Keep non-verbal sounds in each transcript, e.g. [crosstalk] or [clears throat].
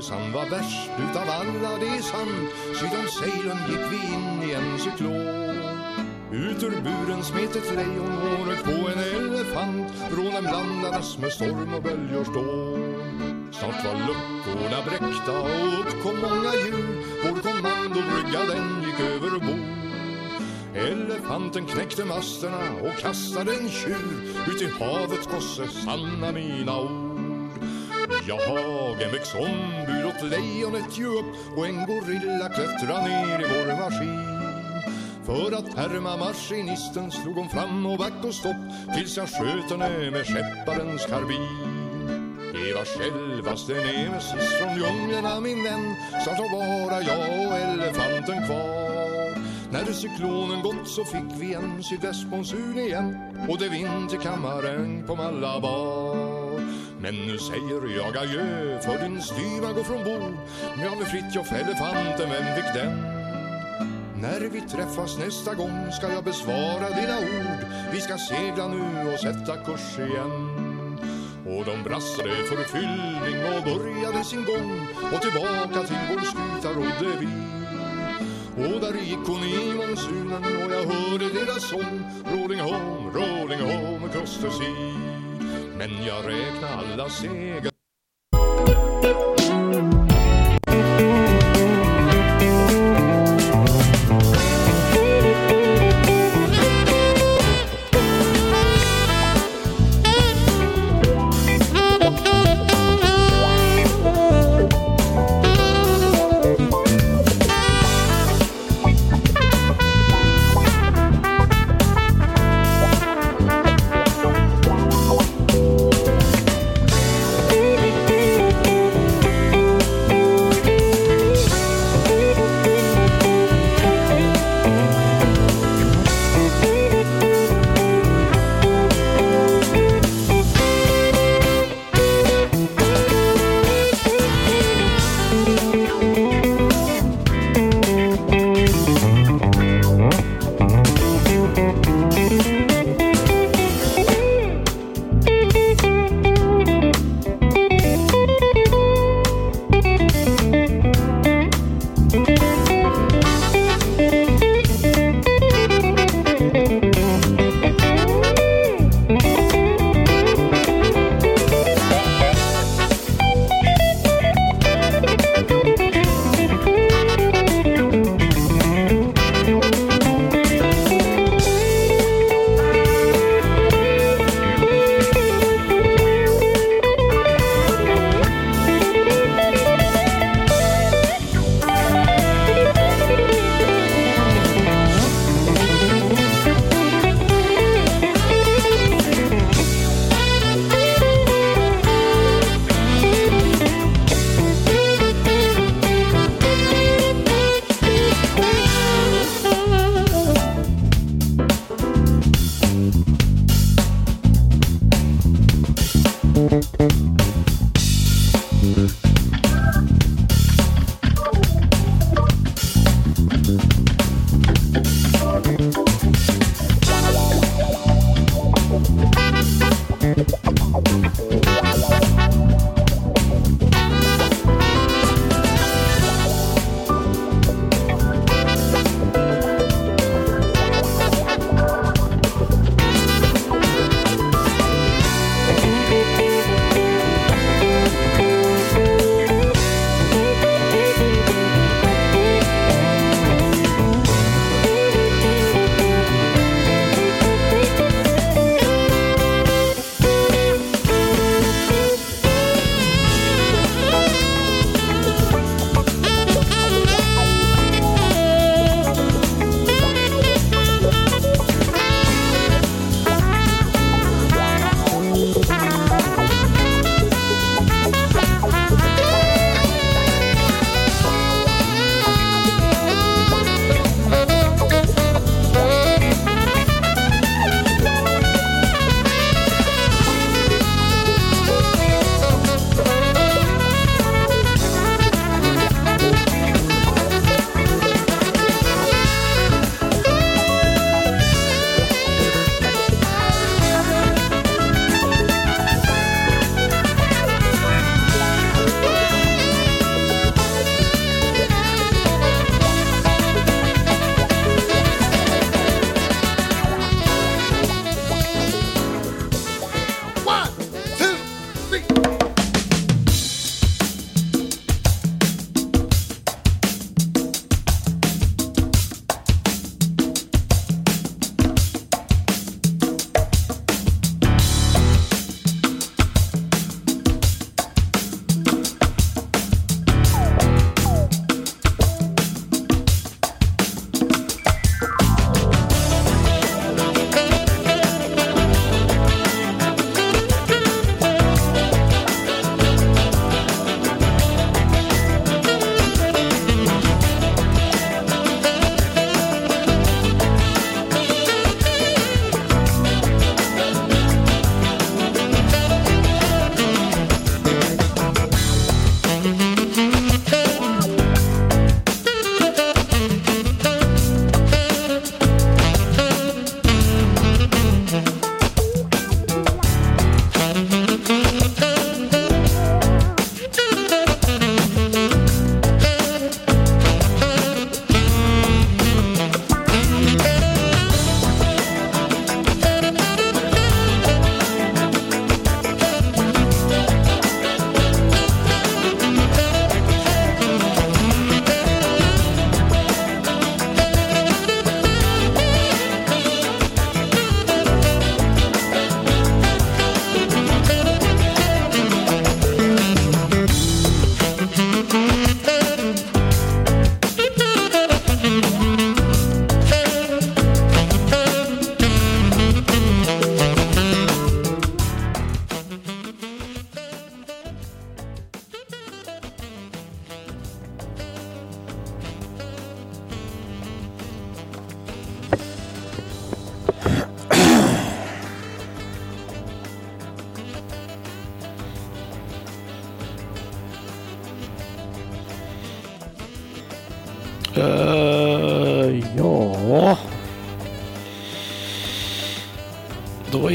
resan var värst utav alla, det är sant Sydan Ceylon gick vi in i en cyklon. Ut ur buren smet ett lejon håret på en elefant. Rånen blandades med storm och böljor stå. Snart var luckorna bräckta och upp kom många djur. Vår kommandobrygga den gick över bord. Elefanten knäckte masterna och kastade en tjur Ut i havet gosse, sanna mina ord. Ja, Hagenbäcks ombud åt lejonet ju upp och en gorilla klättra ner i vår maskin. För att härma maskinisten slog hon fram och back och stopp tills jag sköt henne med skepparens karbin. Det var självaste nemesis från djunglerna min vän Snart var bara jag och elefanten kvar. När cyklonen gått så fick vi en sydvästmonsun igen Och det vind kammaren på Malabar men nu säger jag adjö för din styva går från bord Ja, med Fritiof elefanten, vem fick den? När vi träffas nästa gång ska jag besvara dina ord. Vi ska segla nu och sätta kurs igen. Och de brassade för fyllning och började sin gång. Och tillbaka till vår skuta rodde vi. Och där gick hon i monsunen och jag hörde deras sång. Rolling home, rolling men jag räknar alla segrar.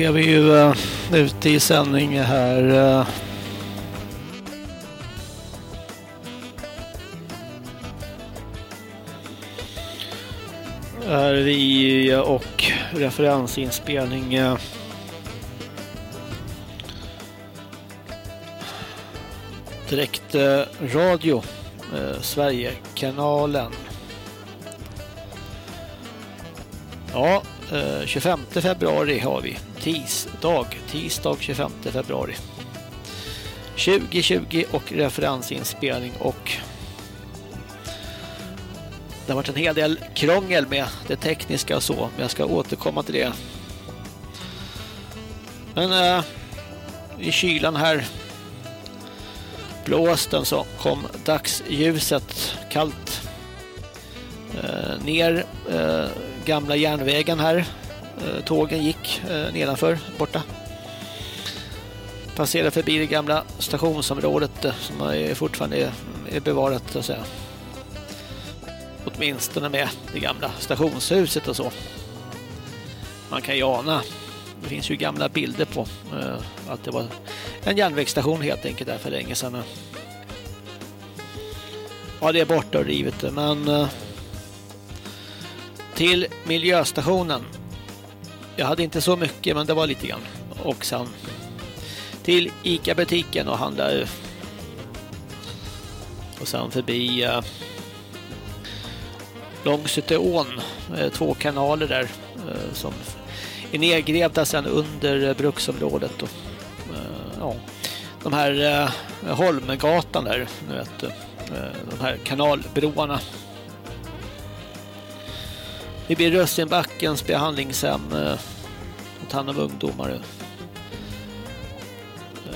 Är vi ju uh, ute i sändning här. Uh. Är vi och referensinspelning. Uh. Direkt radio Sverigekanalen. Ja, 25 februari har vi. Tisdag, tisdag 25 februari. 2020 och referensinspelning och det har varit en hel del krångel med det tekniska och så, men jag ska återkomma till det. Men äh, i kylan här blåsten så kom dagsljuset kallt eh, ner eh, gamla järnvägen här. Eh, tågen gick Eh, nedanför, borta. Passerar förbi det gamla stationsområdet eh, som är fortfarande är, är bevarat så att säga. Åtminstone med det gamla stationshuset och så. Man kan ju ana det finns ju gamla bilder på eh, att det var en järnvägsstation helt enkelt där för länge sedan. Ja, det är borta och rivet men eh, till miljöstationen. Jag hade inte så mycket men det var lite grann. Och sen till Ica-butiken och handla och sen förbi eh, Långsytteån, eh, två kanaler där eh, som är nedgrävda sen under bruksområdet. Och, eh, ja, de här eh, Holmgatan där, nu vet, eh, de här kanalbroarna. Det blir Rössinbackens behandlingshem och att hand om ungdomar. Eh,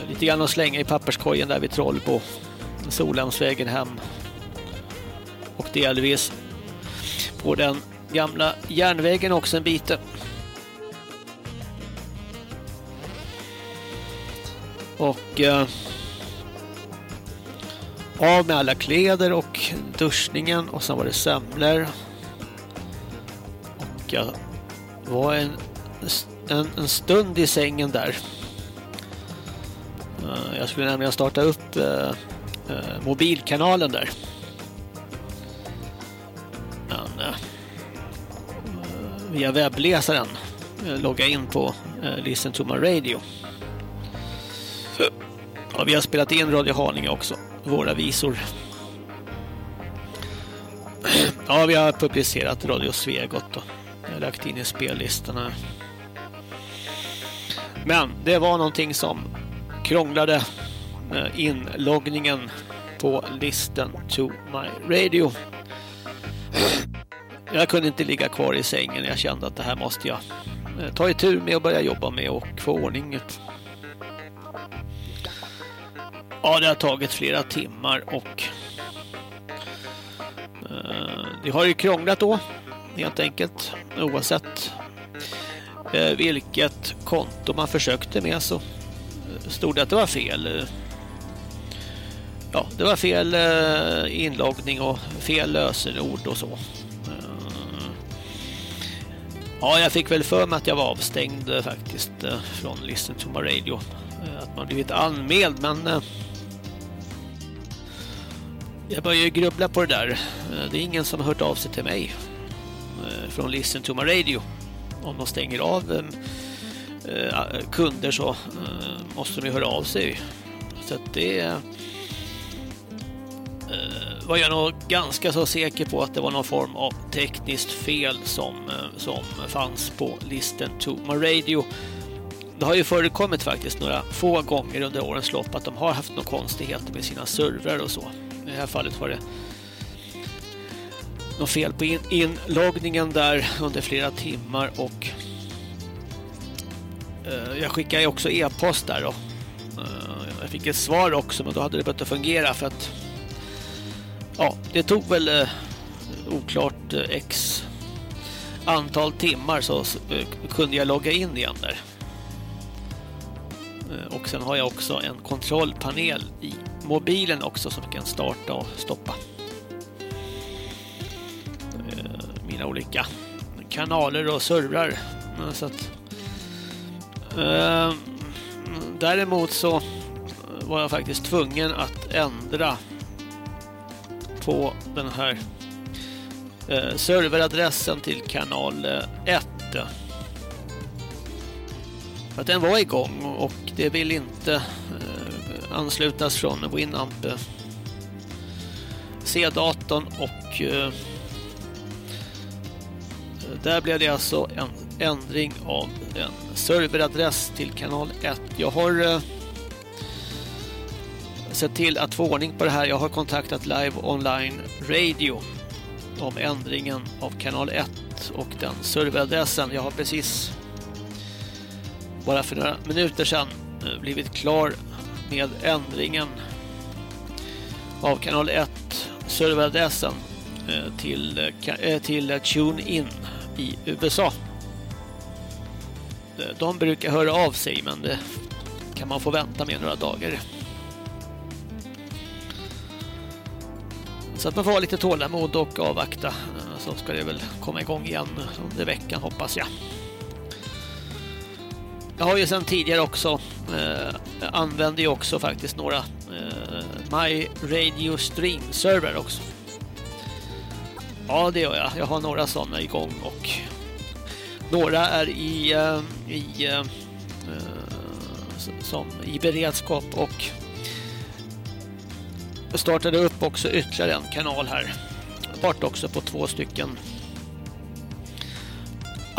lite grann att slänga i papperskorgen där vid Trollbo. Solhemsvägen hem. Och delvis på den gamla järnvägen också en bit. Och eh, av med alla kläder och duschningen och sen var det semlor. Jag var en, en, en stund i sängen där. Eh, jag skulle nämligen starta upp eh, eh, mobilkanalen där. Men eh, via webbläsaren eh, logga in på eh, Listen to my radio. Ja, vi har spelat in Radio Haninge också, våra visor. Ja, vi har publicerat Radio Svegot och lagt in i spellistorna. Men det var någonting som krånglade inloggningen på listen to my radio. Jag kunde inte ligga kvar i sängen. Jag kände att det här måste jag eh, ta i tur med och börja jobba med och få ordning Ja, det har tagit flera timmar och eh, det har ju krånglat då helt enkelt oavsett eh, vilket konto man försökte med så eh, stod det att det var fel. Eh, ja, det var fel eh, inloggning och fel lösenord och så. Ja, jag fick väl för mig att jag var avstängd faktiskt från Listen to my radio. Att man blivit anmäld, men jag börjar ju grubbla på det där. Det är ingen som har hört av sig till mig Eh, från Listen to my radio. Om de stänger av eh, eh, kunder så måste de ju höra av sig. Så att det var jag nog ganska så säker på att det var någon form av tekniskt fel som, som fanns på Listen to my radio. Det har ju förekommit faktiskt några få gånger under årens lopp att de har haft några konstigheter med sina servrar och så. I det här fallet var det något fel på in inloggningen där under flera timmar och uh, jag skickade också e-post där då. Uh, jag fick ett svar också men då hade det börjat fungera för att ja, det tog väl uh, oklart x antal timmar så kunde jag logga in igen där. Och sen har jag också en kontrollpanel i mobilen också som kan starta och stoppa. Mina olika kanaler och servrar. Så att, eh, däremot så var jag faktiskt tvungen att ändra på den här eh, serveradressen till kanal eh, 1. För att den var igång och det vill inte eh, anslutas från Winamp eh, C-datorn och eh, där blev det alltså en ändring av en serveradress till kanal 1. Jag har eh, sett till att få ordning på det här. Jag har kontaktat Live Online Radio om ändringen av kanal 1 och den serveradressen. Jag har precis bara för några minuter sedan eh, blivit klar med ändringen av kanal 1 serveradressen eh, till, eh, till TuneIn i USA. De brukar höra av sig men det kan man få vänta med några dagar. Så att man får ha lite tålamod och avvakta så ska det väl komma igång igen under veckan hoppas jag. Jag har ju sedan tidigare också eh, använder ju också faktiskt några eh, My Radio Stream server också. Ja, det gör jag. Jag har några sådana igång och några är i, uh, i uh, som i beredskap och jag startade upp också ytterligare en kanal här. Vart också på två stycken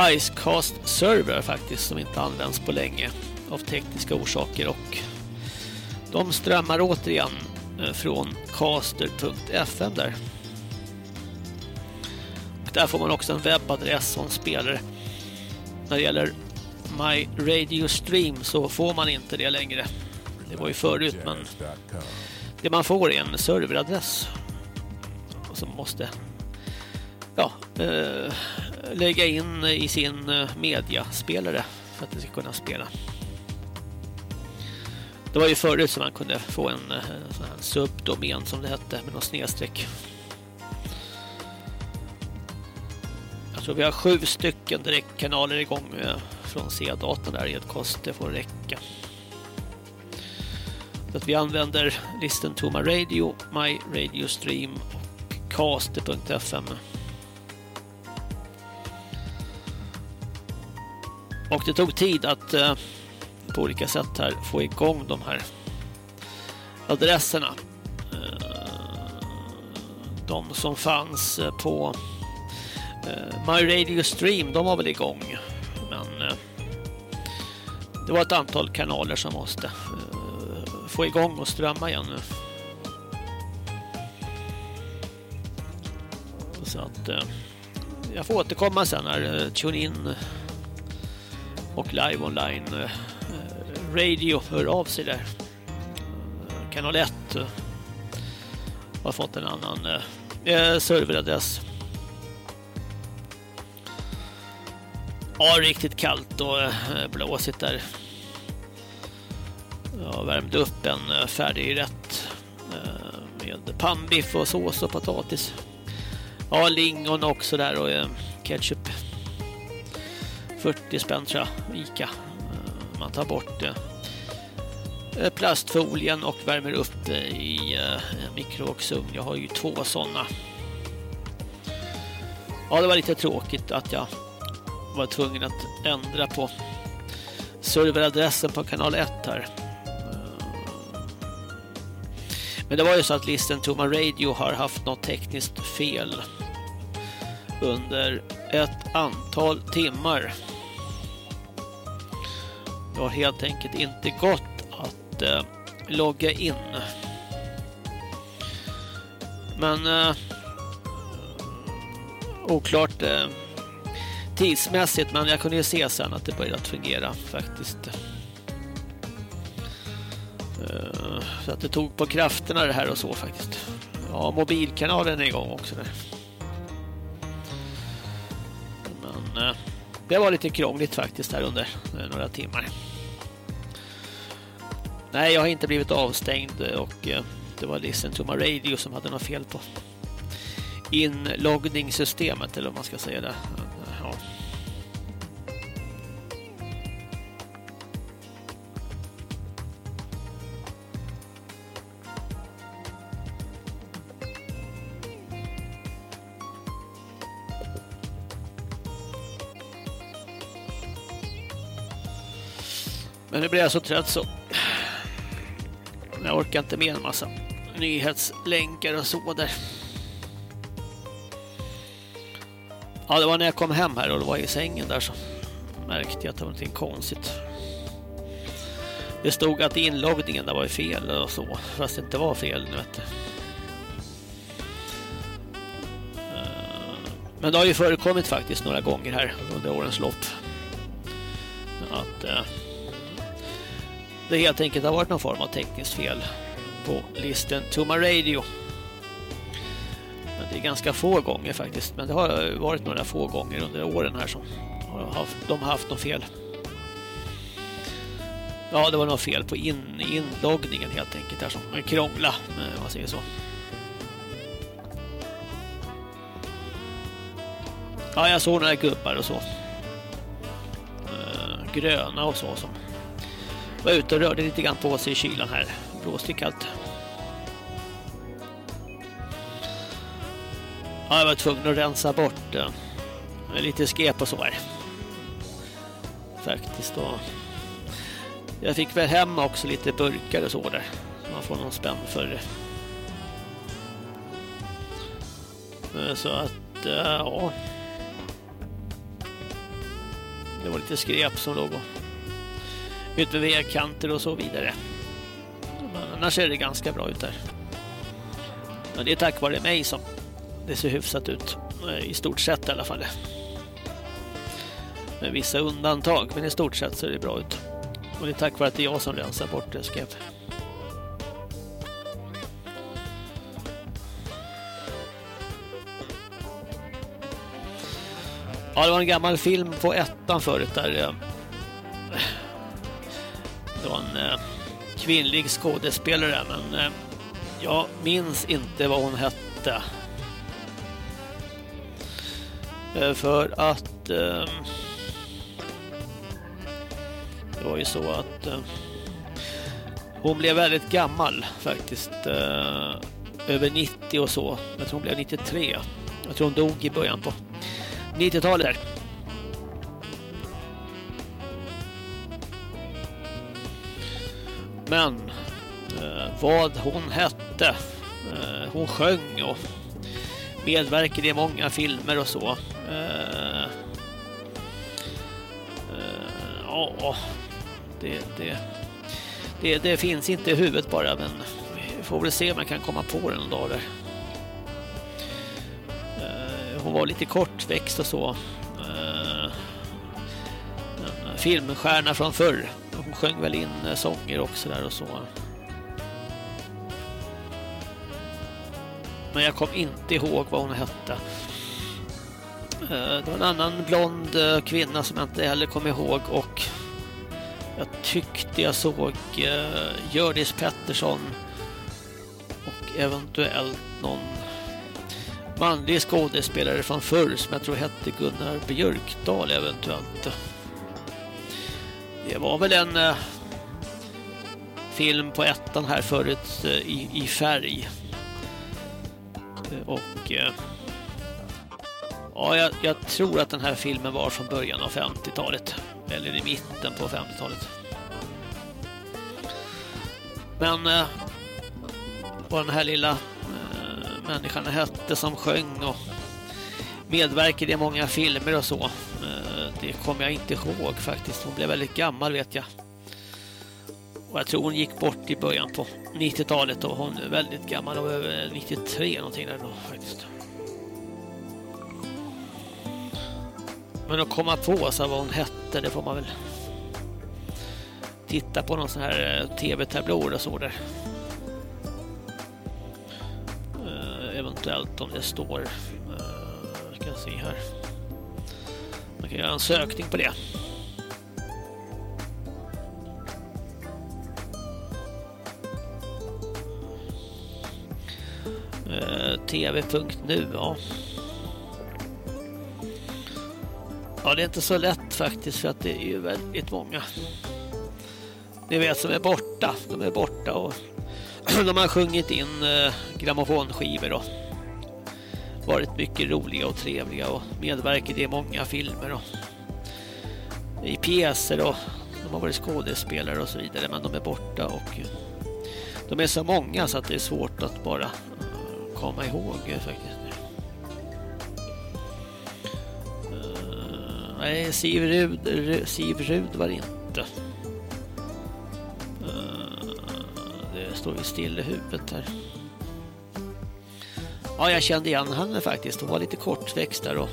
Icecast server faktiskt som inte används på länge av tekniska orsaker och de strömmar återigen från caster.fm där. Och där får man också en webbadress som spelare. När det gäller My Radio Stream så får man inte det längre. Det var ju förut men det man får är en serveradress som måste ja, äh, lägga in i sin eh, mediaspelare för att det ska kunna spela. Det var ju förut som man kunde få en, eh, en sån här subdomän som det hette med någon snedstreck. Så vi har sju stycken direktkanaler igång eh, från C-datorn där i ett kost. Det får räcka. Så att vi använder Listen to my radio, My Radio Stream och caster.fm. Och det tog tid att eh, på olika sätt här få igång de här adresserna. Eh, de som fanns eh, på Eh, My Radio Stream, de var väl igång. Men eh, det var ett antal kanaler som måste eh, få igång och strömma igen nu. Så att jag får återkomma sen när TuneIn och Live Online Radio hör av sig där. Kanal 1 har fått en annan serveradress. Ja, riktigt kallt och eh, blåsigt där. Jag värmde upp en eh, färdig rätt eh, med pannbiff och sås och potatis. Ja, lingon också där och ketchup. 40 spänn tror jag, Ica. Man tar bort plastfolien och värmer upp i mikrovågsugn. Jag har ju två sådana. Ja, det var lite tråkigt att jag var tvungen att ändra på serveradressen på kanal 1 här. Eh, men det var ju så att Listen to my radio har haft något tekniskt fel under ett antal timmar. Det har helt enkelt inte gått att eh, logga in. Men eh, oklart eh, tidsmässigt men jag kunde ju se sen att det började att fungera faktiskt. Eh, så att det tog på krafterna det här och så faktiskt. Ja, mobilkanalen är igång också där. Men eh, det var lite krångligt faktiskt här under eh, några timmar. Nej, jag har inte blivit avstängd och det var Listen to my radio som hade något fel på inloggningssystemet eller vad man ska säga det. Blir jag så trött så jag orkar inte med en massa nyhetslänkar och så där. Ja, det var när jag kom hem här och det var i sängen där så märkte jag att det var någonting konstigt. Det stod att inloggningen där var fel och så, fast det inte var fel nu vet du. Men det har ju förekommit faktiskt några gånger här under årens lopp. Att eh, det helt enkelt har varit någon form av tekniskt fel på listen to my radio. Men det är ganska få gånger faktiskt, men det har varit några få gånger under åren här som de har haft något fel. Ja, det var något fel på in, inloggningen helt enkelt där som krångla, eh, om man säger så. Ja, jag såg några gubbar och så. Eh, gröna och så som var ute och rörde lite grann på sig i kylan här. Blåste kallt. Ja, jag var tvungen att rensa bort uh, lite skep och så här. Faktiskt då. Jag fick väl hem också lite burkar och så där. Så man får någon spänn för det. Eh, så att, eh, ja. Det var lite skräp som låg och ut vid vägkanter och så vidare. Men annars ser det ganska bra ut där. Men det är tack vare mig som det ser hyfsat ut. Eh, I stort sett i alla fall. Med vissa undantag, men i stort sett ser det bra ut. Och det är tack vare att det är jag som rensar bort det skrev. Ja, det var en gammal film på ettan förut där det var en eh, kvinnlig skådespelare men eh, jag minns inte vad hon hette. Eh, för att eh, det var ju så att eh, hon blev väldigt gammal faktiskt. Eh, över 90 och så. Jag tror hon blev 93. Jag tror hon dog i början på 90-talet. Men eh, vad hon hette. Eh, hon sjöng och medverkade i många filmer och så. Eh, eh ja, det, det, det, det, finns inte i huvudet bara men vi får väl se om jag kan komma på det någon dag där. Eh, hon var lite kortväxt och så. Eh, en filmstjärna från förr hon sjöng väl in eh, sånger också där och så. Men jag kom inte ihåg vad hon hette. Eh, det var en annan blond eh, kvinna som jag inte heller kom ihåg och jag tyckte jag såg Gördis Pettersson och eventuellt någon manlig skådespelare från förr som jag tror hette Gunnar Björkdal eventuellt. Det var väl en eh, film på ettan här förut eh, i, i färg. Eh, och eh, ja, jag, jag, tror att den här filmen var från början av 50-talet. Eller i mitten på 50-talet. Men eh, vad den här lilla eh, människan hette som sjöng och medverkade i många filmer och så. Eh, det kommer jag inte ihåg faktiskt. Hon blev väldigt gammal vet jag. Och jag tror hon gick bort i början på 90-talet och hon är väldigt gammal och över 93 någonting där då faktiskt. Men att komma på så vad hon hette, det får man väl titta på någon sån här eh, tv-tablå och så där. Eh, eventuellt om det står ska se här. Kan göra en sökning på det. Eh, tv.nu, ja. Ja, det är inte så lätt faktiskt för att det är ju väldigt många. Ni vet som är borta. De är borta och [clears throat] de har sjungit in eh, grammofonskivor och varit mycket roliga och trevliga och medverkat i många filmer och i pjäser och de har varit skådespelare och så vidare men de är borta och de är så många så att det är svårt att bara eh, komma ihåg eh, faktiskt. Eh, nej, Siv Rud, Siv Rud var det inte. Det står ju still i huvudet här. Ja, jag kände igen henne faktiskt. Hon var lite kortväxt där och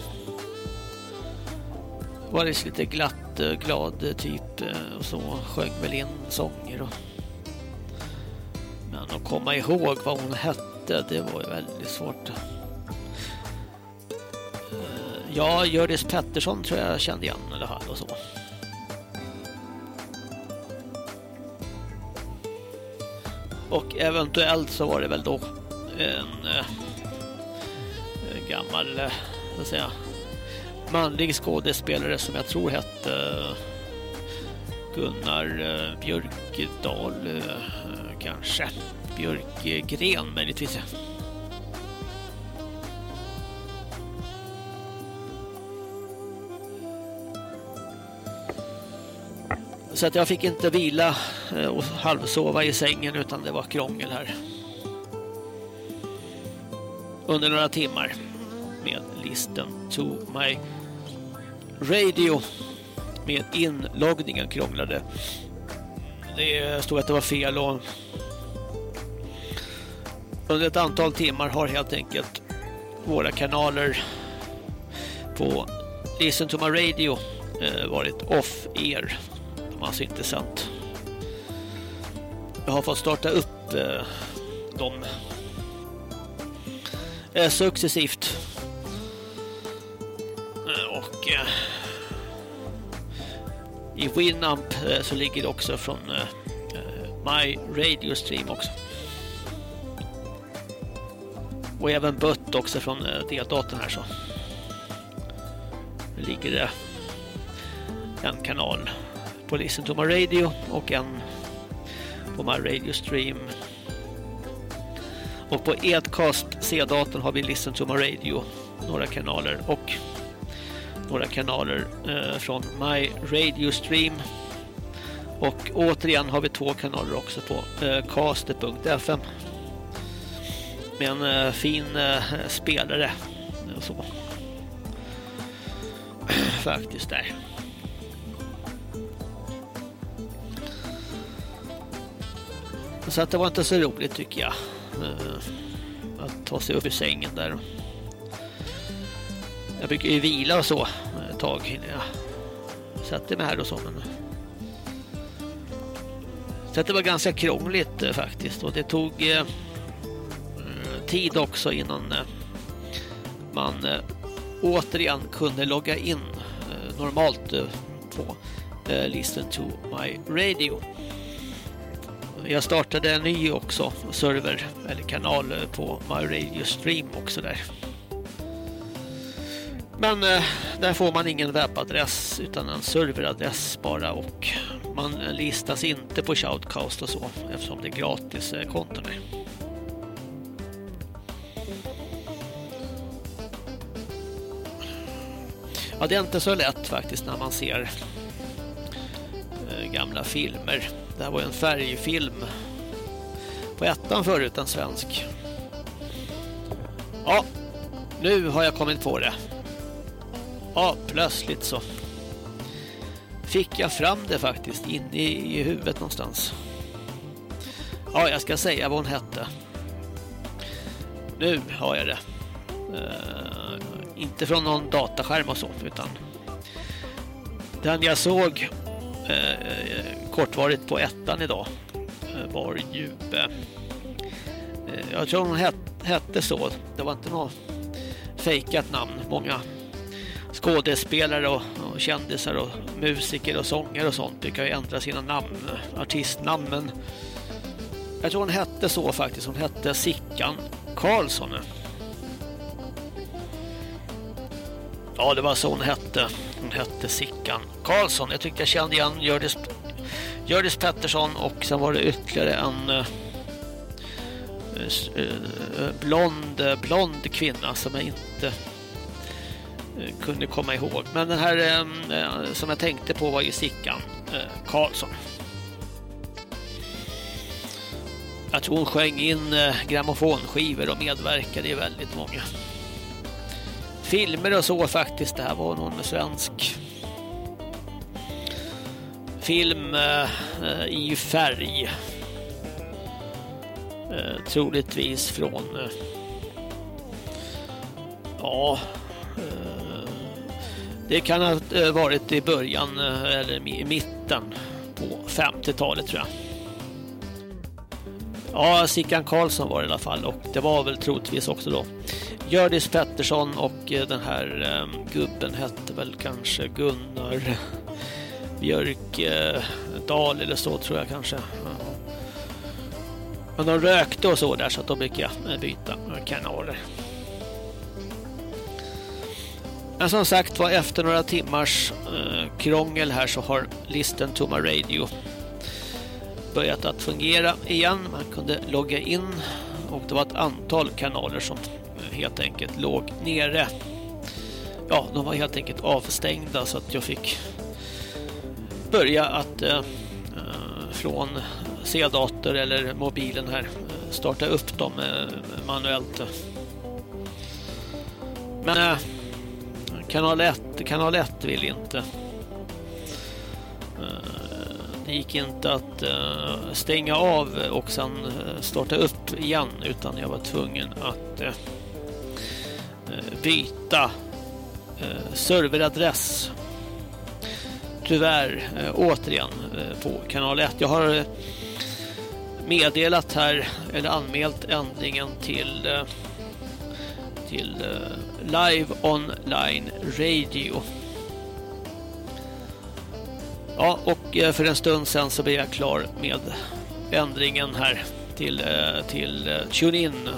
var lite glatt, eh, glad eh, typ eh, och så sjöng väl in sånger och men att komma ihåg vad hon hette, det var ju väldigt svårt. Ja, Gördis Pettersson tror jag kände igen eller hade och så. Och eventuellt så var det väl då en, eh, en gammal, så att säga, manlig skådespelare som jag tror hette eh, Gunnar eh, Björkedal eh, kanske. Björkgren möjligtvis. Så att jag fick inte vila och halvsova i sängen utan det var krångel här. Under några timmar med listen to my radio med inloggningen krånglade. Det stod att det var fel och under ett antal timmar har helt enkelt våra kanaler på Listen to my radio eh, varit off-air. De har alltså inte sänt. Jag har fått starta upp eh, dem eh, successivt. Och eh, i Winamp eh, så ligger det också från eh, My Radio Stream också. Och även Butt också från eh, deldatorn här så. Nu ligger det en kanal på Listen to my radio och en på My Radio Stream. Och på Edcast C-datorn har vi Listen to my radio, några kanaler och några kanaler eh, från My Radio Stream. Och återigen har vi två kanaler också på eh, caster.fm med en eh, fin eh, spelare och så. [clears throat] Faktiskt där. Så att det var inte så roligt tycker jag. Att ta sig upp ur sängen där. Jag brukar ju vila och så ett tag innan jag sätter mig här och så. Men... Så att det var ganska krångligt eh, faktiskt och det tog eh, mm, tid också innan eh, man eh, återigen kunde logga in eh, normalt eh, på Listen to my radio. Jag startade en ny också server eller kanal på My Radio Stream också där. Men eh, där får man ingen webbadress utan en serveradress bara och man listas inte på Shoutcast och så eftersom det är gratis eh, konton. Ja, det är inte så lätt faktiskt när man ser eh, gamla filmer. Det här var en färgfilm på ettan förut, en svensk. Ja, nu har jag kommit på det. Ja, plötsligt så fick jag fram det faktiskt in i, i huvudet någonstans. Ja, jag ska säga vad hon hette. Nu har jag det. Uh, inte från någon dataskärm och så, utan den jag såg uh, kortvarigt på ettan idag uh, var ju jag tror hon het, hette så. Det var inte något fejkat namn. Många skådespelare och, och kändisar och musiker och sångare och sånt brukar ju ändra sina namn, artistnamnen. Jag tror hon hette så faktiskt, hon hette Sickan Karlsson. Ja, det var så hon hette. Hon hette Sickan Karlsson. Jag tyckte jag kände igen Gördis, Gördis Pettersson och sen var det ytterligare en eh, eh, eh, blond, blond kvinna som jag inte kunde komma ihåg. Men den här ehm, eh, som jag tänkte på var ju Sickan eh, Karlsson. Jag tror hon sjöng in eh, grammofonskivor och medverkade i väldigt många filmer och så faktiskt. Det här var någon svensk film eh, i färg. Eh, troligtvis från eh, ja det kan ha eh, varit i början eh, eller i mitten på 50-talet tror jag. Ja, Sickan Karlsson var det i alla fall och det var väl troligtvis också då Gördis Pettersson och eh, den här gubben hette väl kanske Gunnar Björkdal eller så tror jag kanske. Men de rökte och så där så att de jag byta kanaler. Men som sagt var efter några timmars eh, krångel här så har Listen to my radio börjat att fungera igen. Man kunde logga in och det var ett antal kanaler som eh, helt enkelt låg nere. Ja, de var helt enkelt avstängda så att jag fick börja att eh, eh från C-dator eller mobilen här eh, starta upp dem eh, manuellt. Men eh, kanal 1, kanal 1 vill inte. Eh, det gick inte att eh, stänga av och sen eh, starta upp igen utan jag var tvungen att byta serveradress. Tyvärr återigen på kanal 1. Jag har meddelat här eller anmält ändringen till till Live Online Radio. Ja, och eh, för en stund sen så blev jag klar med ändringen här till, eh, till eh, TuneIn,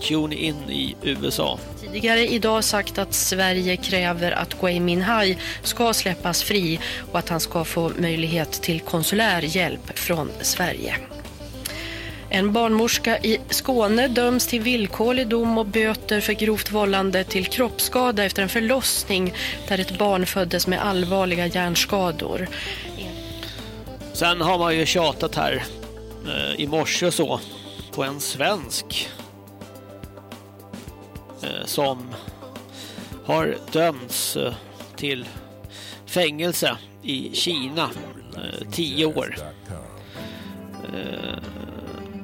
TuneIn i USA tidigare idag sagt att Sverige kräver att Gui Minhai ska släppas fri och att han ska få möjlighet till konsulär hjälp från Sverige. En barnmorska i Skåne döms till villkorlig dom och böter för grovt vållande till kroppsskada efter en förlossning där ett barn föddes med allvarliga hjärnskador. Sen har man ju tjatat här eh, i morse och så på en svensk Eh, som har dömts eh, till fängelse i Kina eh, tio år. Eh,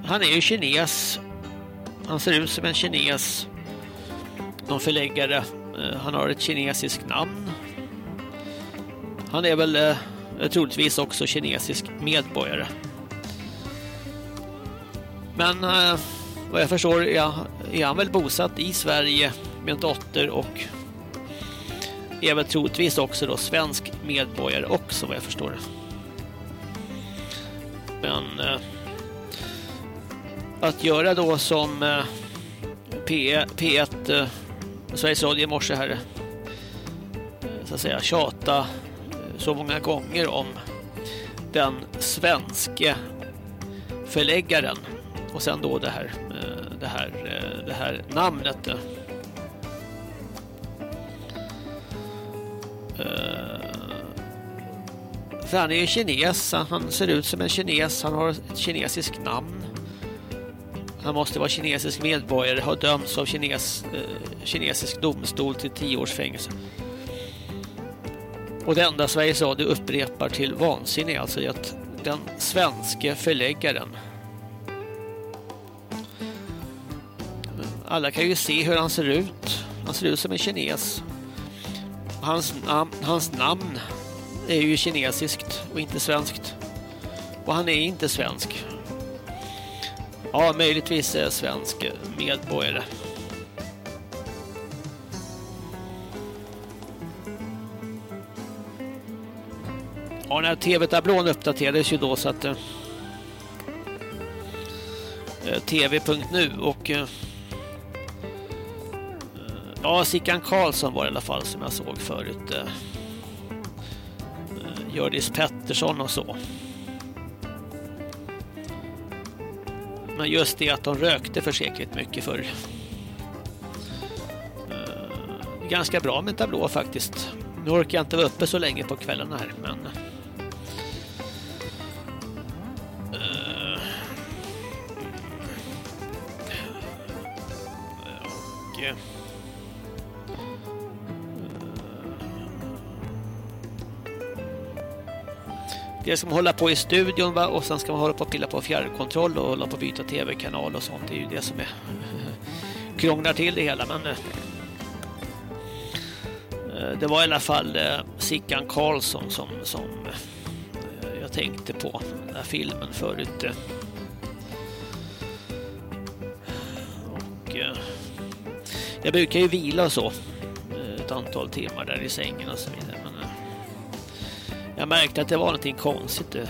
han är ju kines. Han ser ut som en kines. Någon förläggare. Eh, han har ett kinesiskt namn. Han är väl eh, troligtvis också kinesisk medborgare. Men eh, vad jag förstår är, är han väl bosatt i Sverige med en dotter och är väl troligtvis också då svensk medborgare också vad jag förstår. Men eh, att göra då som eh, P, P1 eh, Sveriges Radio i morse här eh, så att säga tjata så många gånger om den svenske förläggaren och sen då det här det här, det här namnet. För han är ju kines, han ser ut som en kines, han har ett kinesiskt namn. Han måste vara kinesisk medborgare, har dömts av kines, eh, kinesisk domstol till tio års fängelse. Och det enda Sveriges Radio upprepar till vansinne är alltså att den svenska förläggaren Alla kan ju se hur han ser ut. Han ser ut som en kines. Hans, nam hans namn är ju kinesiskt och inte svenskt. Och han är inte svensk. Ja, möjligtvis är svensk medborgare. Ja, den här tv-tablån uppdaterades ju då så att eh, eh tv.nu och eh, eh, Ja, Sickan Karlsson var i alla fall som jag såg förut. Eh, eh Gördis Pettersson och så. Men just det att de rökte försäkligt mycket förr. Eh, ganska bra med tablå faktiskt. Nu orkar jag inte vara uppe så länge på kvällarna här, men... Eh, och... Eh, Det som man hålla på i studion va? och sen ska man hålla på och pilla på fjärrkontroll och hålla på att byta tv-kanal och sånt. Det är ju det som är [laughs] krånglar till det hela. Men eh, det var i alla fall eh, Sickan Karlsson som, som eh, jag tänkte på den här filmen förut. Och jag brukar ju vila så ett antal timmar där i sängen och så vidare. Jag märkte att det var någonting konstigt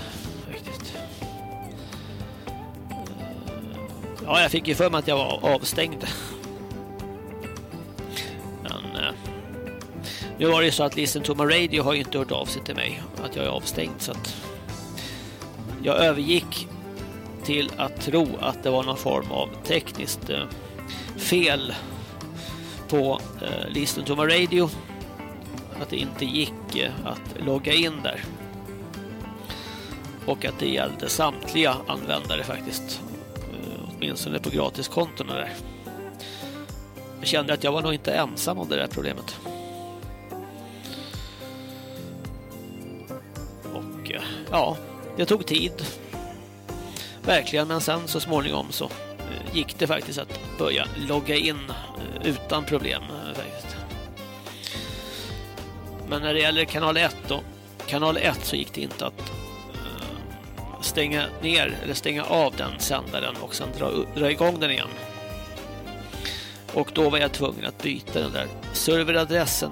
faktiskt. Ja, jag fick ju för mig att jag var avstängd. Men eh, Nu var det så att Listen to my radio har inte hört av sig till mig att jag är avstängd så att jag övergick till att tro att det var någon form av tekniskt eh, fel på eh, Listen to my radio att det inte gick eh, att logga in där och att det gällde samtliga användare faktiskt eh, åtminstone på gratiskontona där jag kände att jag var nog inte ensam om det där problemet eh, ja, det tog tid. Verkligen, men sen så småningom så gick det faktiskt att börja logga in utan problem. Faktiskt. Men när det gäller kanal 1 då, kanal 1 så gick det inte att eh, stänga ner eller stänga av den sändaren och sen dra, dra igång den igen. Och då var jag tvungen att byta den där serveradressen.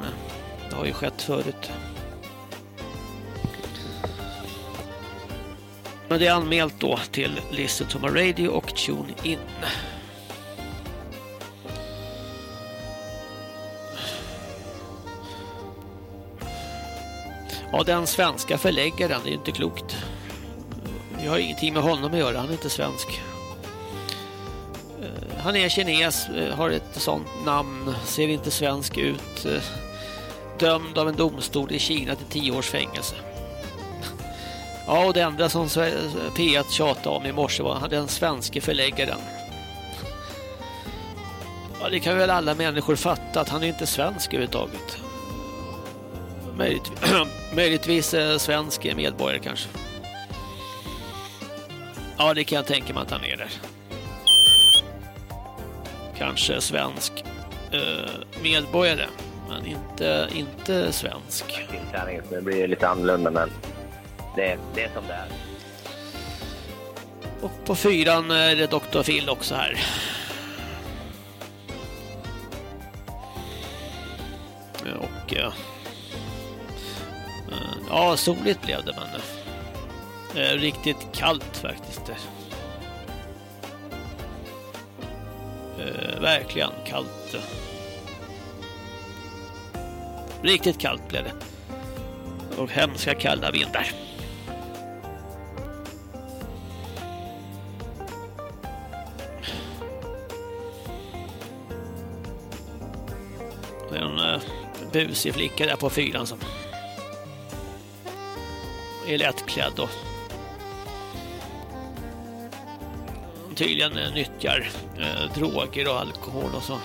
Det har ju skett förut. Men det är anmält då till Listen to my radio och Tune in. Ja, den svenska förläggaren, det är inte klokt. Jag har ingenting med honom att göra, han är inte svensk. Eh, han är kines, eh, har ett sånt namn, ser inte svensk ut. Eh, dömd av en domstol i Kina till tio års fängelse. Ja, och det enda som P1 tjatade om i morse var den svenska förläggaren. Ja, det kan väl alla människor fatta att han är inte svensk överhuvudtaget. Möjligt, [clears throat] möjligtvis eh, svensk medborgare kanske. Ja, det kan jag tänka mig att han är där. Kanske svensk eh, medborgare, men inte, inte svensk. Det blir lite annorlunda, men det, det är som det är. Och på fyran är det Dr. Phil också här. Och ja, ja soligt blev det men eh, riktigt kallt faktiskt. Eh, verkligen kallt. Riktigt kallt blev det. Och hemska kalla vindar. Det en eh, busig flicka där på fyran som är lättklädd och tydligen nyttjar eh, droger och alkohol och så.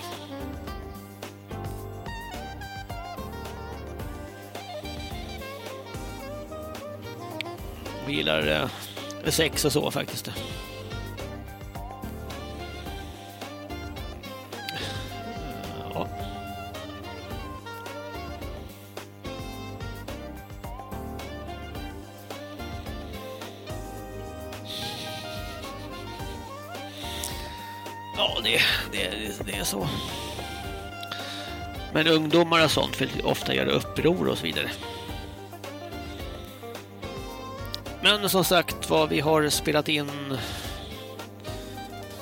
Vi gillar eh, sex och så faktiskt. Det är så. Men ungdomar och sånt vill ofta göra uppror och så vidare. Men som sagt vad vi har spelat in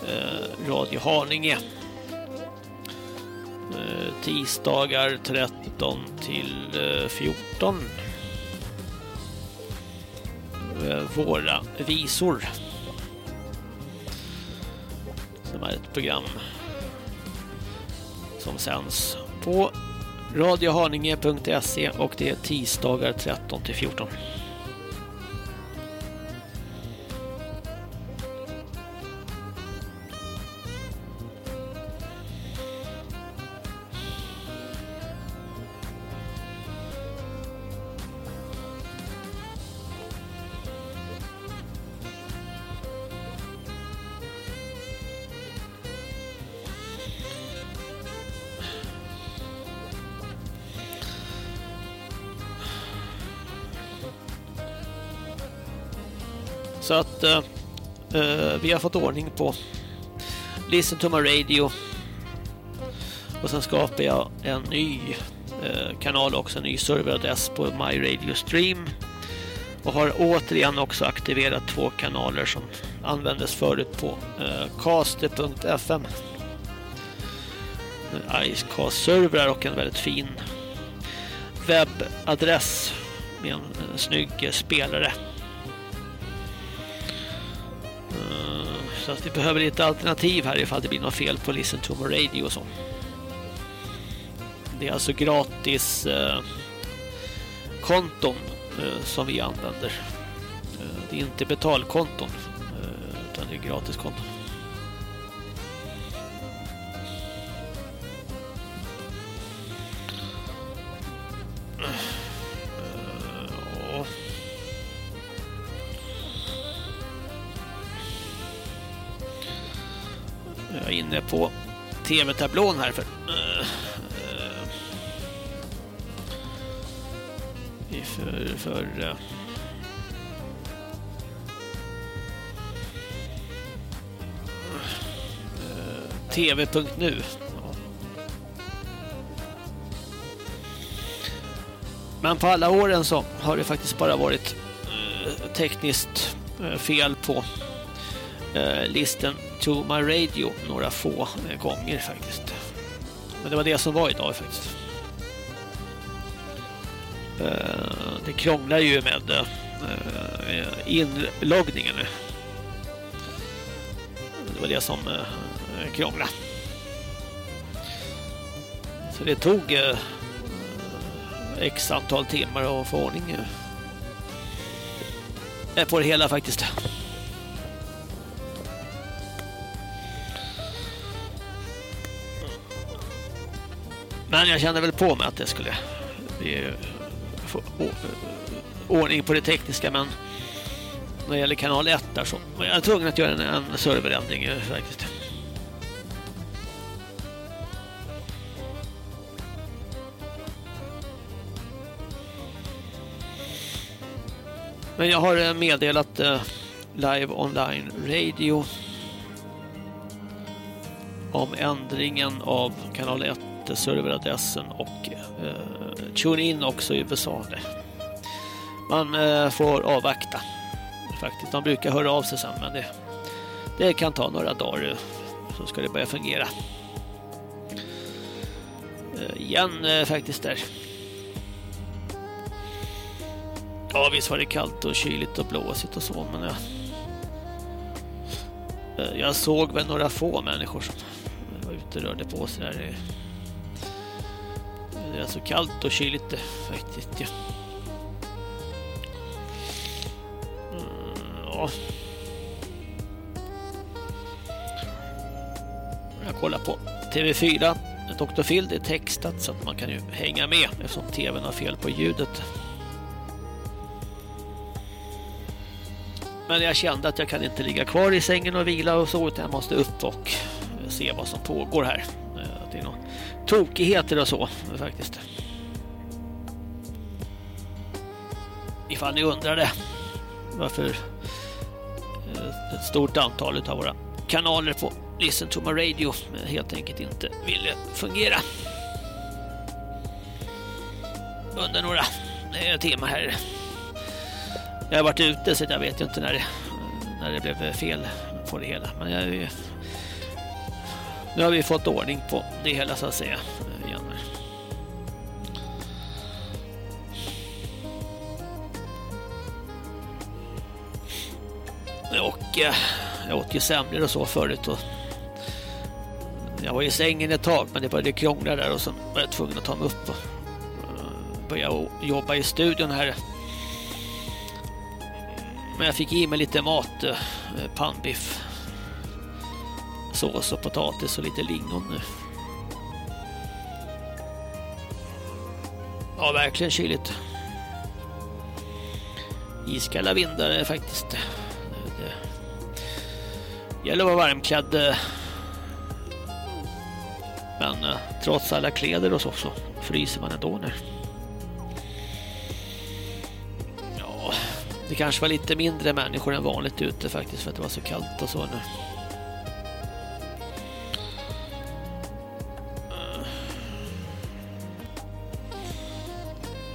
eh, Radio Haninge eh, tisdagar 13 till eh, 14. Eh, våra visor. Som är ett program som sänds på radiohaninge.se och det är tisdagar 13 till 14. Att eh, eh, vi har fått ordning på Listen to my radio. Och sen skapar jag en ny eh, kanal också, en ny serveradress på My Radio Stream. Och har återigen också aktiverat två kanaler som användes förut på eh, caster.fm. Eh, Icecast-servrar och en väldigt fin webbadress med en, en snygg spelare. Så att vi behöver lite alternativ här ifall det blir något fel på Listen to my radio och så. Det är alltså gratis eh, konton eh, som vi använder. Eh, det är inte betalkonton eh, utan det är gratis konton. På tv-tablån här för eh, eh, för, för eh, tv.nu Men på alla åren så har det faktiskt bara varit tekniskt fel på listen to my radio några få eh, gånger faktiskt. Men det var det som var idag faktiskt. Eh, det krånglar ju med eh, inloggningen. Det var det som krånglade. Så det tog x antal timmar att få ordning på det hela faktiskt. Men jag kände väl på mig att det skulle bli eh, få eh, ordning på det tekniska men när det gäller kanal 1 där så var jag tvungen att göra en, en serverändring eh, faktiskt. Men jag har meddelat eh, live online radio om ändringen av kanal 1 serveradressen och eh, tune in också i USA. Man eh, får avvakta faktiskt. De brukar höra av sig sen men det, det kan ta några dagar eh, så ska det börja fungera. Eh, igen eh, faktiskt där. Ja visst var det kallt och kyligt och blåsigt och så men jag, eh, jag såg väl några få människor som var ute och rörde på sig där. Det är så kallt och kyligt eh, faktiskt. Ja. Mm, ja. Jag kollar på TV4. Dr. Phil är textat så att man kan ju hänga med eftersom tvn har fel på ljudet. Men jag kände att jag kan inte ligga kvar i sängen och vila och så utan jag måste upp och se vad som pågår här. Eh, det är någon tokigheter och så faktiskt. Ifall ni undrade varför eh, ett stort antal av våra kanaler på Listen to my radio helt enkelt inte ville fungera. Under några eh, timmar här. Jag har varit ute så jag vet ju inte när det, när det blev fel på det hela. Men jag, nu har vi fått ordning på det hela så att säga. Och eh, jag åt ju semlor och så förut och jag var i sängen ett tag men det började krångla där och så var jag tvungen att ta mig upp och eh, börja jobba i studion här. Men jag fick i mig lite mat, eh, pannbiff sås och potatis och lite lingon nu. Ja, verkligen kyligt. Iskalla vindar är faktiskt. Det, gäller att vara varmklädd. Eh, men eh, trots alla kläder och så, så fryser man ändå nu. Ja, det kanske var lite mindre människor än vanligt ute faktiskt för att det var så kallt och så nu.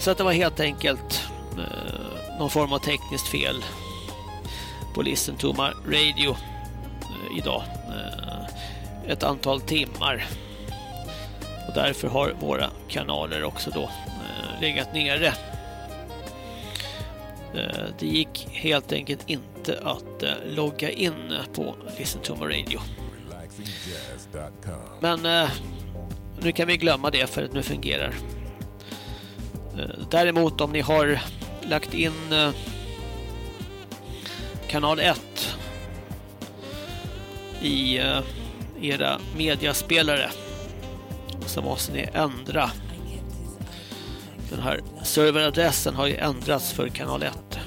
Så att det var helt enkelt eh, någon form av tekniskt fel på Listen to my radio eh, idag. Eh, ett antal timmar. Och därför har våra kanaler också då eh, legat nere. Eh, det gick helt enkelt inte att eh, logga in på Listen to my radio. Men eh, nu kan vi glömma det för att nu fungerar Eh, däremot om ni har lagt in eh, kanal 1 i eh, era mediaspelare så måste ni ändra. Den här serveradressen har ju ändrats för kanal 1.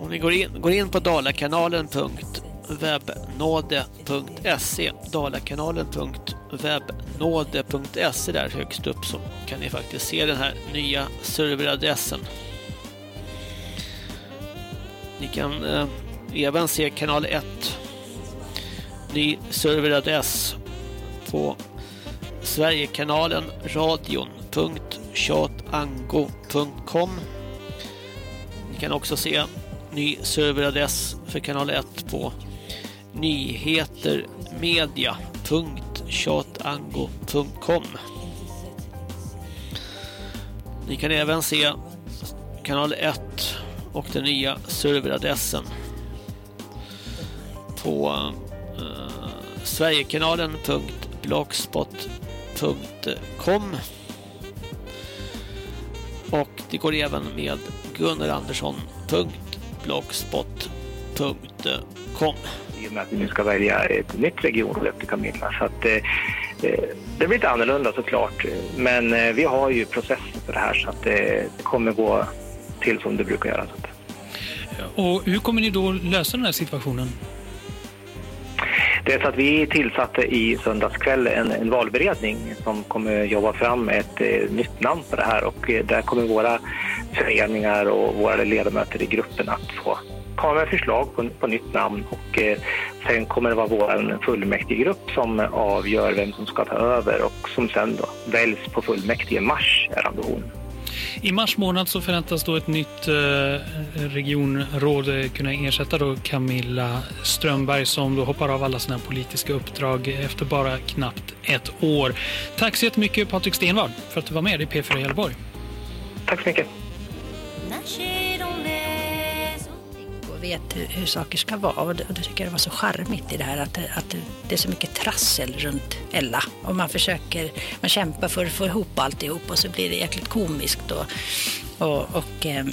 Om ni går in, går in på dalakanalen.webnode.se dalakanalen.webnode.se nåde.se där högst upp så kan ni faktiskt se den här nya serveradressen. Ni kan eh, även se kanal 1 ny serveradress på Sverigekanalen radion.chatango.com Ni kan också se ny serveradress för kanal 1 på nyhetermedia.com chatango.com Ni kan även se kanal 1 och den nya serveradressen på eh, sverigekanalen.blogspot.com och det går även med gunnarandersson.blogspot.com i och med att vi nu ska välja ett nytt regionlöp till Camilla. Så att, eh, eh, det blir lite annorlunda såklart. Men eh, vi har ju processer för det här så att eh, det kommer gå till som det brukar göra. Så. Och hur kommer ni då lösa den här situationen? Det är så att vi tillsatte i söndagskväll en, en valberedning som kommer jobba fram ett eh, nytt namn på det här och eh, där kommer våra föreningar och våra ledamöter i gruppen att få komma med förslag på, på nytt namn och eh, sen kommer det vara vår fullmäktigegrupp som avgör vem som ska ta över och som sen då väljs på fullmäktige i mars är ambitionen. I mars månad så förväntas då ett nytt eh, regionråd kunna ersätta då Camilla Strömberg som då hoppar av alla sina politiska uppdrag efter bara knappt ett år. Tack så jättemycket Patrik Stenvard för att du var med i P4 Gällivborg. Tack så mycket vet hur, hur, saker ska vara. Och det, och det tycker jag var så charmigt i det här att, att det är så mycket trassel runt Ella. Och man försöker, man kämpar för att få ihop alltihop och så blir det jäkligt komiskt och, och, och, eh,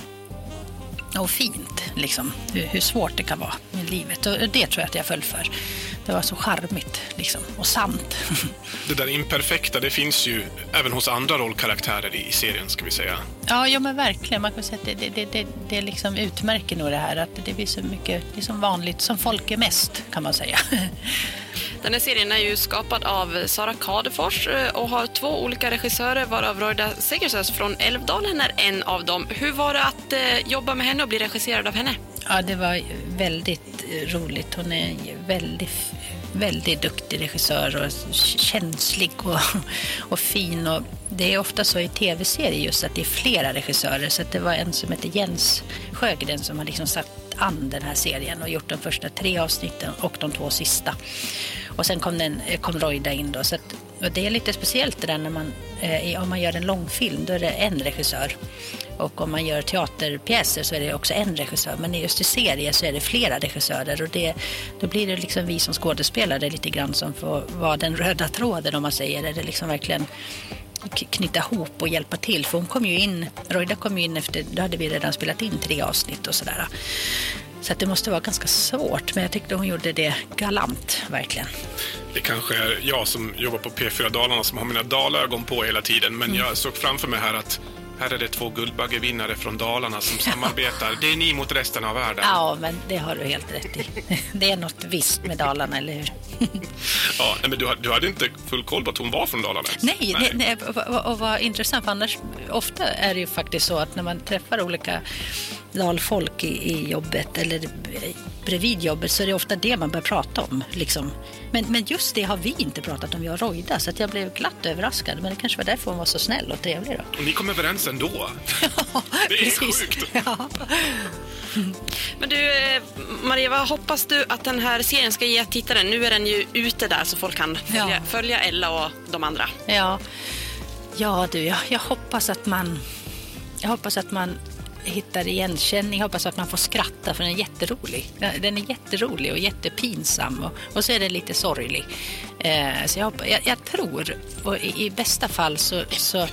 och fint liksom. Hur, hur, svårt det kan vara i livet. Och det tror jag att jag föll för. Det var så charmigt liksom, och sant. [laughs] Det där imperfekta, det finns ju även hos andra rollkaraktärer i serien, ska vi säga. Ja, ja men verkligen. Man kan säga att det, det, det, det, liksom utmärker nog det här att det blir så mycket, det är som vanligt, som folk är mest, kan man säga. [laughs] Den här serien är ju skapad av Sara Kadefors eh, och har två olika regissörer varav Roida Segersös från Älvdalen är en av dem. Hur var det att eh, jobba med henne och bli regisserad av henne? Ja, det var väldigt eh, roligt. Hon är väldigt, väldigt duktig regissör och känslig och, [laughs] och fin. Och det är ofta så i tv-serier just att det är flera regissörer. Så det var en som heter Jens Sjögren som har liksom satt an den här serien och gjort de första tre avsnitten och de två sista. Och sen kom, den, eh, kom Roida in då. Så att Och det är lite speciellt det där när man, eh, om man gör en långfilm, då är det en regissör. Och om man gör teaterpjäser så är det också en regissör. Men just i serier så är det flera regissörer. Och det, då blir det liksom vi som skådespelare lite grann som får vara den röda tråden om man säger. Är det liksom verkligen knyta ihop och hjälpa till. För hon kom ju in, Roida kom ju in efter, då hade vi redan spelat in tre avsnitt och sådär. Så att det måste vara ganska svårt, men jag tyckte hon gjorde det galant, verkligen. Det kanske är jag som jobbar på P4 Dalarna som har mina dalögon på hela tiden, men mm. jag såg framför mig här att här är det två Guldbaggevinnare från Dalarna som samarbetar. Det är ni mot resten av världen. Ja, men det har du helt rätt i. [laughs] Det är något visst med Dalarna, eller hur? [laughs] Ja, men du, du hade inte full koll på att hon var från Dalarna? Nej, nej. nej och, vad intressant, för annars ofta är det ju faktiskt så att när man träffar olika dalfolk i, i jobbet eller bredvid jobbet så är det ofta det man börjar prata om. Liksom. Men, men just det har vi inte pratat om, jag och Roida, så att jag blev glatt överraskad. Men det kanske var därför hon var så snäll och trevlig. Då. Och ni kom överens ändå? [laughs] Ja, det är precis. sjukt. Ja. Men du, eh, Maria, vad hoppas du att den här serien ska ge tittaren? Nu är den ju ute där så folk kan följa, ja. följa Ella och de andra. Ja, ja du, jag, jag hoppas att man jag hoppas att man hittar igenkänning. Jag hoppas att man får skratta för den är jätterolig. Den är jätterolig och jättepinsam och, och så är den lite sorglig. Eh, så jag, hoppas, jag, jag, tror, och i, i bästa fall så, så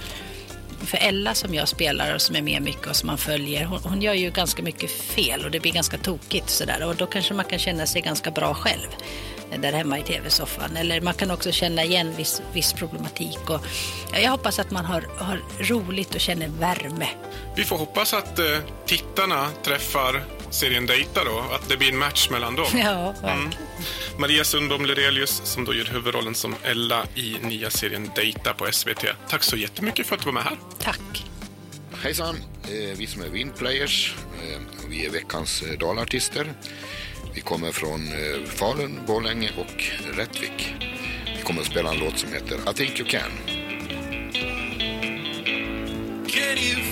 för Ella som jag spelar och som är med mycket och som man följer, hon, hon gör ju ganska mycket fel och det blir ganska tokigt sådär och då kanske man kan känna sig ganska bra själv där hemma i tv-soffan. Eller man kan också känna igen viss, viss problematik. Och jag hoppas att man har, har roligt och känner värme. Vi får hoppas att eh, tittarna träffar serien Dejta då, att det blir en match mellan dem. Ja, mm. Maria Sundbom Lerelius som då gör huvudrollen som Ella i nya serien Dejta på SVT. Tack så jättemycket för att du var med här. Tack. Hejsan, eh, vi som är Windplayers, eh, vi är veckans dalartister. Vi kommer från eh, Falun, Borlänge och Rättvik. Vi kommer att spela en låt som heter I think you can. Can you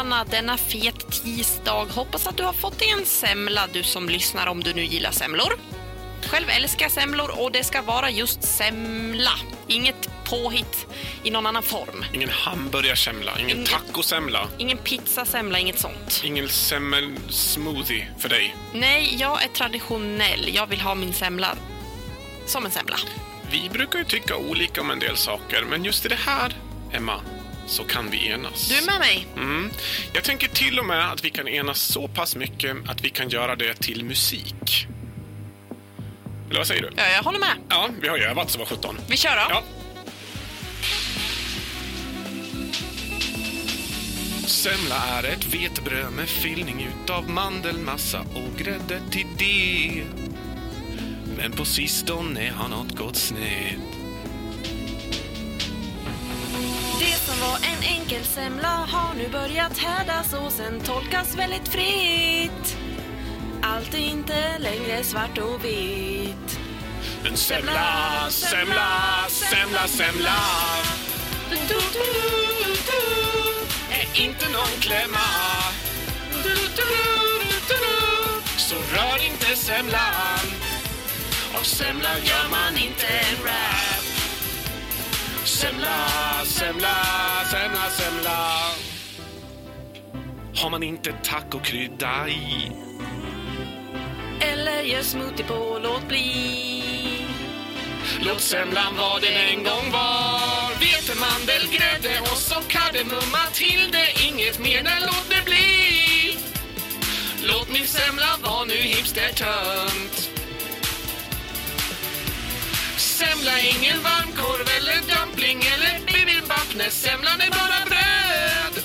Dalarna denna fet tisdag. Hoppas att du har fått en semla, du som lyssnar, om du nu gillar semlor. Själv älskar jag semlor och det ska vara just semla. Inget påhitt i någon annan form. Ingen hamburgarsemla, ingen Ingen- tacosemla, Ingen pizzasemla, inget sånt. ingen semmelsmoothie för dig. Nej, jag är traditionell. Jag vill ha min semla som en semla. Vi brukar ju tycka olika om en del saker, men just i det här, Emma, så kan vi enas. Du är med mig? Mm. Jag tänker till och med att vi kan enas så pass mycket att vi kan göra det till musik. Eller vad säger du? Ja, jag håller med. Ja, vi har ju övat så var 17. Vi kör då. Ja. Semla är ett vetebröd med fyllning utav mandelmassa och grädde till det. Men på sistone har något gått snett. Det som var en enkel semla har nu börjat härdas och sen tolkas väldigt fritt. Allt är inte längre svart och vitt. En semla, semla, semla, semla är inte någon klämma. Så rör inte semlan. Av semla gör man inte en rap. Semla, semla, semla, semla. Har man inte tacokrydda i? Eller gör smoothie på låt bli. Låt semlan vara den en gång var. Vetemandel, grädde och så kardemumma till det. Inget mer, nej låt det bli. Låt min semla vara nu hipster-tönt Semla ingen varmkorv eller dumpling eller bibimbap Nej, semlan är bara bröd.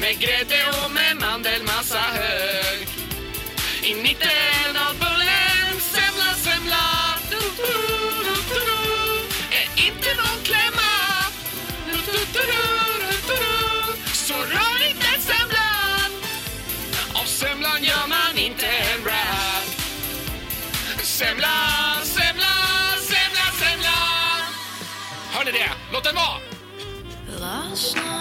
Med grädde och med mandelmassa hög. I mitten Den vara!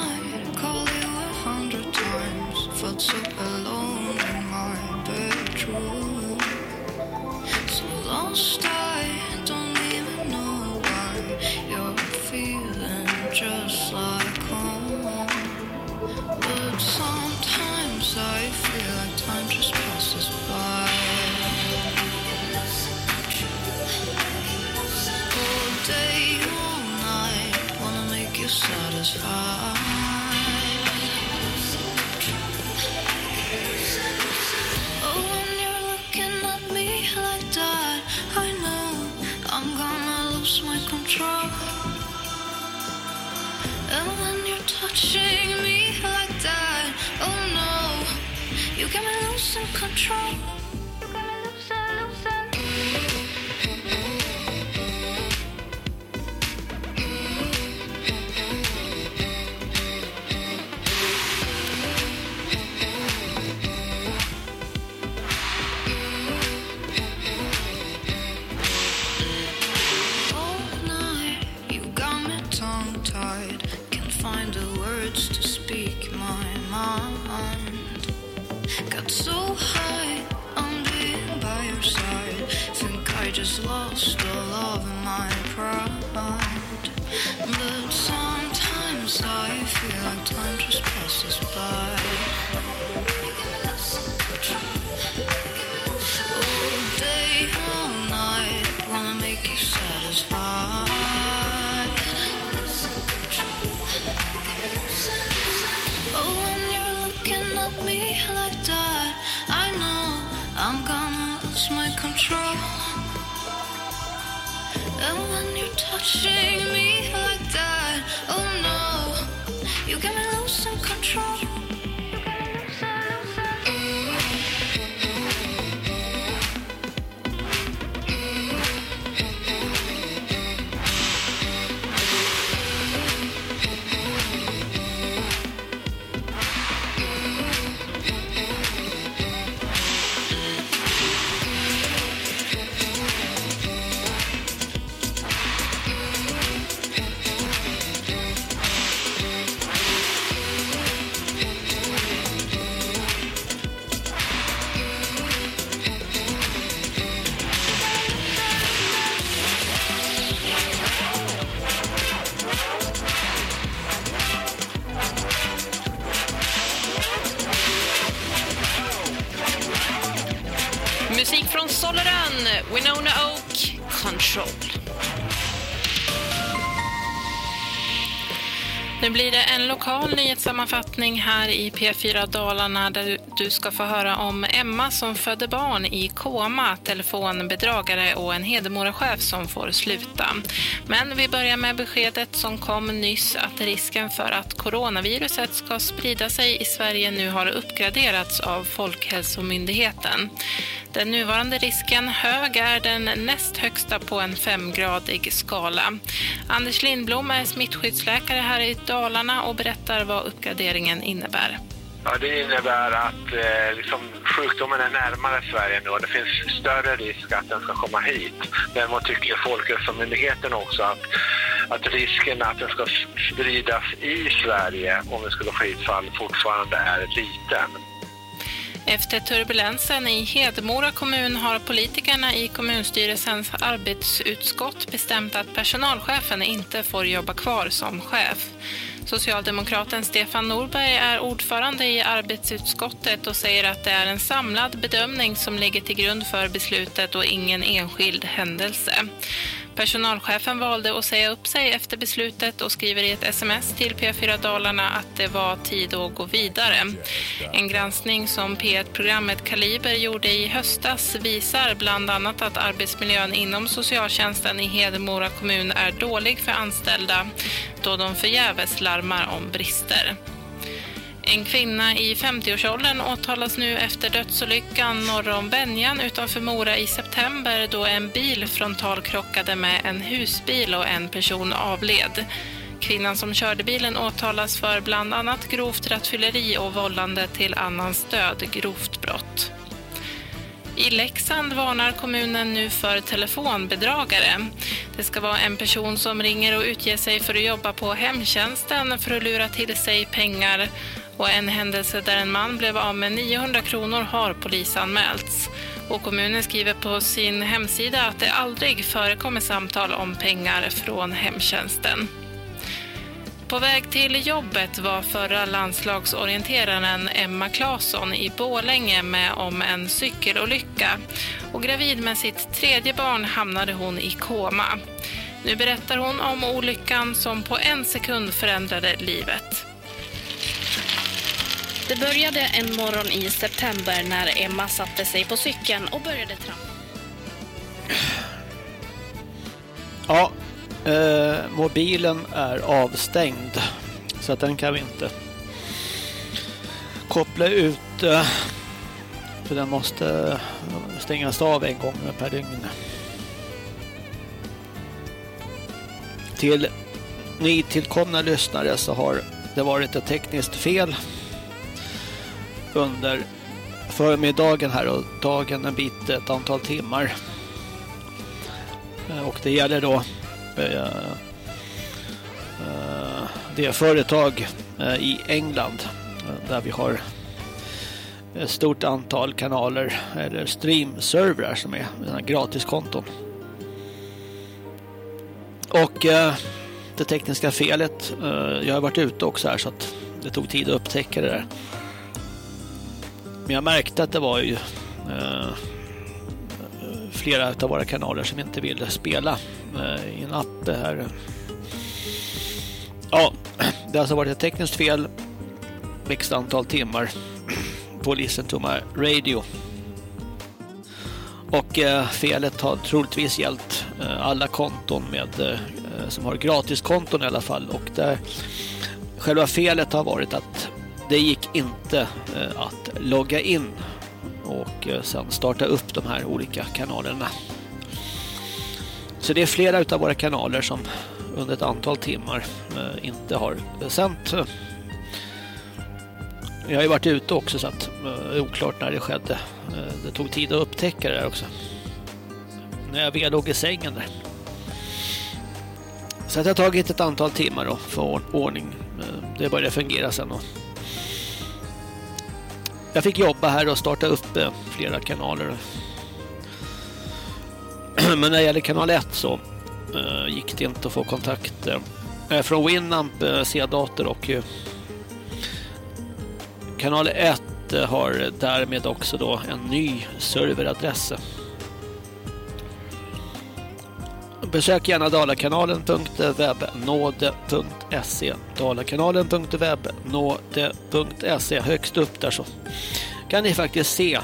Touching me like that, oh no, you got me losing control. All day, all night, wanna make you satisfied. Oh, when you're looking at me like that, I know I'm gonna lose my control. And when you're touching me like that, oh no, you give me lose some control. Fortsättning här i P4 Dalarna där du ska få höra om Emma som födde barn i koma, telefonbedragare och en Hedemorachef som får sluta. Men vi börjar med beskedet som kom nyss att risken för att coronaviruset ska sprida sig i Sverige nu har uppgraderats av Folkhälsomyndigheten. Den nuvarande risken hög är den näst högsta på en femgradig skala. Anders Lindblom är smittskyddsläkare här i Dalarna och berättar vad uppgraderingen innebär. Ja, det innebär att eh, liksom, sjukdomen är närmare Sverige nu och det finns större risk att den ska komma hit. Däremot tycker Folkhälsomyndigheten också att, att risken att den ska spridas i Sverige om det skulle ske hit fall fortfarande är liten. Efter turbulensen i Hedemora kommun har politikerna i kommunstyrelsens arbetsutskott bestämt att personalchefen inte får jobba kvar som chef. Socialdemokraten Stefan Norberg är ordförande i arbetsutskottet och säger att det är en samlad bedömning som ligger till grund för beslutet och ingen enskild händelse. Personalchefen valde att säga upp sig efter beslutet och skriver i ett sms till P4 Dalarna att det var tid att gå vidare. En granskning som P1-programmet Kaliber gjorde i höstas visar bland annat att arbetsmiljön inom socialtjänsten i Hedemora kommun är dålig för anställda då de förgäves larmar om brister. En kvinna i 50-årsåldern åtalas nu efter dödsolyckan norr om Benjan utanför Mora i september då en bil frontalkrockade med en husbil och en person avled. Kvinnan som körde bilen åtalas för bland annat grovt rattfylleri och vållande till annans död, grovt brott. I Leksand varnar kommunen nu för telefonbedragare. Det ska vara en person som ringer och utger sig för att jobba på hemtjänsten för att lura till sig pengar. Och en händelse där en man blev av med 900 kronor har polisanmälts. Och kommunen skriver på sin hemsida att det aldrig förekommer samtal om pengar från hemtjänsten. På väg till jobbet var förra landslagsorienteraren Emma Claesson i Bålänge med om en cykelolycka. Och gravid med sitt tredje barn hamnade hon i koma. Nu berättar hon om olyckan som på en sekund förändrade livet. Det började en morgon i september när Emma satte sig på cykeln och började trampa. Ja, eh, mobilen är avstängd så att den kan vi inte koppla ut eh, för den måste eh, stängas av en gång per dygn. Till nytillkomna lyssnare så har det varit ett tekniskt fel under förmiddagen här och dagen en bit ett antal timmar. Eh, och det gäller då eh, eh, det företag i England där vi har ett stort antal kanaler eller streamservrar som är gratiskonton. Och det tekniska felet, jag har varit ute också här så att det tog tid att upptäcka det där. Men jag märkte att det var ju eh, flera av våra kanaler som inte ville spela eh, i en app här. Ja, det har alltså varit ett tekniskt fel x antal timmar på Listen to my radio. Och eh, felet har troligtvis gällt eh, alla konton med eh, som har gratiskonton i alla fall och där själva felet har varit att det gick inte eh, att logga in och eh, sen starta upp de här olika kanalerna. Så det är flera av våra kanaler som under ett antal timmar eh, inte har sänt. Jag har ju varit ute också så att det är oklart när det skedde. Det tog tid att upptäcka det där också. När jag väl låg i sängen där. Så det har tagit ett antal timmar då för ordning. Det började fungera sen då jag fick jobba här och starta upp eh, flera kanaler. [clears throat] Men när det gäller kanal 1 så eh, gick det inte att få kontakt eh, från Winamp, C-dator och kanal 1 har därmed också då en ny serveradress. Besök gärna dalakanalen.webnode.se dalakanalen.webnode.se Högst upp där så kan ni faktiskt se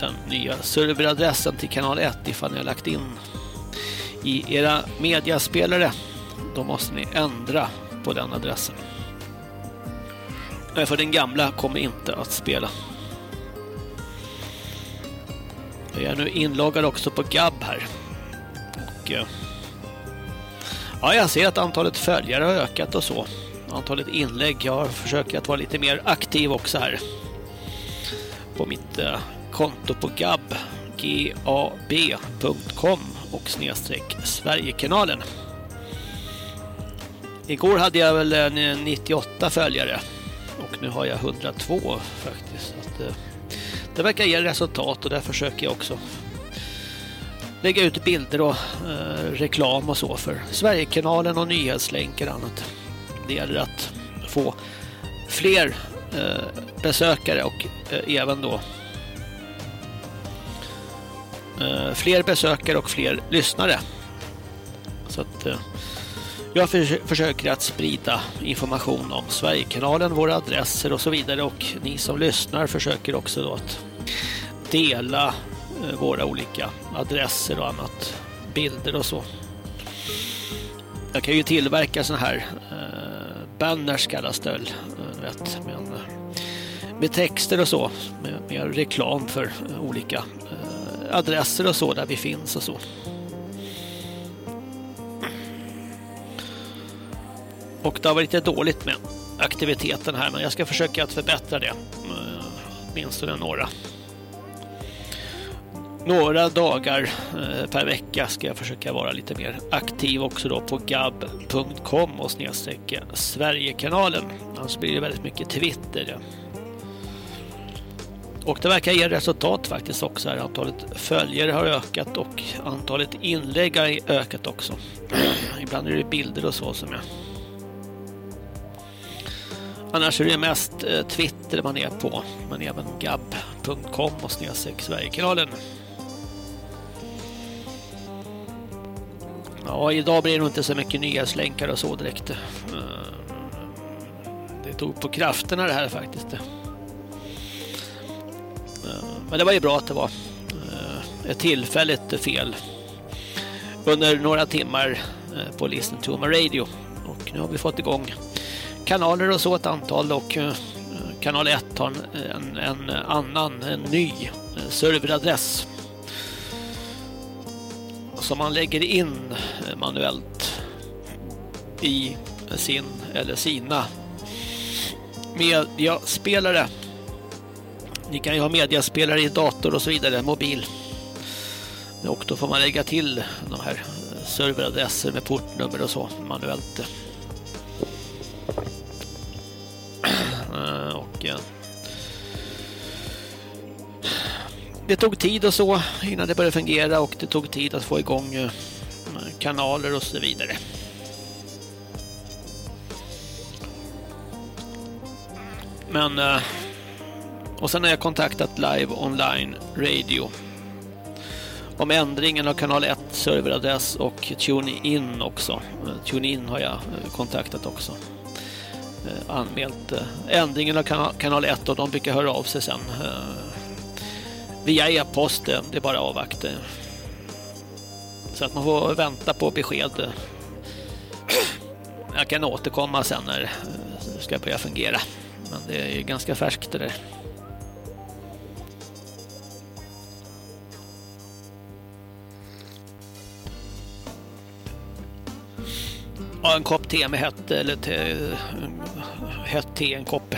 den nya serveradressen till kanal 1 ifall ni har lagt in i era mediaspelare. Då måste ni ändra på den adressen. För den gamla kommer inte att spela. Jag är nu inloggad också på Gab här mycket. ja, jag ser att antalet följare har ökat och så. Antalet inlägg. Jag försöker att vara lite mer aktiv också här. På mitt eh, konto på Gab. gab.com och snedstreck Sverigekanalen. Igår hade jag väl eh, 98 följare och nu har jag 102 faktiskt. Så att, eh, det verkar ge resultat och där försöker jag också lägga ut bilder och eh, reklam och så för Sverigekanalen och nyhetslänkar och annat. Det gäller att få fler eh, besökare och eh, även då eh, fler besökare och fler lyssnare. Så att eh, jag försöker att sprida information om Sverigekanalen, våra adresser och så vidare och ni som lyssnar försöker också då att dela Eh, våra olika adresser och annat, bilder och så. Jag kan ju tillverka såna här eh, banners kallas det väl, eh, vet, med, eh, med texter och så, med, med reklam för olika adresser och så där vi finns och så. Och det har varit lite dåligt med aktiviteten här men jag ska försöka att förbättra det. Åtminstone några. Några dagar eh, per vecka ska jag försöka vara lite mer aktiv också då på gab.com och snedstrecka Sverigekanalen. Annars blir det väldigt mycket Twitter. Och det verkar ge resultat faktiskt också här. Antalet följare har ökat och antalet inlägg har ökat också. [clears throat] Ibland är det bilder och så som jag Annars är det mest eh, Twitter man är på, men även gab.com och snedstreck Sverigekanalen. Ja, idag blir det nog inte så mycket nyhetslänkar och så direkt. Eh, det tog på krafterna det här faktiskt. Eh, men det var ju bra att det var eh, ett tillfälligt fel under några timmar på Listen to My Radio. Och nu har vi fått igång kanaler och så ett antal och kanal 1 har en, en annan, en ny serveradress som man lägger in eh, manuellt i sin eller sina mediaspelare. Ni kan ju ha mediaspelare i dator och så vidare, mobil. Och då får man lägga till de här eh, serveradresser med portnummer och så manuellt. [clears throat] Eh, och det tog tid och så innan det började fungera och det tog tid att få igång eh, kanaler och så vidare. Men eh, och sen har jag kontaktat Live Online Radio om ändringen av kanal 1 serveradress och TuneIn också. Eh, TuneIn har jag kontaktat också. Anmält ändringen av kanal 1 och de brukar höra av sig sen via e-post. Det är bara att avvakta. Så att man får vänta på besked. Jag kan återkomma sen när det ska börja fungera. Men det är ganska färskt det där. Ja, en kopp te med hett eller te, hett te, en kopp.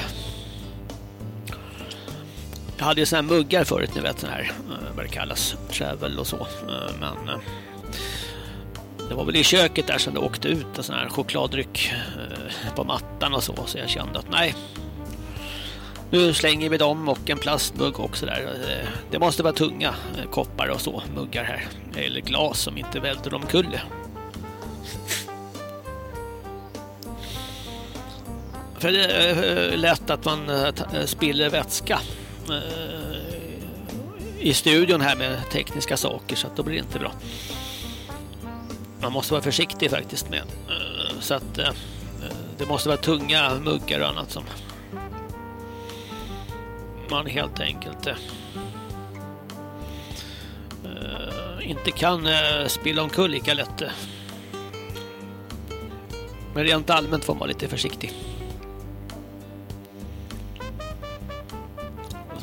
Jag hade ju såna här muggar förut, ni vet såna här, eh, vad det kallas, travel och så. Eh, men eh, det var väl i köket där som det åkte ut en sån här chokladdryck på mattan och så. Så jag kände att nej, nu slänger vi dem och en plastmugg också där. Det måste vara tunga koppar och så, muggar här. Eller glas som inte välter omkull. För det är lätt att man spiller vätska Eh, i studion här med tekniska saker så att då blir det inte bra. man måste vara försiktig faktiskt med. Eh, så att eh, det måste vara tunga muggar och annat som man helt enkelt inte kan spilla omkull lika lätt. Men rent allmänt får man vara lite försiktig.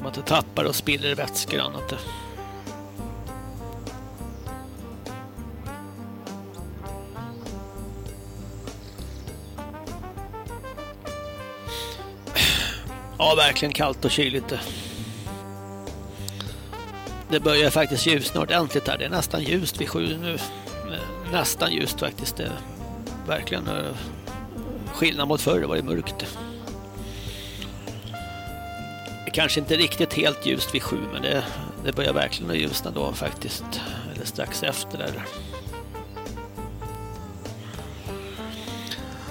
Så man inte tappar och spiller vätskor och annat. Ja, verkligen kallt och kyligt. Det börjar faktiskt ljusna ordentligt här. Det är nästan ljust vid sju nu. Nästan ljust faktiskt. Det verkligen eh, skillnad mot förr. Det var det mörkt. Kanske inte riktigt helt ljust vid sju, men det, det börjar verkligen att ljusna då faktiskt. Eller strax efter där.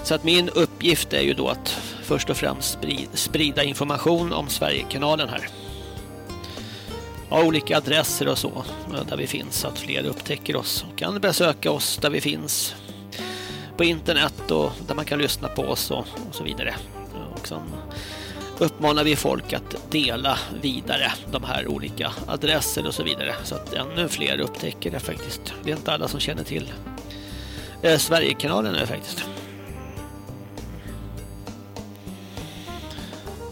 Så att min uppgift är ju då att först och främst sprida information om Sverigekanalen här. Ja, olika adresser och så där vi finns så att fler upptäcker oss och kan besöka oss där vi finns på internet och där man kan lyssna på oss och, och så vidare. Och sen uppmanar vi folk att dela vidare de här olika adresser och så vidare så att ännu fler upptäcker det faktiskt. Det är inte alla som känner till eh, Sverigekanalen nu faktiskt.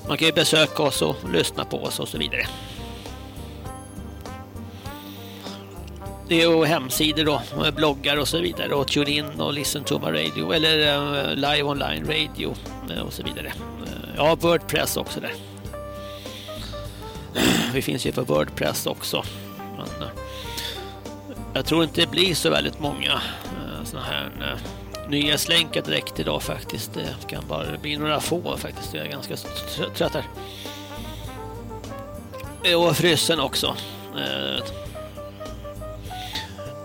Man kan ju besöka oss och lyssna på oss och så vidare. Det är hemsidor då, bloggar och så vidare och Tunein och listen to my radio eller eh, live online radio eh, och så vidare. Ja, Wordpress också där. Vi finns ju på Wordpress också. Men, eh, jag tror inte det blir så väldigt många eh, såna här eh, nyhetslänkar direkt idag faktiskt. Det kan bara bli några få faktiskt. Jag är ganska trött här. Och frysen också.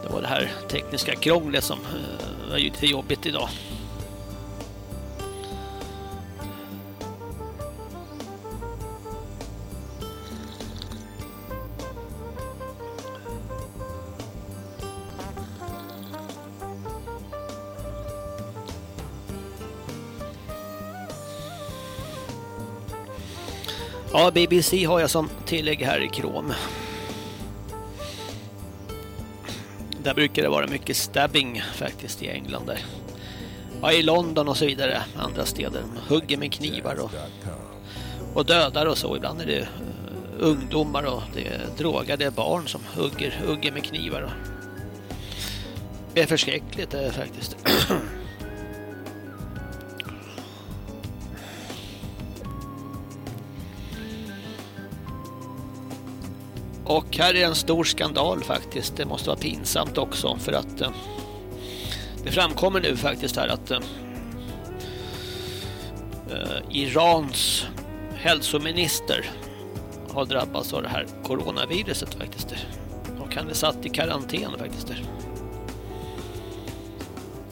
Det var det här tekniska krånglet som var lite jobbigt idag. Ja, BBC har jag som tillägg här i Chrome. Där brukar det vara mycket stabbing faktiskt i England där. Ja, i London och så vidare, andra städer. De hugger med knivar och, och dödar och så. Ibland är det eh, ungdomar och det är drogade barn som hugger, hugger med knivar. Och. Det är förskräckligt det är faktiskt. [clears throat] Och här är en stor skandal faktiskt. Det måste vara pinsamt också för att eh, det framkommer nu faktiskt här att eh, Irans hälsominister har drabbats av det här coronaviruset faktiskt. Och han är satt i karantän faktiskt.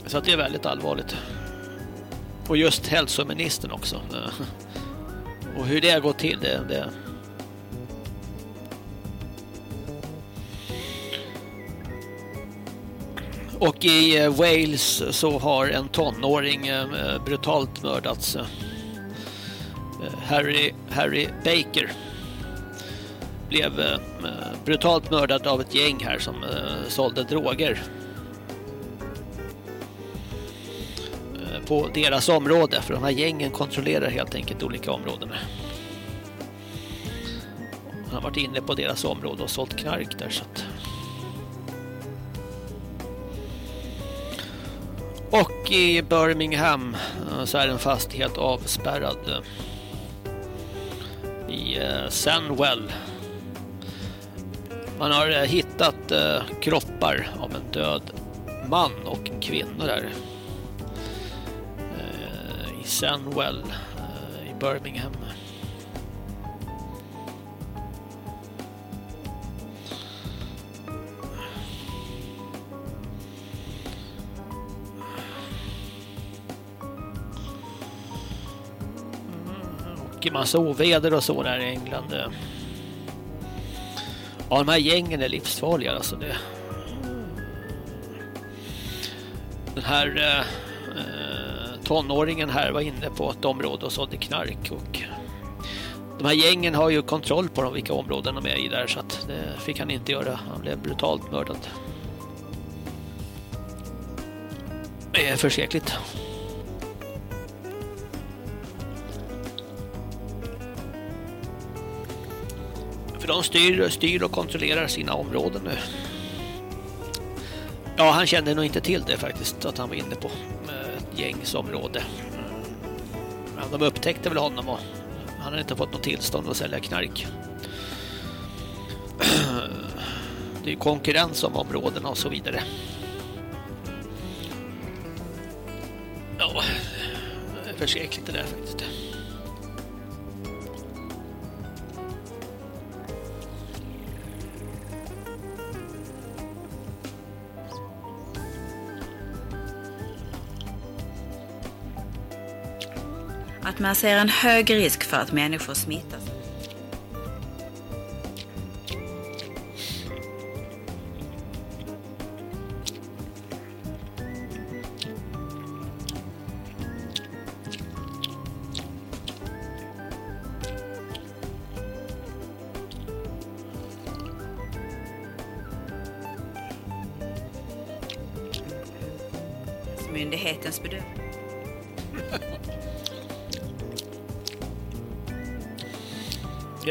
Så att det är väldigt allvarligt. Och just hälsoministern också. Eh, och hur det har gått till, det, det Och i eh, Wales så har en tonåring eh, brutalt mördats. Eh, Harry, Harry Baker blev brutalt mördad av ett gäng här som sålde droger på deras område för de här gängen kontrollerar helt enkelt olika områden. Han har varit inne på deras område och sålt knark där så att Och i Birmingham eh, så är en fastighet avspärrad i eh, Sandwell. Man har eh, hittat kroppar av en död man och en kvinna där. I Sandwell i Birmingham. Mycket massa oväder och så där i England. Ja, de här gängen är livsfarliga alltså det. den här eh, tonåringen här var inne på ett område och sålde knark och de här gängen har ju kontroll på dem, vilka områden de är i där så att det fick han inte göra. Han blev brutalt mördad. Det är förskräckligt. För de styr, styr och kontrollerar sina områden nu. Ja, han kände nog inte till det faktiskt, att han var inne på eh, ett gängsområde. Men mm. de upptäckte väl honom och han hade inte fått något tillstånd att sälja knark. [clears throat] Det är konkurrens om områdena och så vidare. Ja, det är förskräckligt det där faktiskt. Att man ser en hög risk för att människor smittas.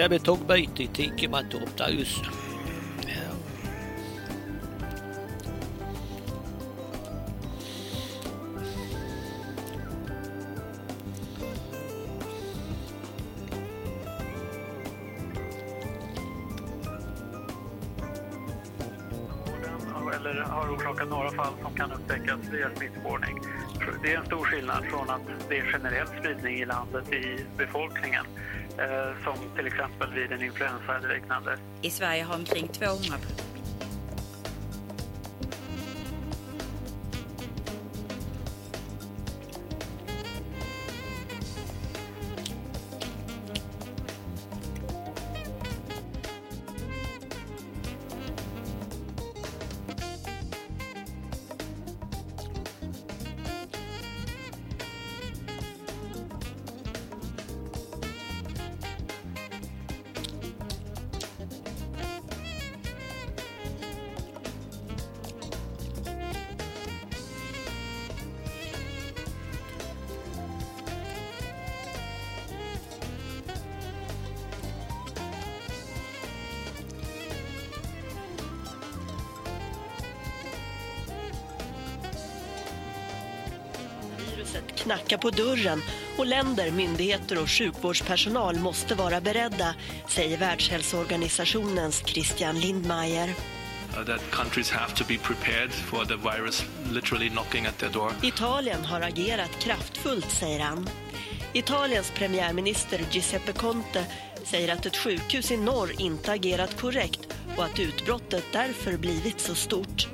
Jag betog byte tekemät ofta just. eller har orsakat några fall som kan upptäckas via smittspårning. Det är en stor skillnad från att det är generell spridning i landet i befolkningen Eh, som till exempel vid en influensa eller liknande. I Sverige har omkring 200 Viruset knackar på dörren och länder, myndigheter och sjukvårdspersonal måste vara beredda, säger Världshälsoorganisationens Christian Lindmeier. uh, that countries have to be prepared for the virus literally knocking at their door. Italien har agerat kraftfullt, säger han. Italiens premiärminister Giuseppe Conte säger att ett sjukhus i norr inte agerat korrekt och att utbrottet därför blivit så stort.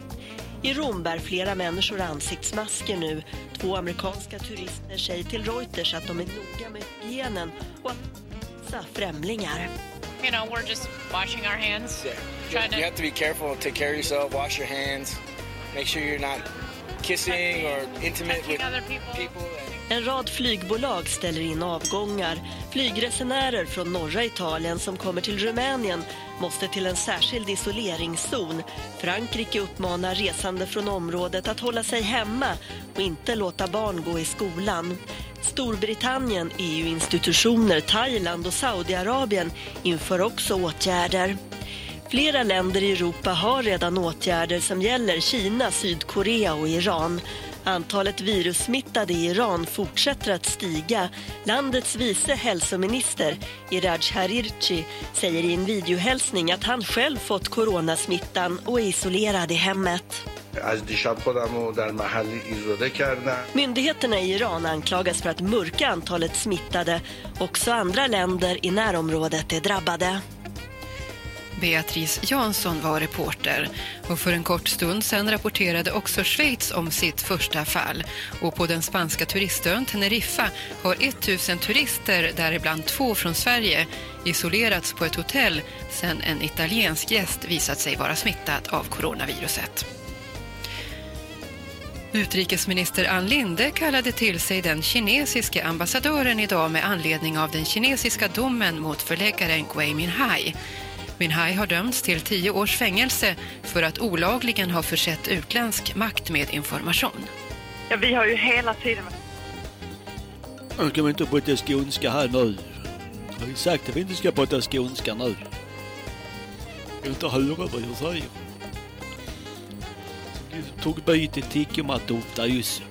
I Rom bär flera människor ansiktsmasker nu. Två amerikanska turister säger till Reuters att de är noga med hygienen och att visa främlingar. You know, we're just washing our hands. Trying You have to be careful, take care of yourself, wash your hands, make sure you're not kissing or intimate with other people. En rad flygbolag ställer in avgångar. Flygresenärer från norra Italien som kommer till Rumänien måste till en särskild isoleringszon. Frankrike uppmanar resande från området att hålla sig hemma och inte låta barn gå i skolan. Storbritannien, EU-institutioner, Thailand och Saudiarabien inför också åtgärder. Flera länder i Europa har redan åtgärder som gäller Kina, Sydkorea och Iran. Antalet virussmittade i Iran fortsätter att stiga. Landets vice hälsominister Iraj Harirchi säger i en videohälsning att han själv fått coronasmittan och är isolerad i hemmet. Myndigheterna i Iran anklagas för att mörka antalet smittade. Också andra länder i närområdet är drabbade. Beatrice Jansson var reporter och för en kort stund sen rapporterade också Schweiz om sitt första fall. Och på den spanska turistön Teneriffa har 1000 turister, däribland två från Sverige, isolerats på ett hotell sedan en italiensk gäst visat sig vara smittad av coronaviruset. Utrikesminister Ann Linde kallade till sig den kinesiska ambassadören idag med anledning av den kinesiska domen mot förläggaren Gui Minhai. Minhai har dömts till tio års fängelse för att olagligen ha försett utländsk makt med information. Ja, vi har ju hela tiden... Nu kan vi inte prata skånska här nu. Jag har sagt att vi inte ska prata skånska nu. Jag vill inte höra vad jag säger. Jag tog byte tickemat ofta just.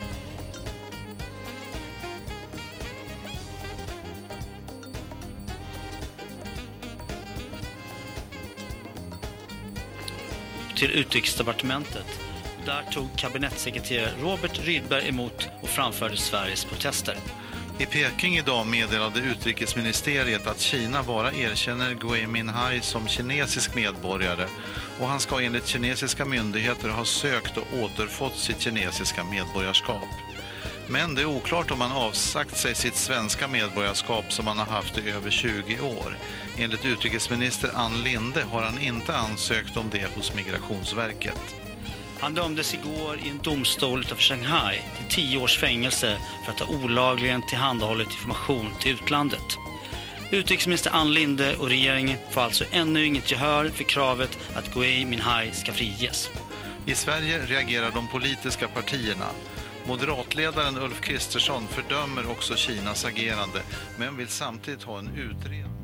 Till Utrikesdepartementet. Där tog kabinettssekreterare Robert Rydberg emot och framförde Sveriges protester. I Peking idag meddelade utrikesministeriet att Kina bara erkänner Gui Minhai som kinesisk medborgare och han ska enligt kinesiska myndigheter ha sökt och återfått sitt kinesiska medborgarskap. Men det är oklart om han avsagt sig sitt svenska medborgarskap som han har haft i över 20 år. Enligt utrikesminister Ann Linde har han inte ansökt om det hos Migrationsverket. Han dömdes igår i en domstol utanför Shanghai till tio års fängelse för att ha olagligen tillhandahållit information till utlandet. Utrikesminister Ann Linde och regeringen får alltså ännu inget gehör för kravet att Gui Minhai ska friges. I Sverige reagerar de politiska partierna. Moderatledaren Ulf Kristersson fördömer också Kinas agerande men vill samtidigt ha en utredning.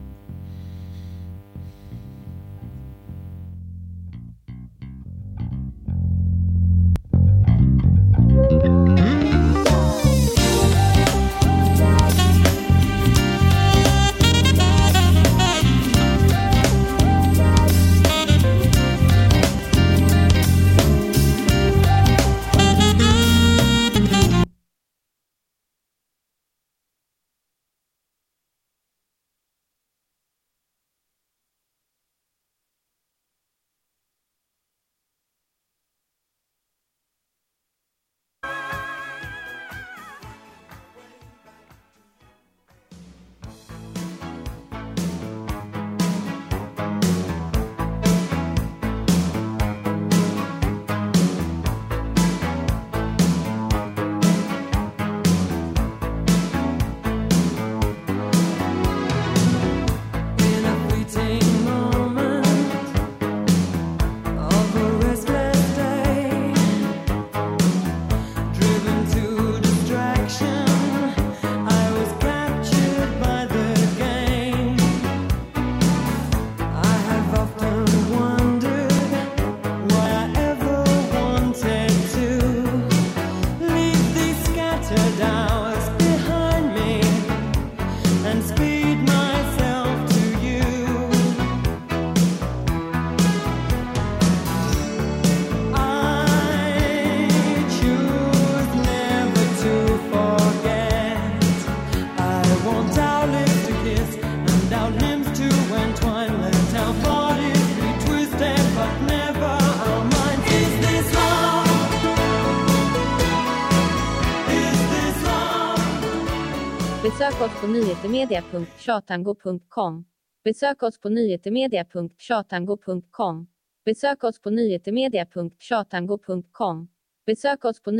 Besök oss på nyhetermedia.chatango.com. Besök oss på nyhetermedia.chatango.com. Besök oss på nyhetermedia.chatango.com. Besök oss på.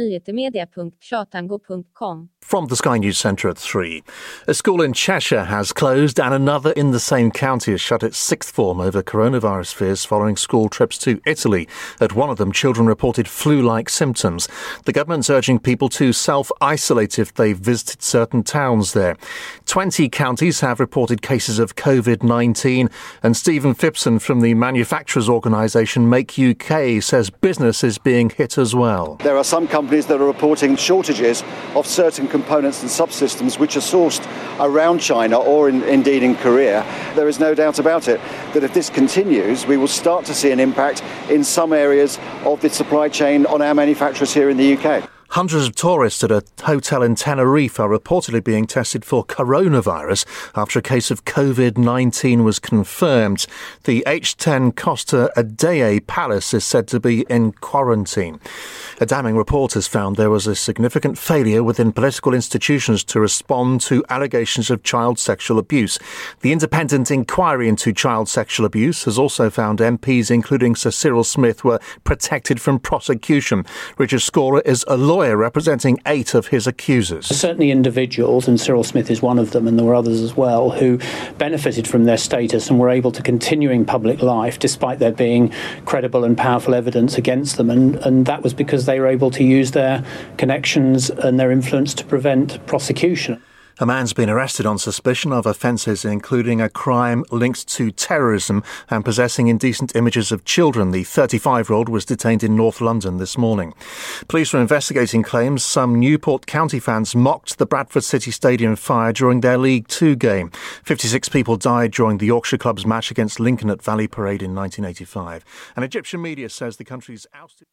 From the Sky News Centre at 3. A school in Cheshire has closed and another in the same county has shut its sixth form over coronavirus fears following school trips to Italy. At one of them, children reported flu like symptoms. The government's urging people to self isolate if they've visited certain towns there. 20 counties have reported cases of COVID 19, and Stephen Phipson from the manufacturers organisation Make UK says business is being hit as well. There are some companies that are reporting shortages of certain components and subsystems which are sourced around China or in, indeed in Korea. There is no doubt about it that if this continues, we will start to see an impact in some areas of the supply chain on our manufacturers here in the UK. Hundreds of tourists at a hotel in Tenerife are reportedly being tested for coronavirus after a case of COVID 19 was confirmed. The H10 Costa Adeye Palace is said to be in quarantine. A damning report has found there was a significant failure within political institutions to respond to allegations of child sexual abuse. The independent inquiry into child sexual abuse has also found MPs, including Sir Cyril Smith, were protected from prosecution. Richard Scorer is a lawyer lawyer representing eight of his accusers. Certainly, individuals, and Cyril Smith is one of them, and there were others as well, who benefited from their status and were able to continue in public life despite there being credible and powerful evidence against them. And, and that was because they were able to use their connections and their influence to prevent prosecution. A man's been arrested on suspicion of offences including a crime linked to terrorism and possessing indecent images of children. The 35 year old was detained in North London this morning. Police were investigating claims some Newport County fans mocked the Bradford City Stadium fire during their League Two game. 56 people died during the Yorkshire club's match against Lincoln at Valley Parade in 1985. And Egyptian media says the country's ousted.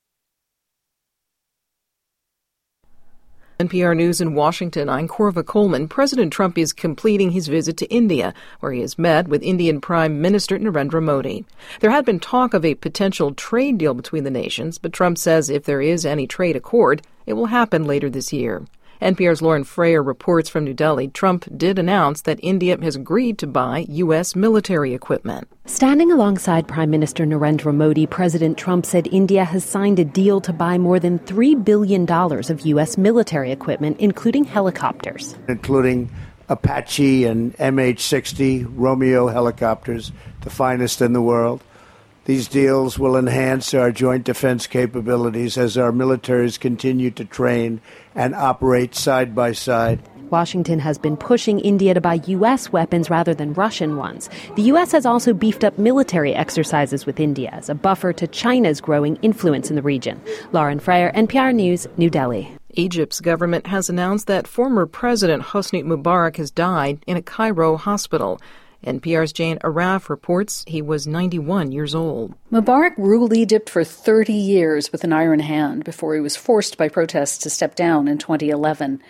NPR News in Washington, I'm Corva Coleman. President Trump is completing his visit to India, where he has met with Indian Prime Minister Narendra Modi. There had been talk of a potential trade deal between the nations, but Trump says if there is any trade accord, it will happen later this year. NPR's Lauren Frayer reports from New Delhi. Trump did announce that India has agreed to buy U.S. military equipment. Standing alongside Prime Minister Narendra Modi, President Trump said India has signed a deal to buy more than $3 billion of U.S. military equipment, including helicopters. Including Apache and MH 60 Romeo helicopters, the finest in the world. These deals will enhance our joint defense capabilities as our militaries continue to train and operate side by side. Washington has been pushing India to buy U.S. weapons rather than Russian ones. The U.S. has also beefed up military exercises with India as a buffer to China's growing influence in the region. Lauren Frayer, NPR News, New Delhi. Egypt's government has announced that former President Hosni Mubarak has died in a Cairo hospital. NPR's Jane Araf reports he was 91 years old. Mubarak ruled Egypt for 30 years with an iron hand before he was forced by protests to step down in 2011.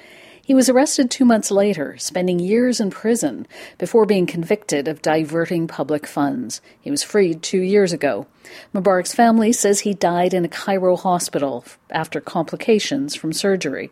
He was arrested two months later, spending years in prison before being convicted of diverting public funds. He was freed two years ago. Mubarak's family says he died in a Cairo hospital after complications from surgery.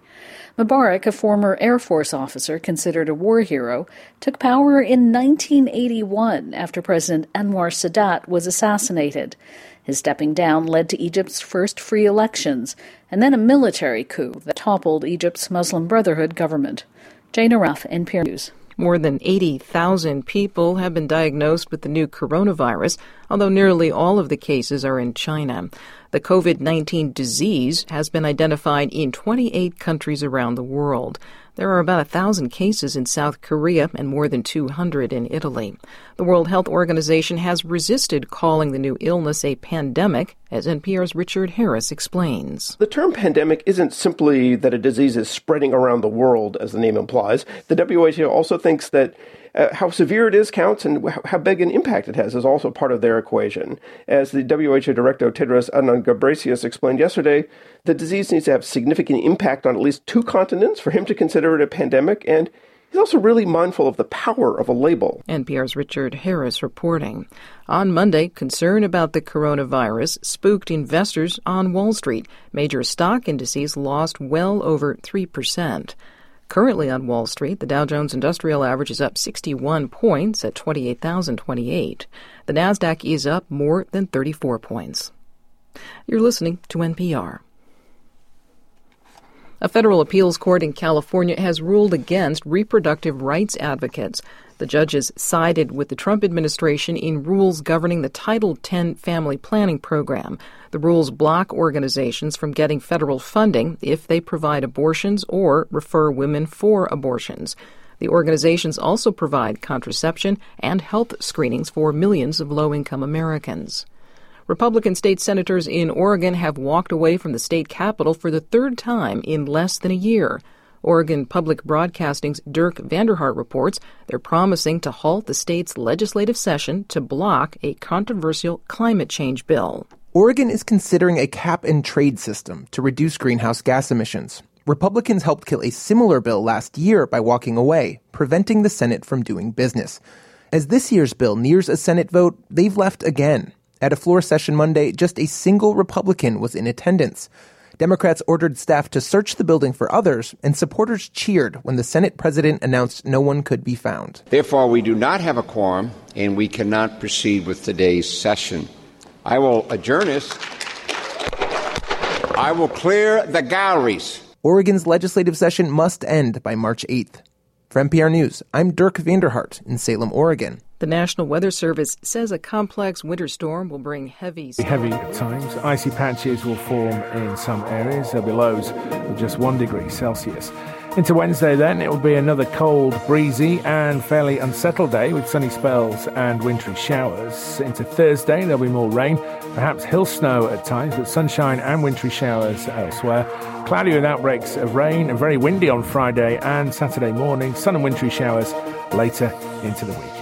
Mubarak, a former Air Force officer considered a war hero, took power in 1981 after President Anwar Sadat was assassinated. His stepping down led to Egypt's first free elections and then a military coup that toppled Egypt's Muslim Brotherhood government. Jane Araf, NPR News. More than 80,000 people have been diagnosed with the new coronavirus, although nearly all of the cases are in China. The COVID 19 disease has been identified in 28 countries around the world. There are about a thousand cases in South Korea and more than 200 in Italy. The World Health Organization has resisted calling the new illness a pandemic, as NPR's Richard Harris explains. The term pandemic isn't simply that a disease is spreading around the world, as the name implies. The WHO also thinks that uh, how severe it is counts and how big an impact it has is also part of their equation. As the WHO Director Tedros Adhanom Ghebreyesus explained yesterday, the disease needs to have significant impact on at least two continents for him to consider it a pandemic, and He's also really mindful of the power of a label. NPR's Richard Harris reporting. On Monday, concern about the coronavirus spooked investors on Wall Street. Major stock indices lost well over 3%. Currently on Wall Street, the Dow Jones Industrial Average is up 61 points at 28,028. The Nasdaq is up more than 34 points. You're listening to NPR. A federal appeals court in California has ruled against reproductive rights advocates. The judges sided with the Trump administration in rules governing the Title X family planning program. The rules block organizations from getting federal funding if they provide abortions or refer women for abortions. The organizations also provide contraception and health screenings for millions of low income Americans. Republican state senators in Oregon have walked away from the state capitol for the third time in less than a year. Oregon Public Broadcasting's Dirk Vanderhart reports they're promising to halt the state's legislative session to block a controversial climate change bill. Oregon is considering a cap and trade system to reduce greenhouse gas emissions. Republicans helped kill a similar bill last year by walking away, preventing the Senate from doing business. As this year's bill nears a Senate vote, they've left again. At a floor session Monday, just a single Republican was in attendance. Democrats ordered staff to search the building for others, and supporters cheered when the Senate president announced no one could be found. Therefore, we do not have a quorum, and we cannot proceed with today's session. I will adjourn us. I will clear the galleries. Oregon's legislative session must end by March 8th. For NPR News, I'm Dirk Vanderhart in Salem, Oregon. The National Weather Service says a complex winter storm will bring heavy snow. Heavy at times. Icy patches will form in some areas. There'll be lows of just one degree Celsius. Into Wednesday, then, it will be another cold, breezy, and fairly unsettled day with sunny spells and wintry showers. Into Thursday, there'll be more rain, perhaps hill snow at times, but sunshine and wintry showers elsewhere. Cloudy with outbreaks of rain and very windy on Friday and Saturday morning. Sun and wintry showers later into the weekend.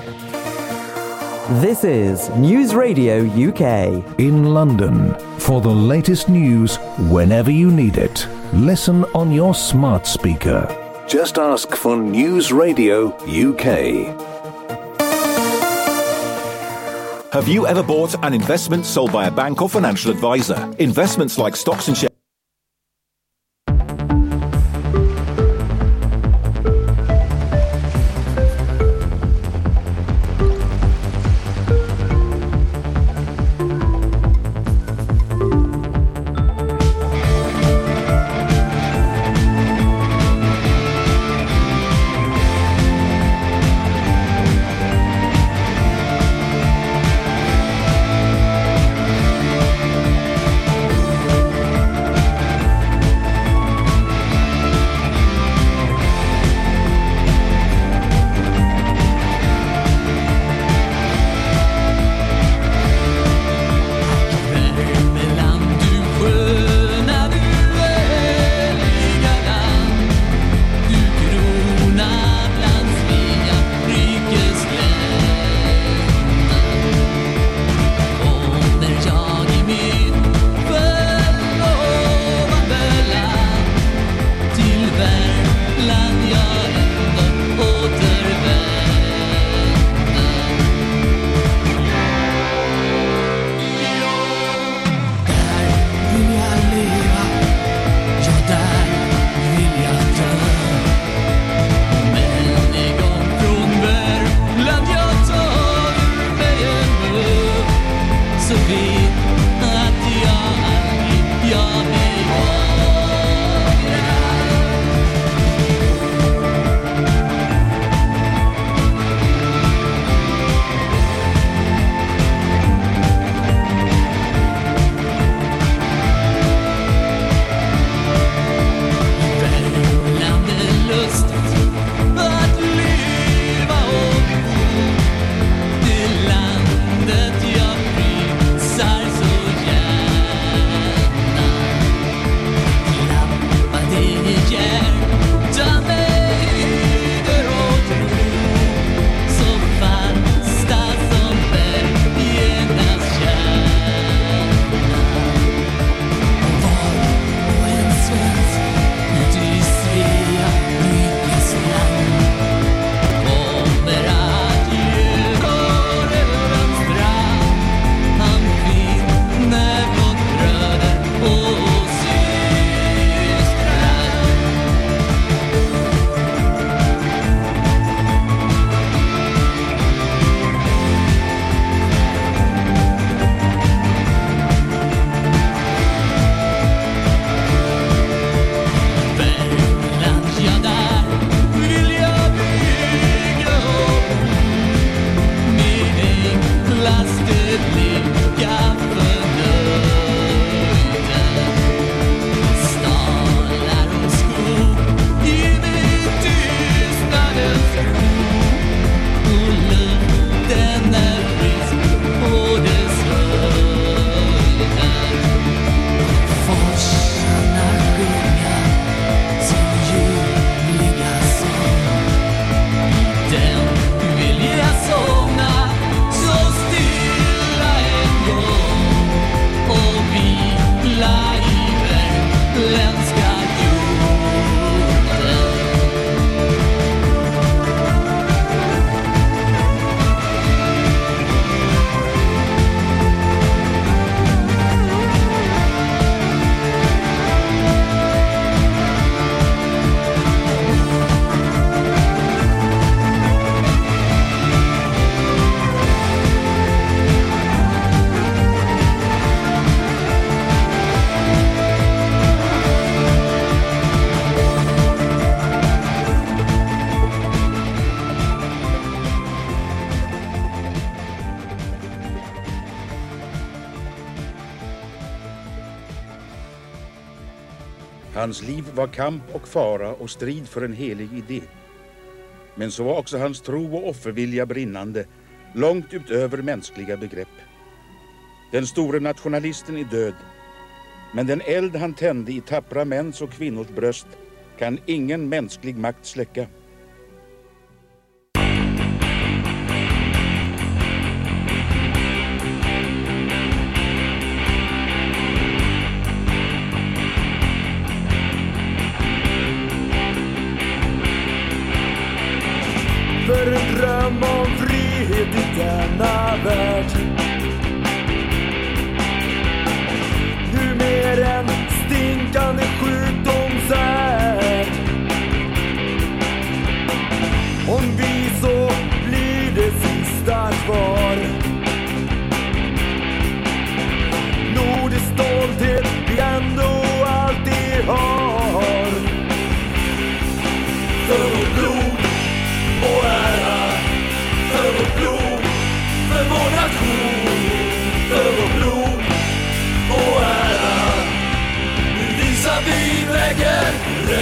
This is News Radio UK. In London. For the latest news whenever you need it, listen on your smart speaker. Just ask for News Radio UK. Have you ever bought an investment sold by a bank or financial advisor? Investments like stocks and shares. Var kamp och fara och strid för en helig idé. Men så var också hans tro och offervilja brinnande, långt utöver mänskliga begrepp. Den store nationalisten är död, men den eld han tände i tappra mäns och kvinnors bröst kan ingen mänsklig makt släcka. Dröm om frihet i denna värld. Nu mer än stinkande sjukdomshärd.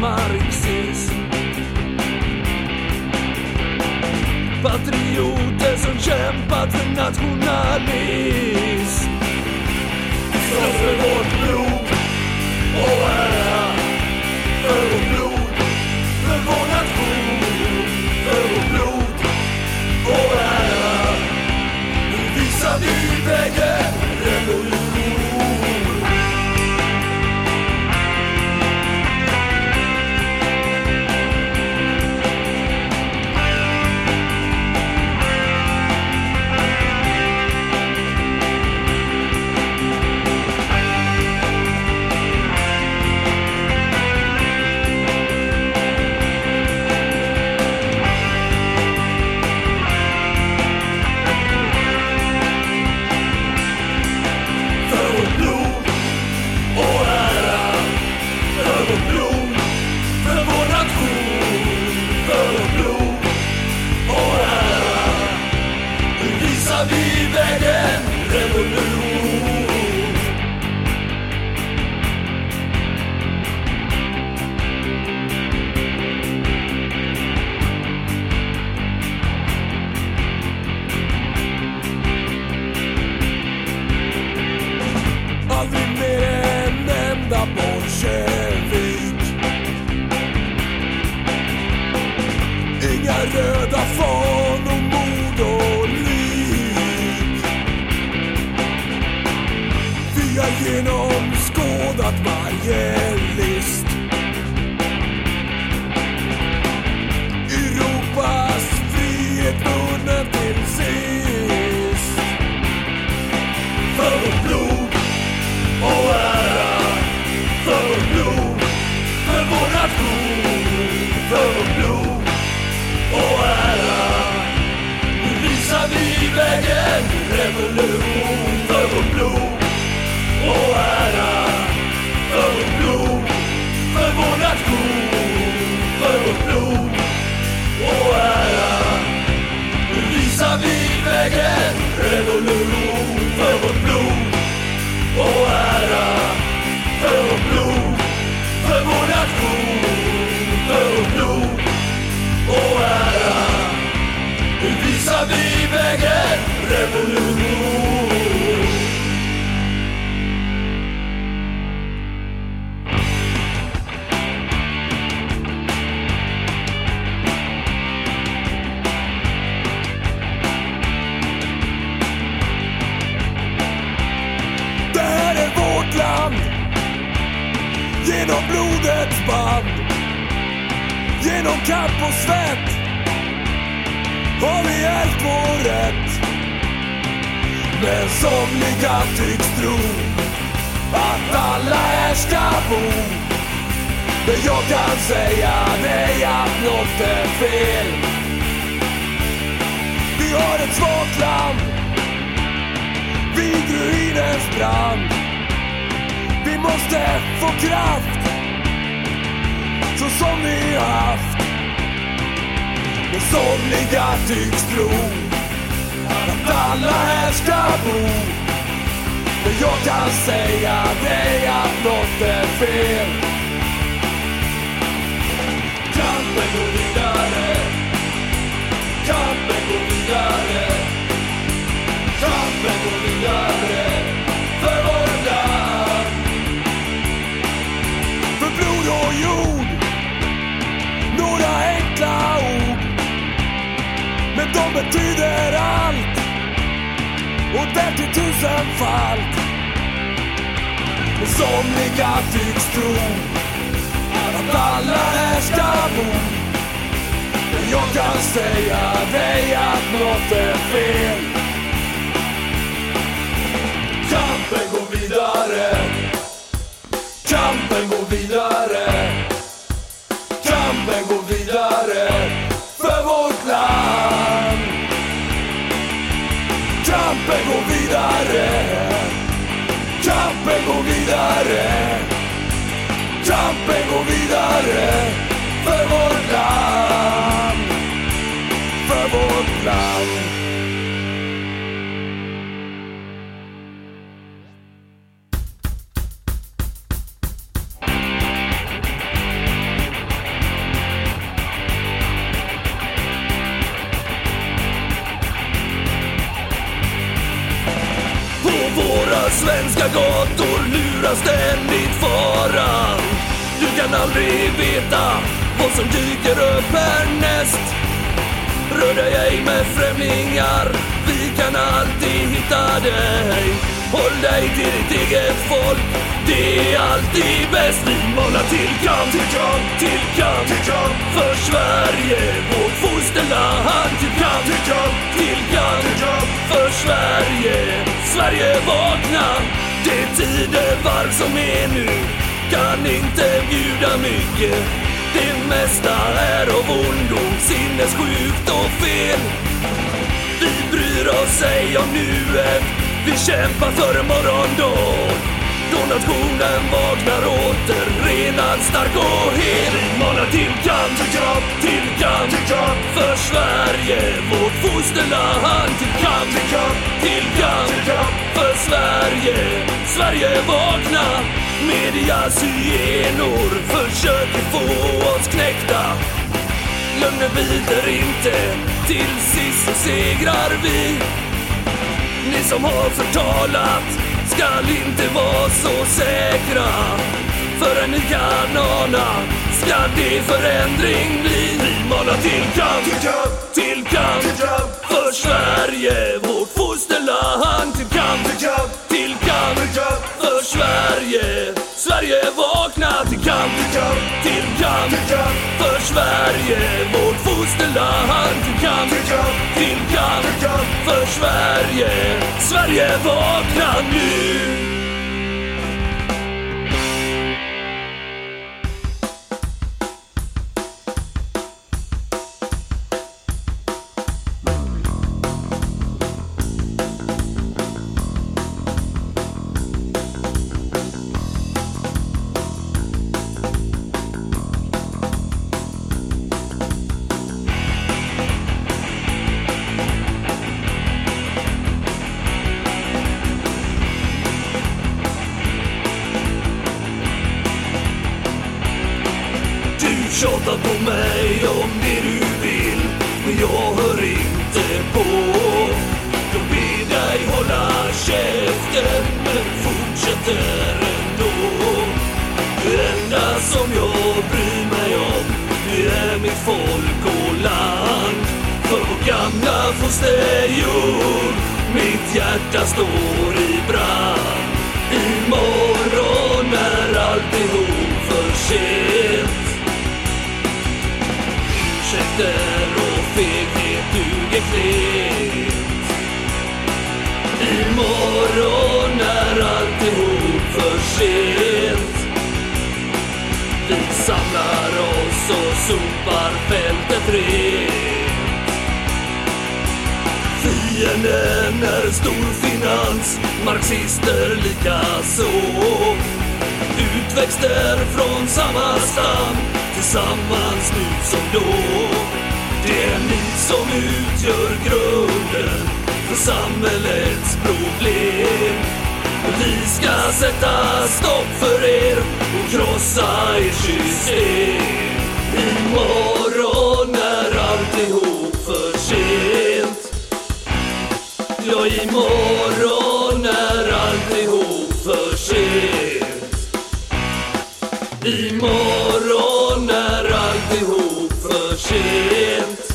marxism. Patrioter som kämpat för nationalism. Slåss för vårt blod och ära för vårt vägen, revolution för vårt blod och ära för vårt blod, för vår nation, för vårt blod och ära. Nu visar vi vägen, revolution för vårt blod och ära för vårt blod, för vår nation, för vårt blod och ära. Nu visar vi vägen, revolution. Det här är vårt land. Genom blodets band. Genom kamp och svett. Har vi ärvt vår rätt Men somliga tycks tro att alla här ska bo. Men jag kan säga nej att något är fel. Vi har ett svagt land vid ruinens brand. Vi måste få kraft så som vi haft. Men somliga tycks tro att alla här ska bo. Men jag kan säga dig att något är fel. Kampen går vidare. Kampen går vidare. Kampen går vidare. För vårt land. För blod och jord. Några de betyder allt. Och därtill tusenfalt. Somliga tycks tro att alla här ska bo. Men jag kan säga dig att något är fel. Kampen går vidare. Kampen går vidare. Kampen går Kampen går vidare. Kampen går vidare. Kampen går vidare för vårt land. För vårt land. Lurar ständigt fara. Du kan aldrig veta vad som dyker upp härnäst. Rör dig ej med främlingar, vi kan alltid hitta dig. Håll dig till ditt eget folk, det är alltid bäst. Vi manar till kamp, till kamp, till kamp, till kamp för Sverige, vårt fosterland. Till kamp, till kamp, till kamp, till kamp för Sverige. Sverige vakna, det tidevarv som är nu kan inte bjuda mycket. Det mesta är av ondo, sinnessjukt och fel. Vi bryr oss ej om nuet, vi kämpar för morgondag. Då nationen vaknar åter, renad, stark och hel. Manar till kamp, till kamp, till kamp, till kamp för Sverige, vårt fosterland. Till kamp, till kamp, till kamp, till kamp för Sverige. Sverige vakna, medias hyenor försöker få oss knäckta. Lögnen biter inte, till sist så segrar vi. Ni som har förtalat skall inte vara så säkra. Förrän ni kan ana ska det förändring bli. Vi manar till kamp, till kamp, till kamp, till kamp för Sverige, vårt fosterland. Till kamp, till kamp, kamp, för Sverige. Sverige vakna till kamp, till kamp, till kamp, för Sverige, vårt fosterland. Till kamp, till kamp för Sverige. Sverige vakna nu. Så och sopar fältet rent. Fienden är storfinans, marxister likaså. Utväxter från samma stam, tillsammans nu som då. Det är ni som utgör grunden för samhällets problem. Vi ska sätta stopp för er och krossa ert system. Imorgon är alltihop för sent. Ja, imorgon är alltihop för sent. Imorgon är alltihop för sent.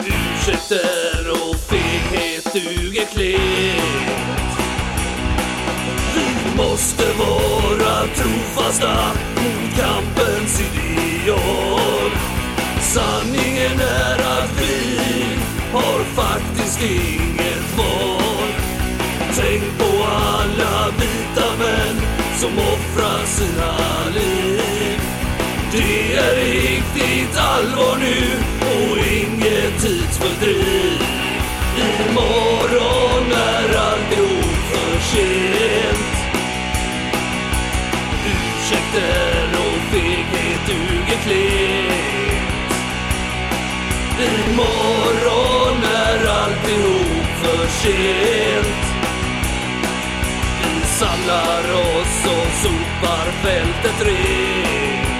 Ursäkter och feghet duger klent. Vi måste vara trofasta kampens Sanningen är att vi har faktiskt inget val Tänk på alla vita män som offrar sina liv. Det är riktigt allvar nu och inget tidsfördriv. Imorgon är alltihop för sent. Ursäkter sent. Vi samlar oss och sopar fältet rent.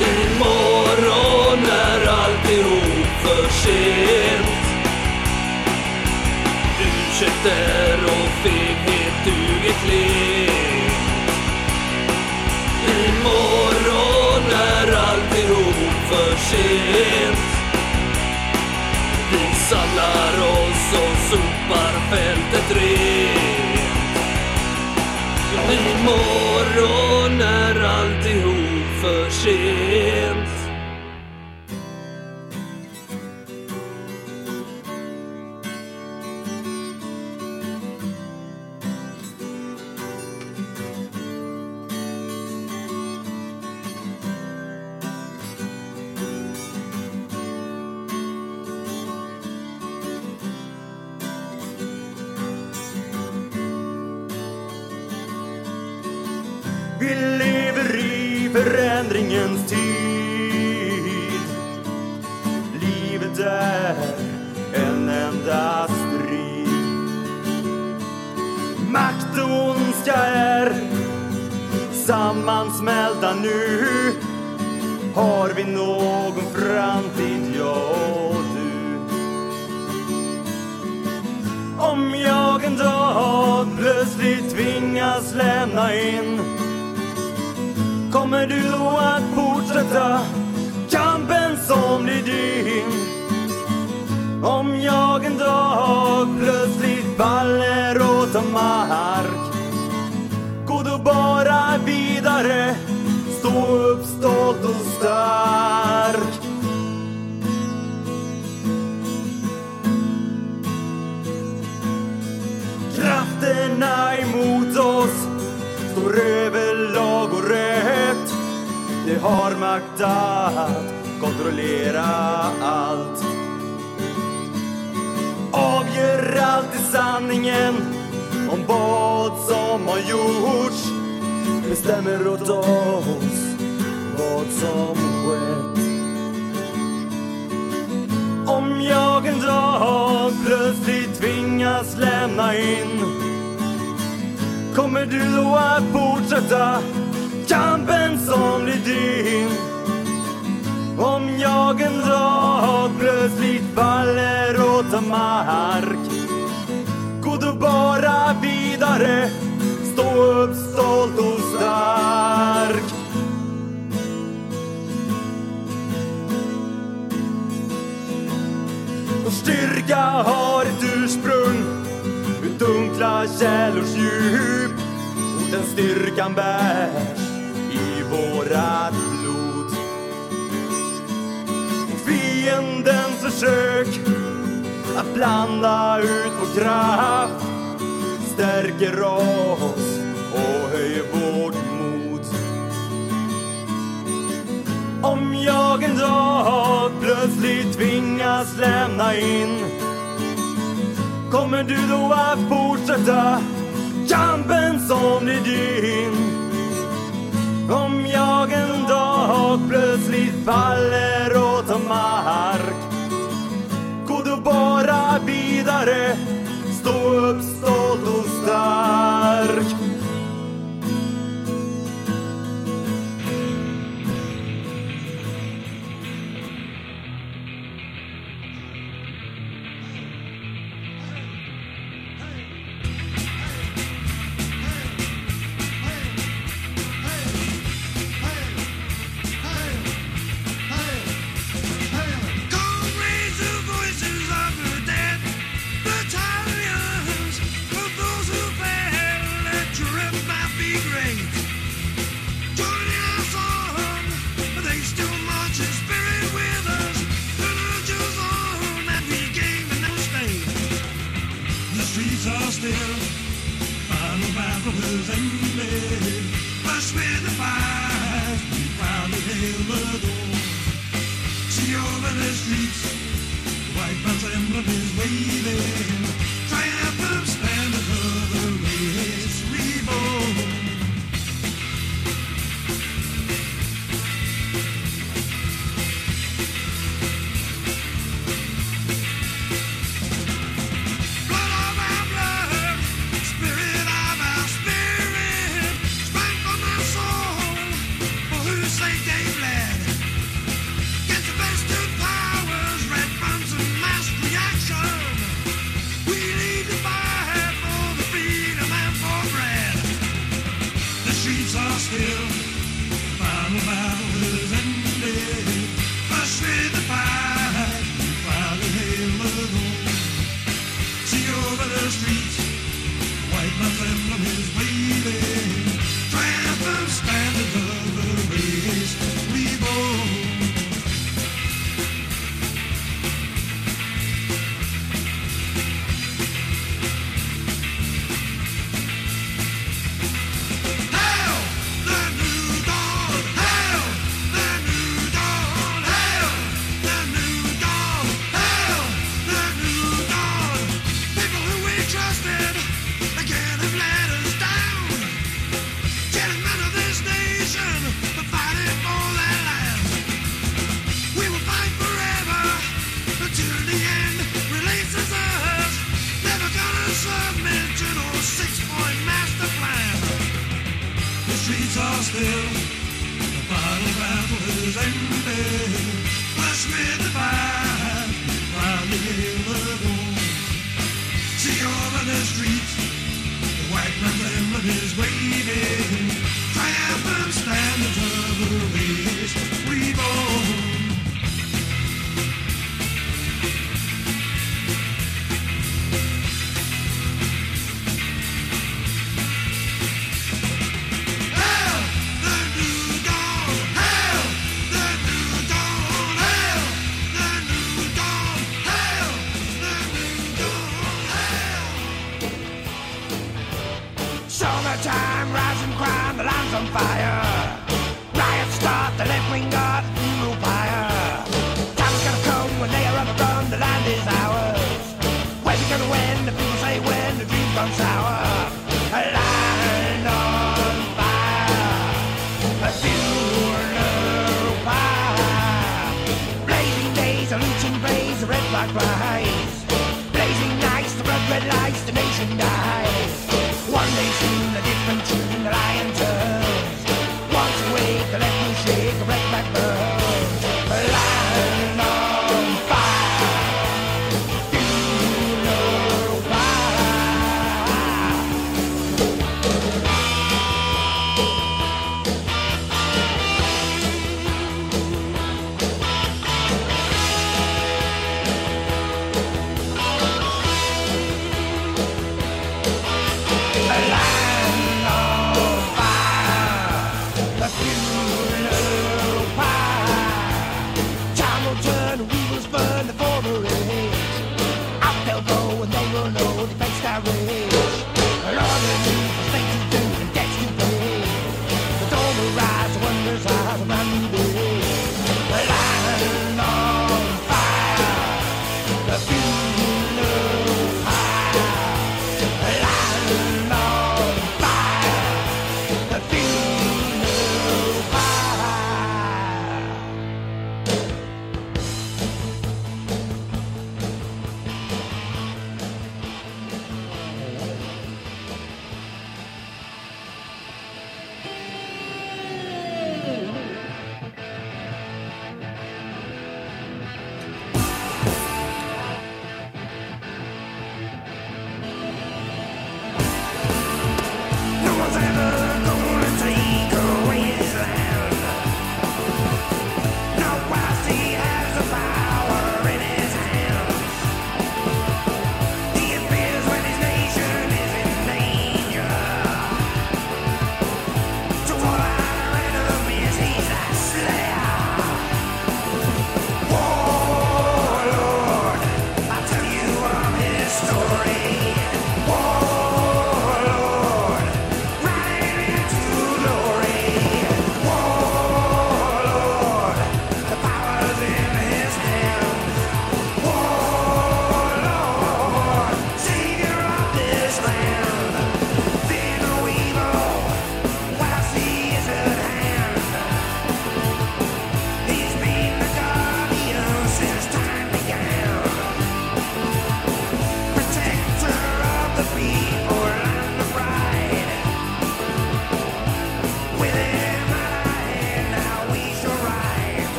Imorgon är alltihop för sent. Ursäkter och feghet duger klent. Imorgon är alltihop för sent samlar oss och sopar fältet rent. Imorgon är alltihop för sent.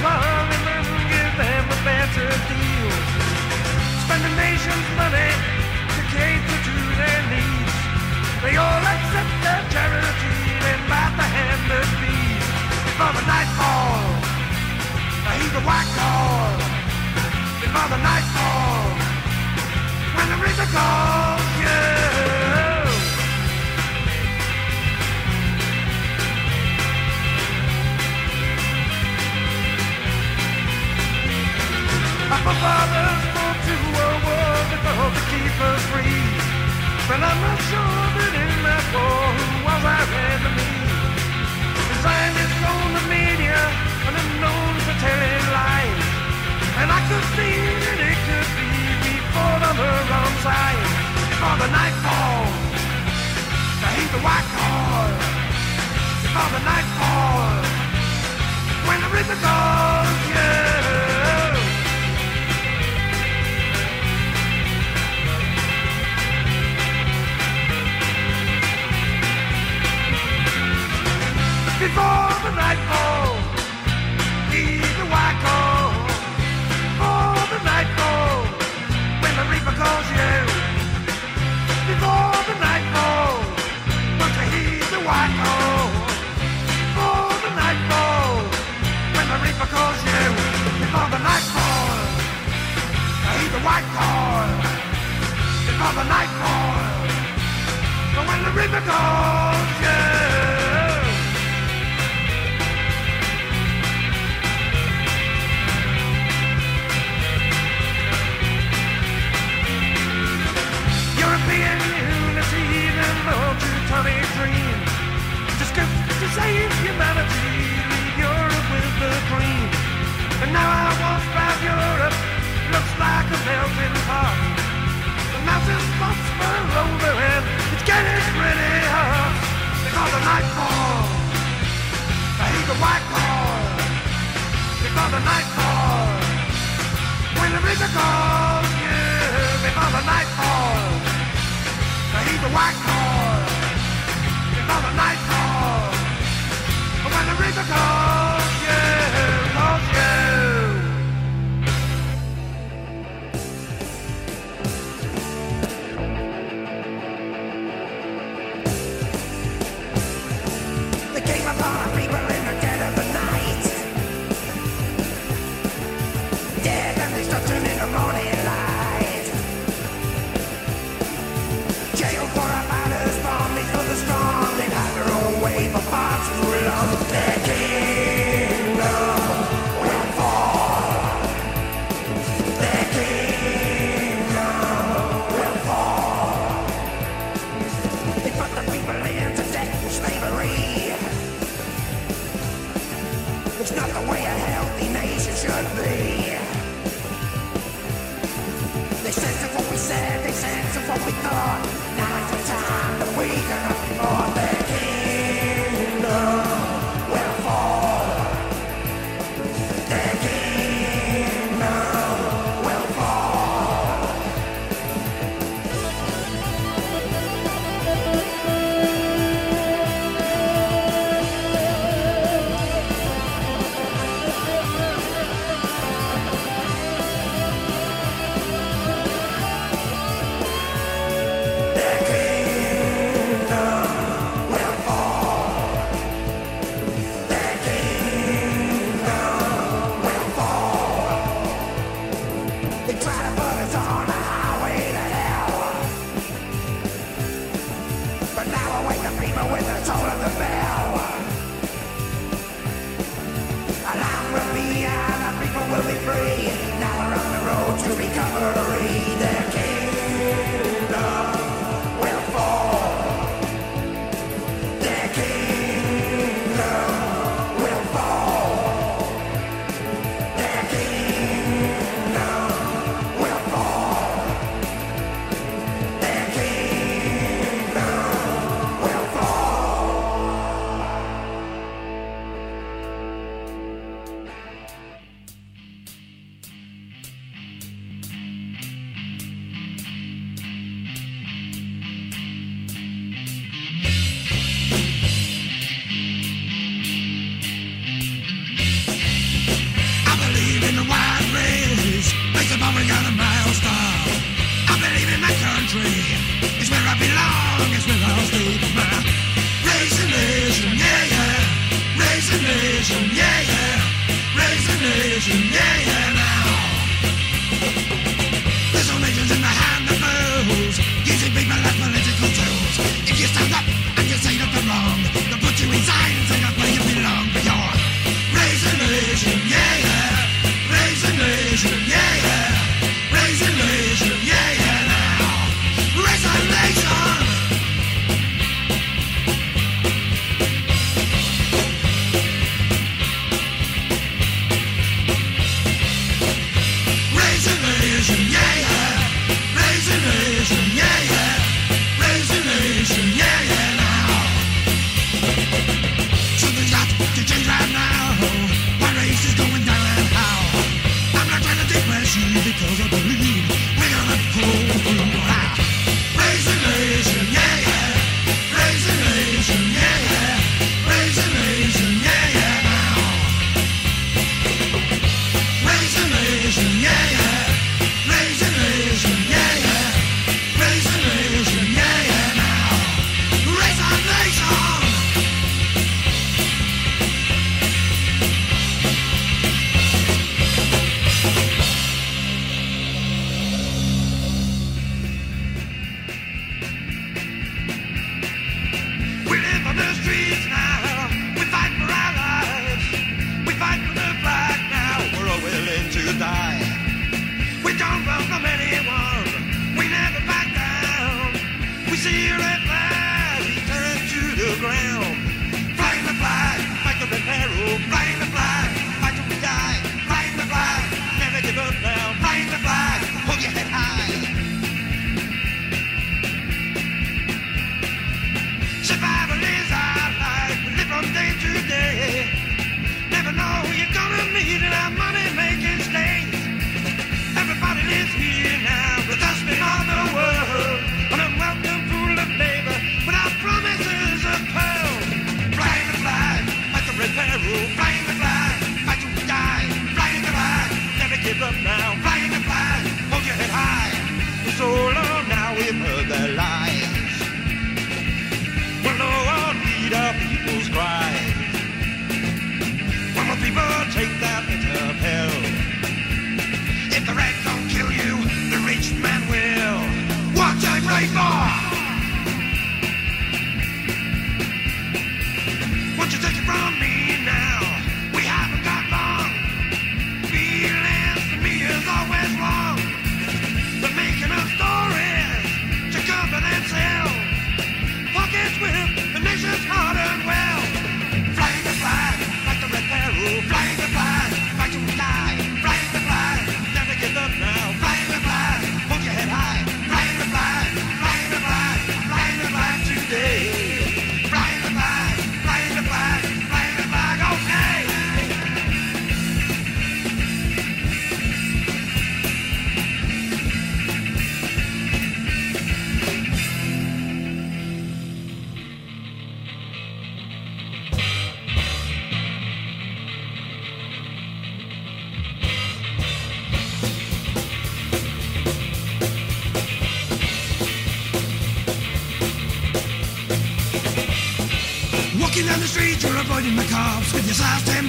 Parliament give them a better deal. Spend the nation's money to cater to their needs. They all accept their charity and the hand that feeds. Before the nightfall, I white. Before the nightfall, when the reaper calls, my father moved to a world that hope to keep her free. But I'm not sure that in that war, who was I ran to me. Design is media and I'm known for telling lies. And I could see that it could be we fought on the wrong side. Before the night falls, I hate the white car. Before the night falls, when the rhythm goes, yeah. Before the night falls. Heed the white call before the night falls. When the reaper calls you before the night falls. Won't you heed the white call before the night falls? When the reaper calls you before the night falls. Heed the white call before the night falls. But when the reaper calls to save humanity. Europe with the green. And now I walk round Europe, looks like a melting pot. The mountains spots burn over and it's getting pretty hot. They call the nightfall. I hate the white call. They call the nightfall. When there is a call, yeah, they call the nightfall. I hate the white call. They call the nightfall. Bring the car!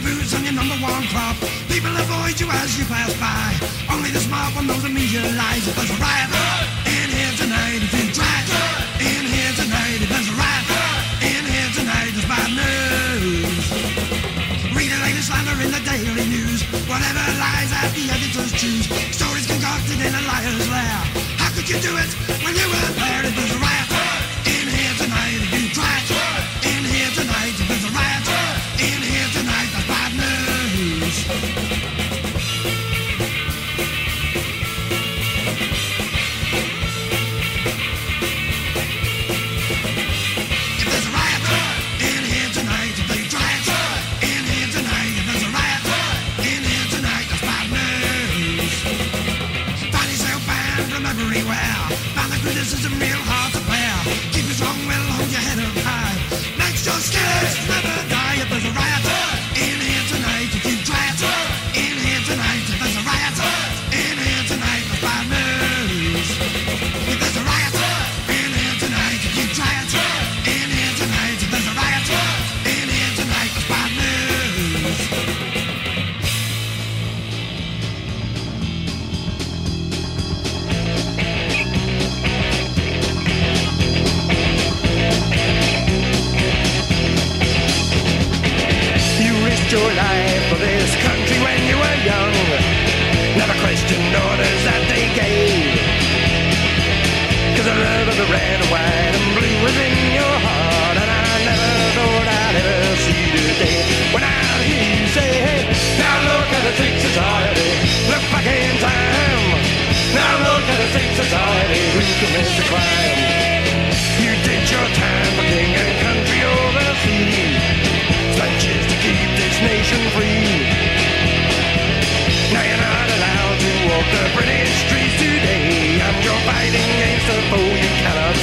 booze on your number one crop. People avoid you as you pass by. Only the smart one knows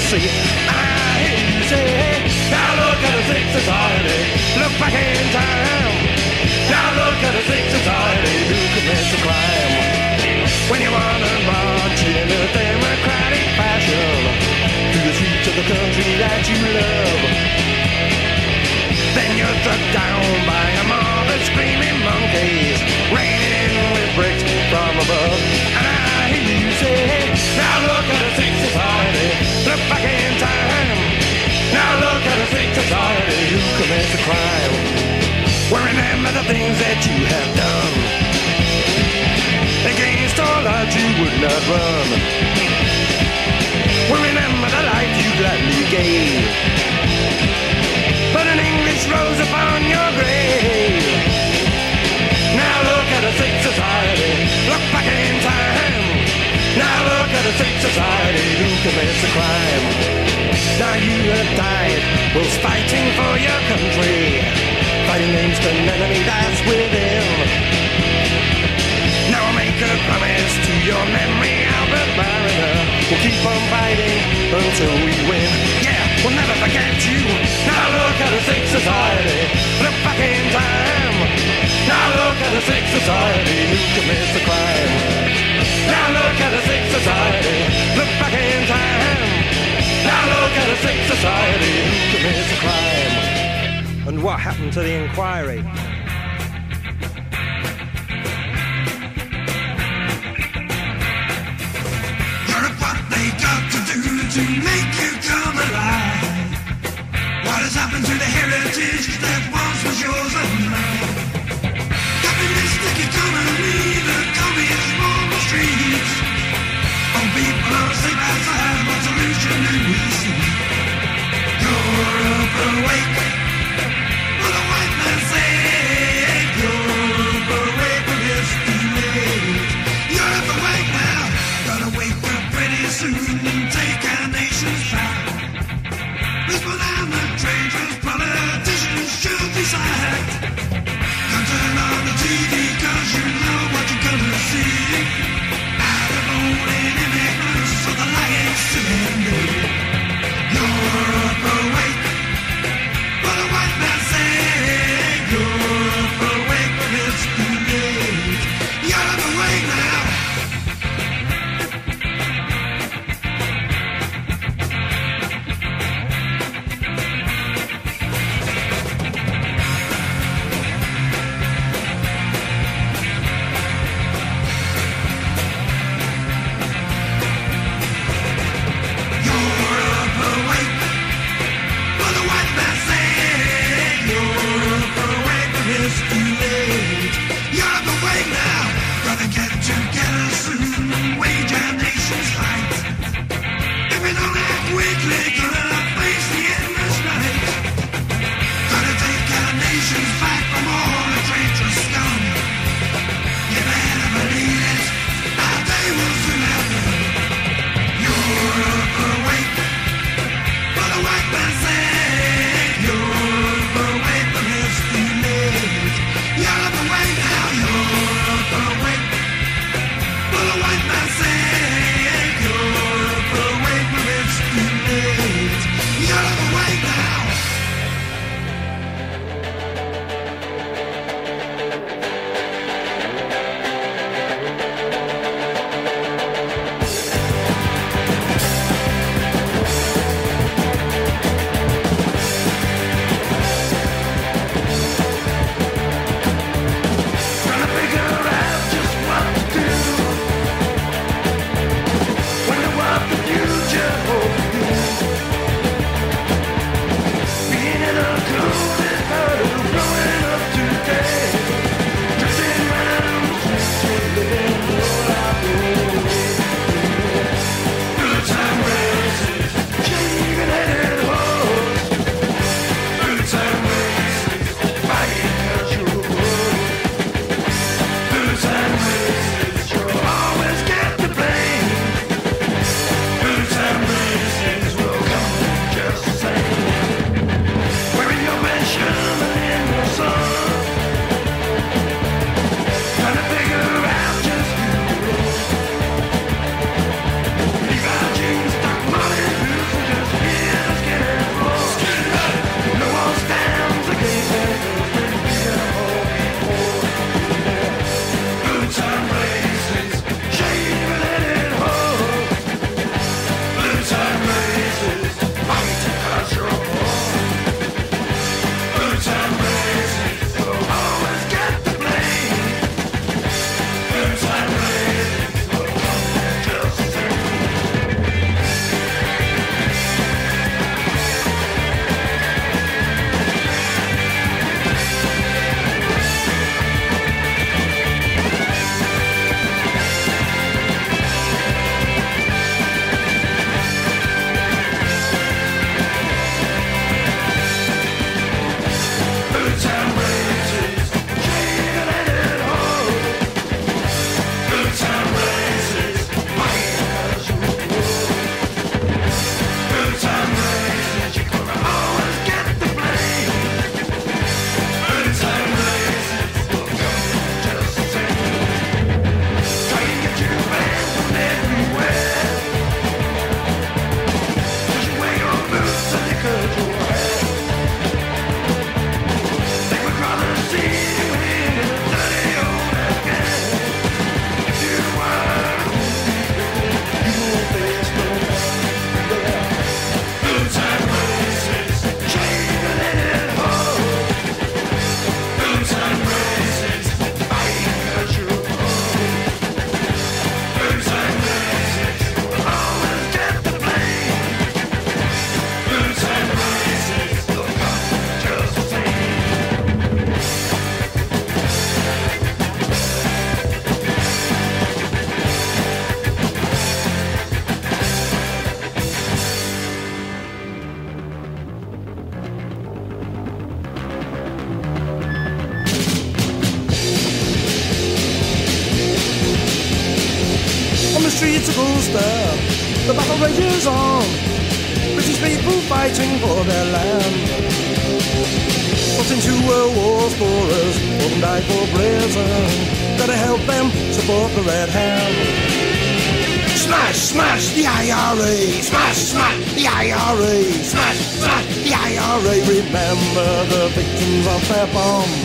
see. I say, now look at the sick society. Look back in time. Now look at the sick society who commits a crime. When you wanna march in a democratic fashion through the streets of the country that you love. Then you're struck down by a mob of screaming monkeys, raining with bricks from above. And I hear you say, now look at the sick society, back in time. Now look at the sick society who commits a crime. Well, remember the things that you have done. Against all odds you would not run. Well, remember the life you gladly gave. Put an English rose upon your grave. Now look at a sick society. Look back in a sick society who commits a crime. Now you have died whilst fighting for your country. Fighting against an enemy that's within. Now I make a promise to your memory, Albert Mariner. We'll keep on fighting until we win. Yeah, we'll never forget you. Now look at the sick society. Look back in time. Now look at the sick society who commits the crime. Now look at the sick society. Look back in time. Now look at the sick society who commits the crime. And what happened to the inquiry? At what they got to do to make you come alive. What has happened to the heritage that once was yours and mine? streets. And people sing as I have no solution and we sing Europe awake up on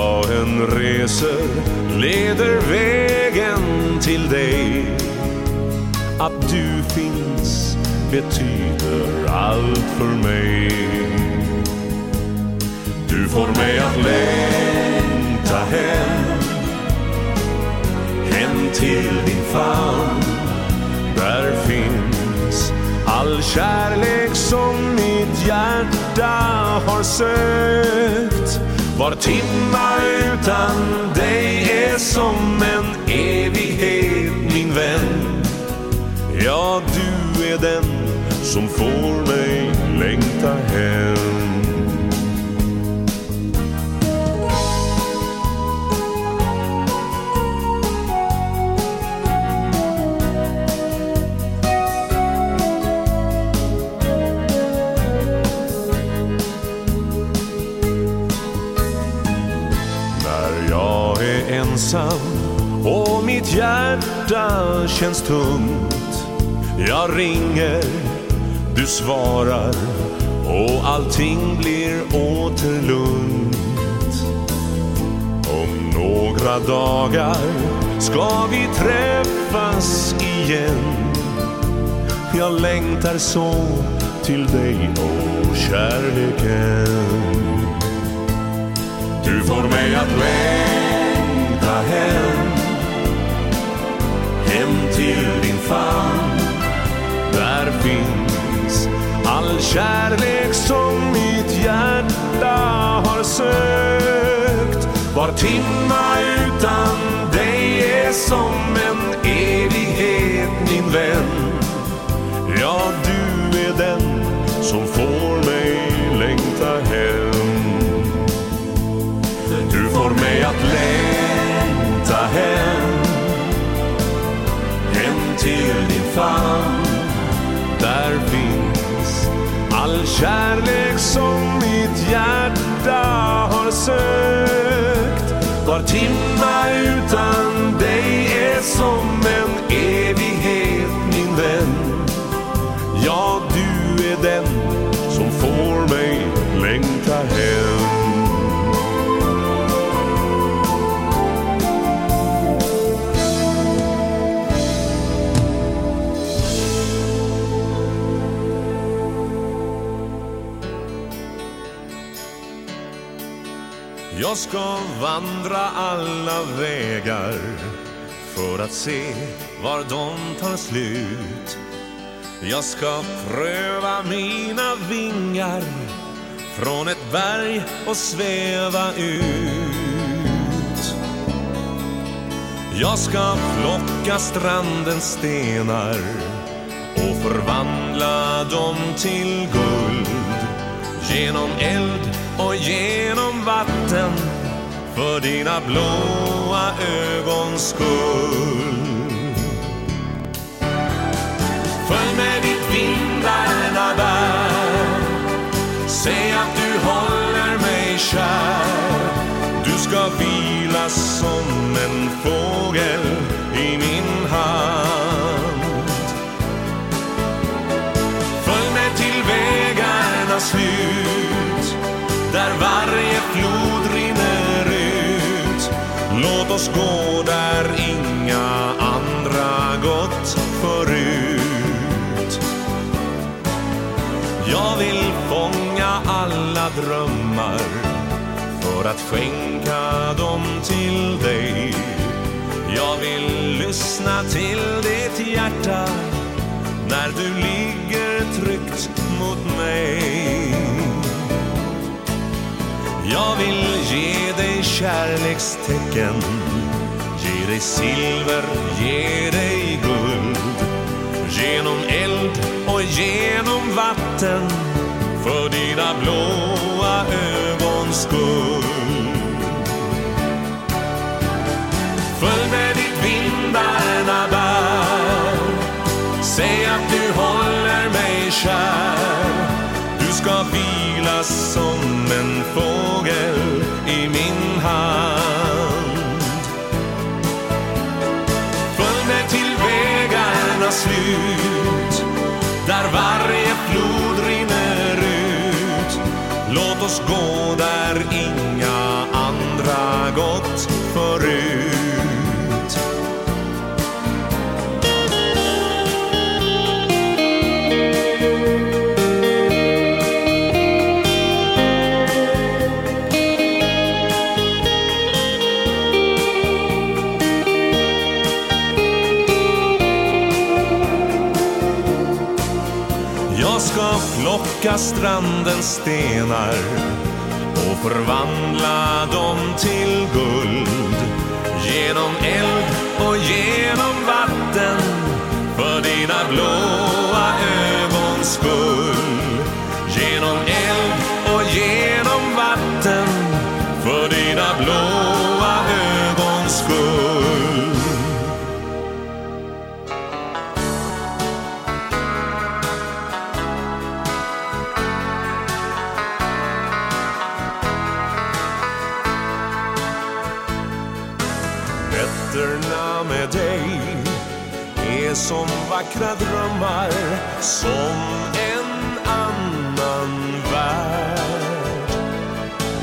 dagen reser leder vägen till dig. Att du finns betyder allt för mig. Du får mig att längta hem. Hem till din famn. Där finns all kärlek som mitt hjärta har sökt. Var timma utan dig är som en evighet min vän. Ja, du är den som får mig längta hem. ensam och mitt hjärta känns tungt. Jag ringer, du svarar och allting blir åter lugnt. Om några dagar ska vi träffas igen. Jag längtar så till dig och kärleken. Du får mig att längta hem. Hem till din famn. Där finns all kärlek som mitt hjärta har sökt. Var timma utan dig är som en evighet min vän. Ja, du är den som får hem. Hem till din famn. Där finns all kärlek som mitt hjärta har sökt. Var timma utan dig är som en evighet min vän. Ja, du är den Jag ska vandra alla vägar för att se var de tar slut. Jag ska pröva mina vingar från ett berg och sväva ut. Jag ska plocka strandens stenar och förvandla dem till guld genom eld och genom vatten för dina blåa ögons skull. Följ med ditt vindarna bär Säg att du håller mig kär. Du ska vila som en fågel i min hand. Följ med till vägarnas slut flod rinner ut. Låt oss gå där inga andra gått förut. Jag vill fånga alla drömmar för att skänka dem till dig. Jag vill lyssna till ditt hjärta när du ligger tryggt mot mig. Jag vill ge dig kärlekstecken. Ge dig silver, ge dig guld. Genom eld och genom vatten. För dina blåa ögons skull. Följ med ditt vindarna bär. Säg att du håller mig kär. Du ska vila som en fågel i min hand. Följ med till vägarnas slut Där varje flod rinner ut. Låt oss gå plocka strandens stenar och förvandla dem till guld. Genom eld och genom vatten för dina blåa ögons skull. Som vackra drömmar Som en annan värld.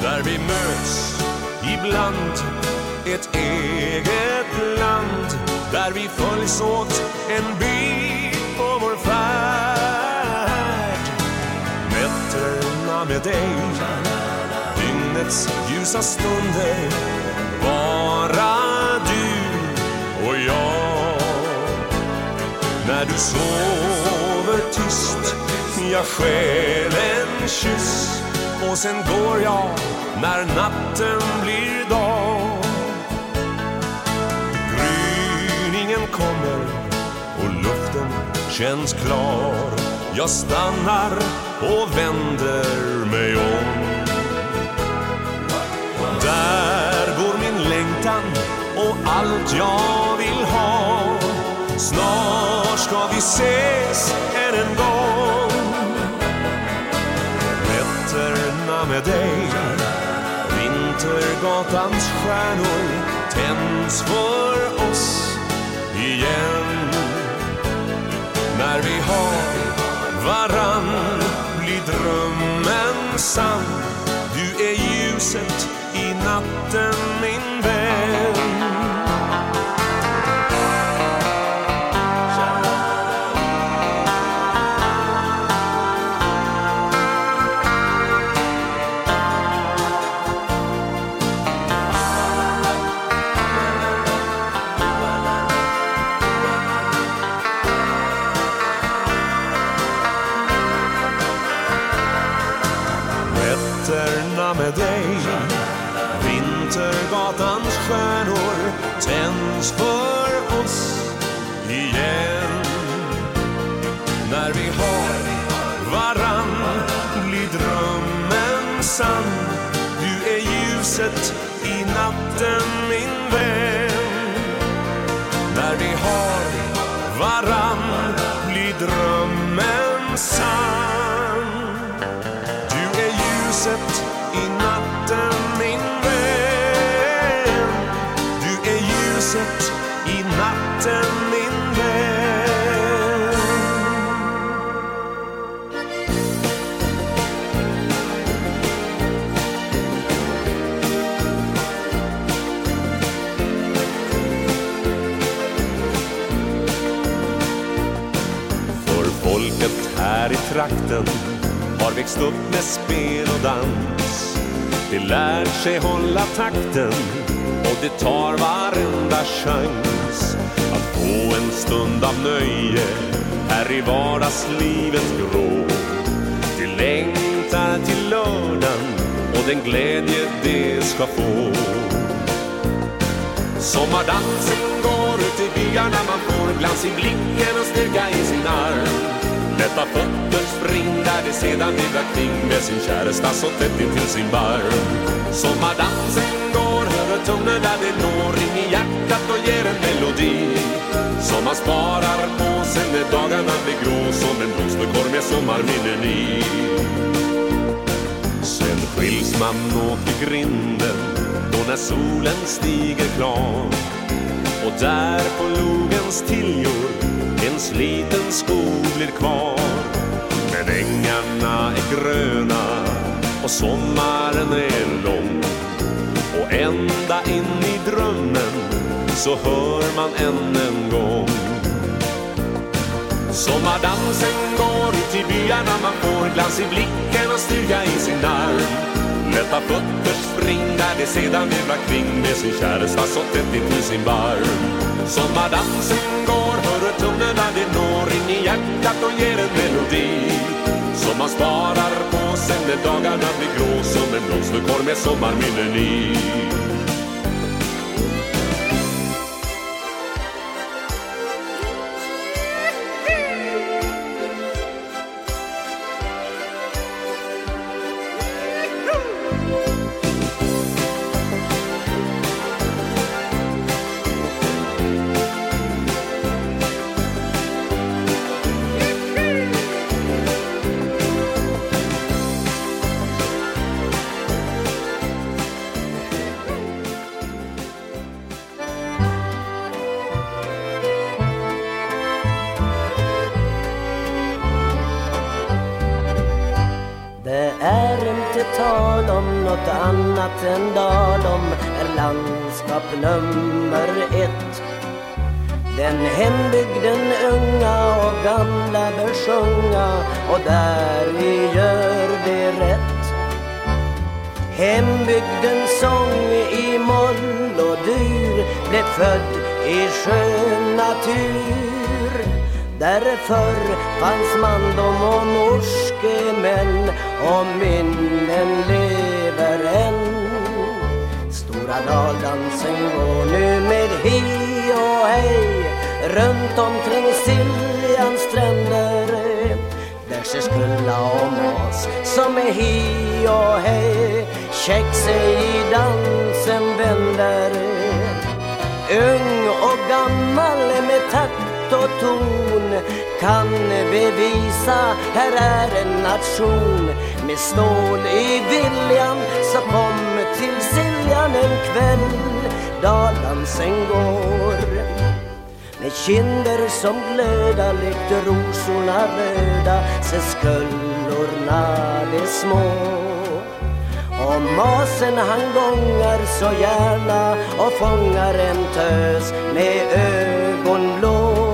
Där vi möts ibland ett eget land. Där vi följs åt en bit på vår färd. Nätterna med dig dygnets ljusa stunder Bara När du sover tyst Jag stjäl en kyss. Och sen går jag när natten blir dag. Gryningen kommer och luften känns klar. Jag stannar och vänder mig om. Där går min längtan och allt jag vill ha. Snart ska vi ses än en gång. Nätterna med dig Vintergatans stjärnor tänds för oss igen. När vi har varann blir drömmen sann. Tänds för oss igen. När vi har varann blir drömmen sann. Du är ljuset i natten min vän. När vi har varann blir drömmen trakten har växt upp med spel och dans. Det lär sig hålla takten och det tar varenda chans Att få en stund av nöje här i vardagslivet grå. Det längtar till lördagen och den glädje det ska få. Sommardansen går ut i byarna Man får glans i blicken och styrka i sin arm. Lätta fötter där de sedan Lilla kring Med sin käresta så tätt intill sin barm Sommardansen går, hör toner där det når in i hjärtat och ger en melodi. Som man sparar på sen när dagarna blir grå Som en blomsterkorg med sommarminnen i. Sen skiljs man åt i grinden då när solen stiger klar. Och där på logens tiljor en sliten skog blir kvar. Men ängarna är gröna och sommaren är lång. Och ända in i drömmen så hör man än en gång. Sommardansen går ut i byarna Man får glans i blicken och styrka i sin arm Lätta fötter spring där de sedan virvlar kring Med sin käresta så tätt intill sin barm. Sommardansen går, tonerna det når in i hjärtat och ger en melodi. Som man sparar på sen när dagarna blir grå Som en blomsterkorg med sommarminnen i. annat än Dalom är landskap nummer ett. Den hembygden unga och gamla besjunga och där vi gör det rätt. Hembygdens sång i moll och dyr blev född i skön natur. Därför fanns mandom och norske män och minnen lever. Stora daldansen går nu med hi och hej runt omkring Siljans stränder. Där ses kulla och mas som är hi och hej. Käck sig i dansen vänder Ung och gammal med takt och ton kan bevisa här är en nation. Med stål i viljan så kommer till Siljan en kväll Daldansen går med kinder som glöda likt rosorna röda se skullorna de små. Och masen han gångar så gärna och fångar en tös med ögonblå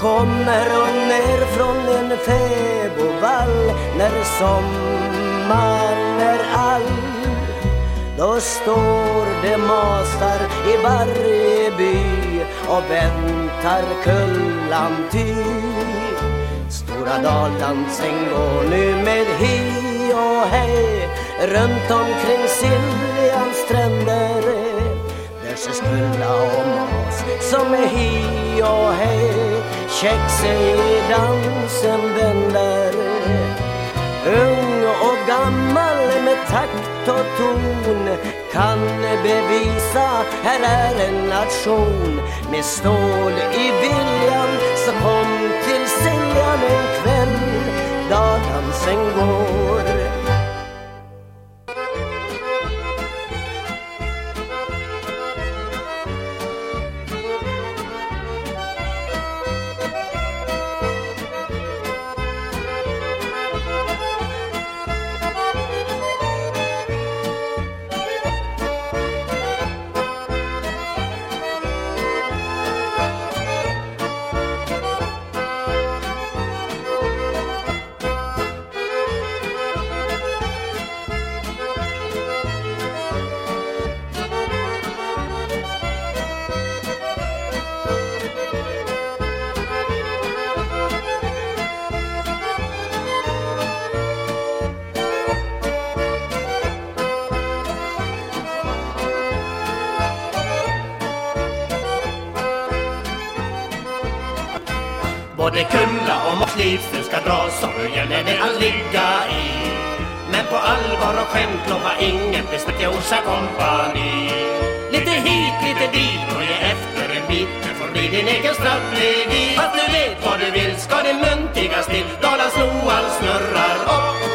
Kommer hon ner från en fäbodvall när sommaren är all då står det masar i varje by och väntar kullan ty. Stora daldansen går nu med hi och hej runt omkring Siljans stränder. Där ses kulla och mas som är hi och hej. Käck sig i dansen vänder Ung och takt och ton kan bevisa här är en nation med stål i viljan som kom till Siljan en kväll då dansen går. Allvar och skämt lova inget, det jag Orsa kompani. Lite hit, lite dit och ge efter en bit. Det får bli din egen strategi. Att du vet vad du vill ska det muntigas till Dalas Noal snurrar upp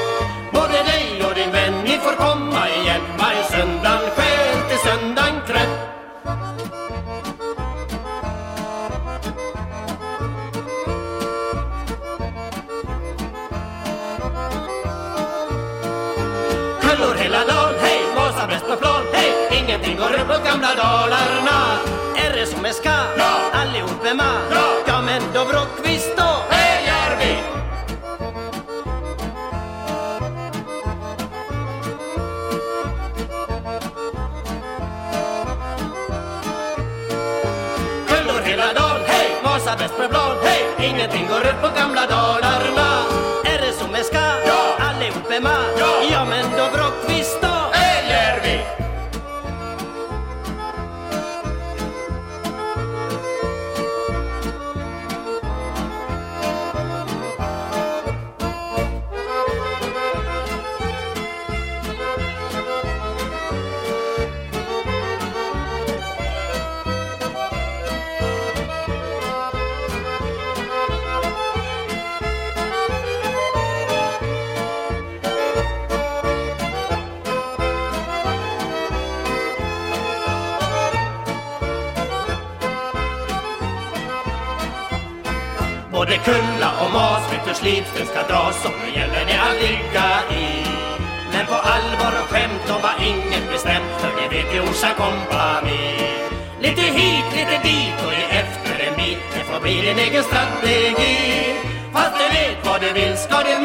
går upp mot gamla Dalarna Är det som är ska? Ja! Allihop är med? Ja! Ja men då Brockvist då? Det gör vi! Kullor hela dagen, hej, Vasa bäst på plan, hej Ingenting går upp mot gamla Dalarna Är det som är ska? Ja! Allihop är med? Ja! Dit den ska dras och nu gäller det att ligga i. Men på allvar och skämt Då var inget bestämt för det vet ju Orsa kompani Lite hit, lite dit och ge efter en bit Det får bli din egen strategi. Fast du vet vad du vill ska du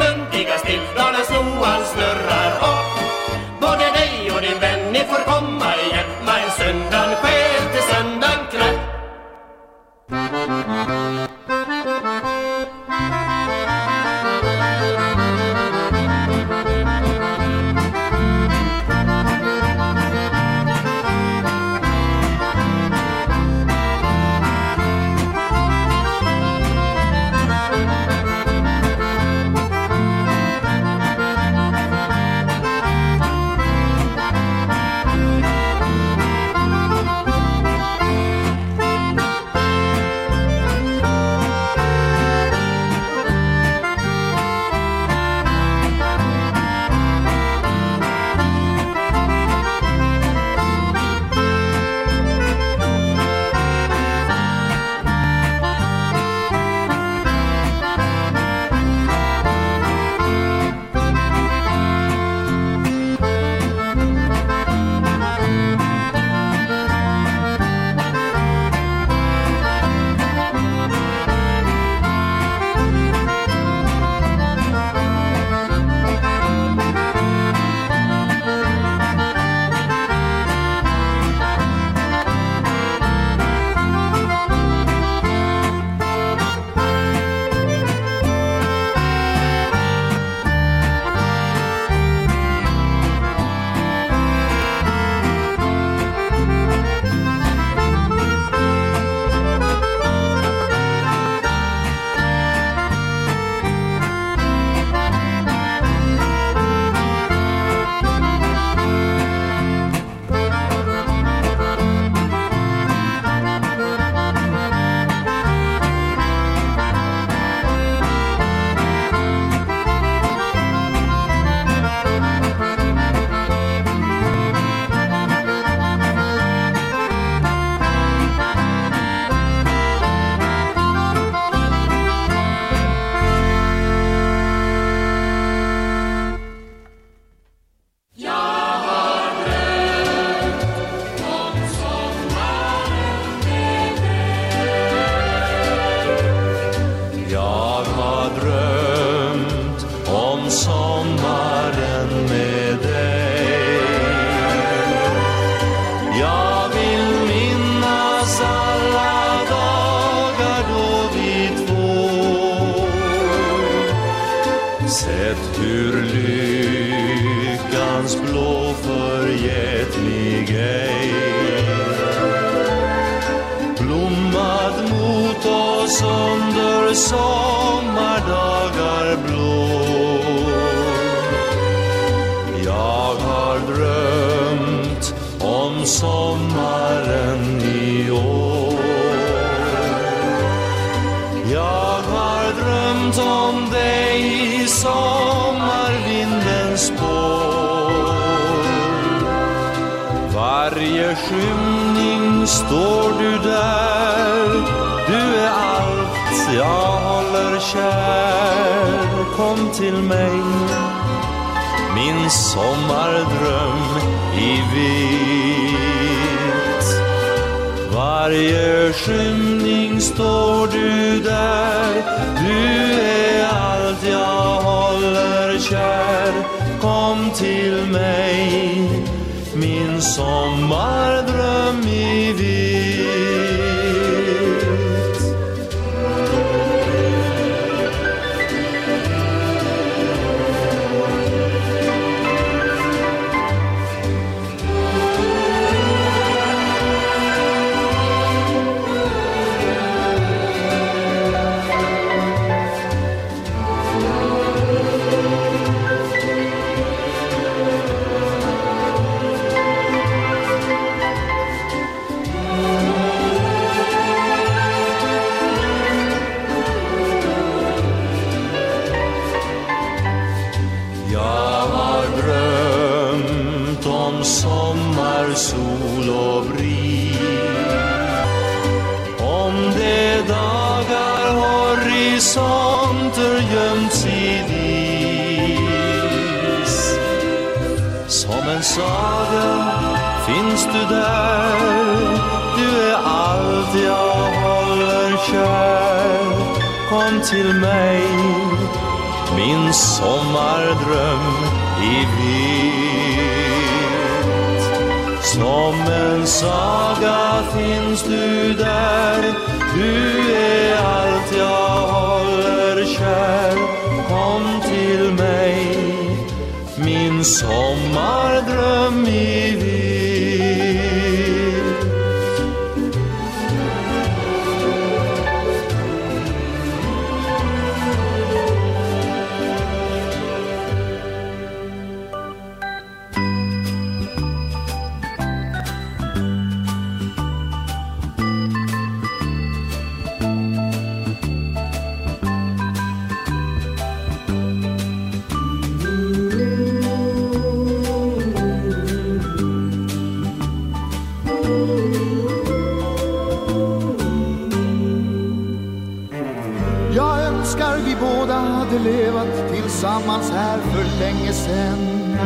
sen.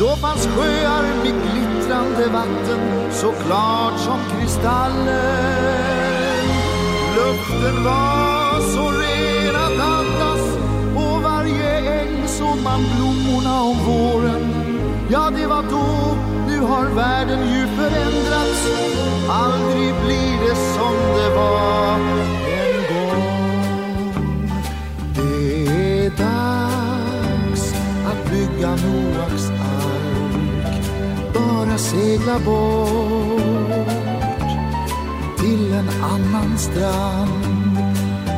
Då fanns sjöar med glittrande vatten så klart som kristallen. Luften var så ren att andas på varje äng såg man blommorna om våren. Ja, det var då, nu har världen ju förändrats. Aldrig blir det som det var att Noaks ark. Bara segla bort till en annan strand.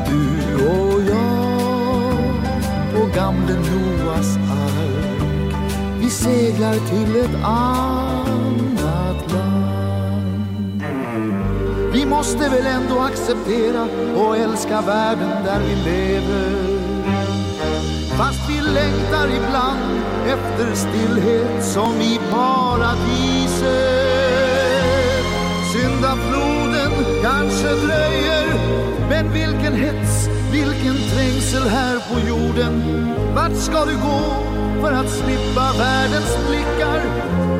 Du och jag på gamle Noas ark. Vi seglar till ett annat land. Vi måste väl ändå acceptera och älska världen där vi lever. Fast vi längtar ibland efter stillhet som i paradiset. Syndafloden kanske dröjer, men vilken hets, vilken trängsel här på jorden. Vart ska du gå för att slippa världens blickar?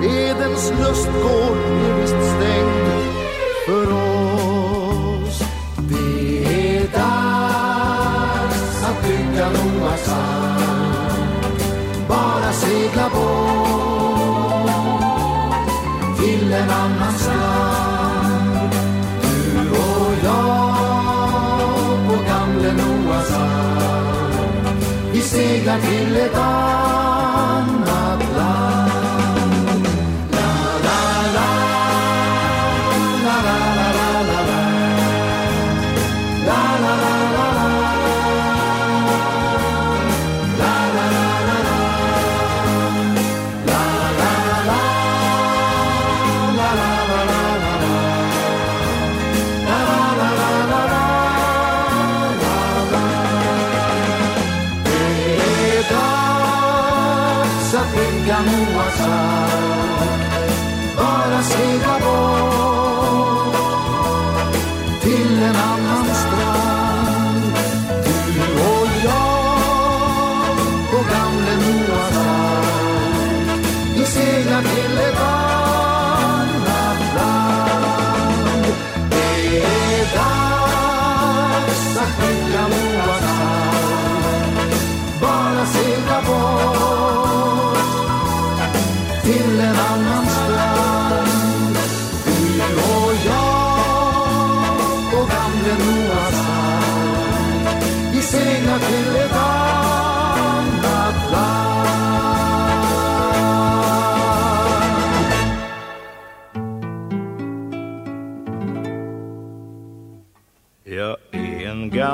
Edens lustgård är visst stängd för oss. Segla till en annan strand. Du och jag på gamle Noas ark. Vi seglar till ett ark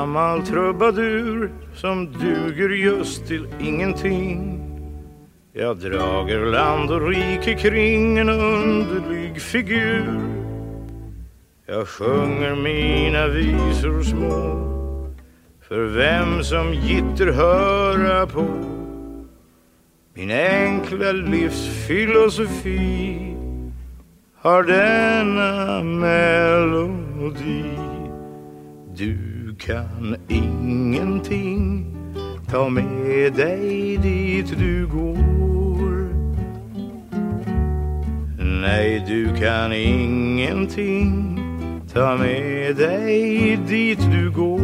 gammal trubadur som duger just till ingenting. Jag drager land och rike kring en underlig figur. Jag sjunger mina visor små för vem som gitter höra på. Min enkla livsfilosofi har denna melodi. Du kan ingenting ta med dig dit du går. Nej, du kan ingenting ta med dig dit du går.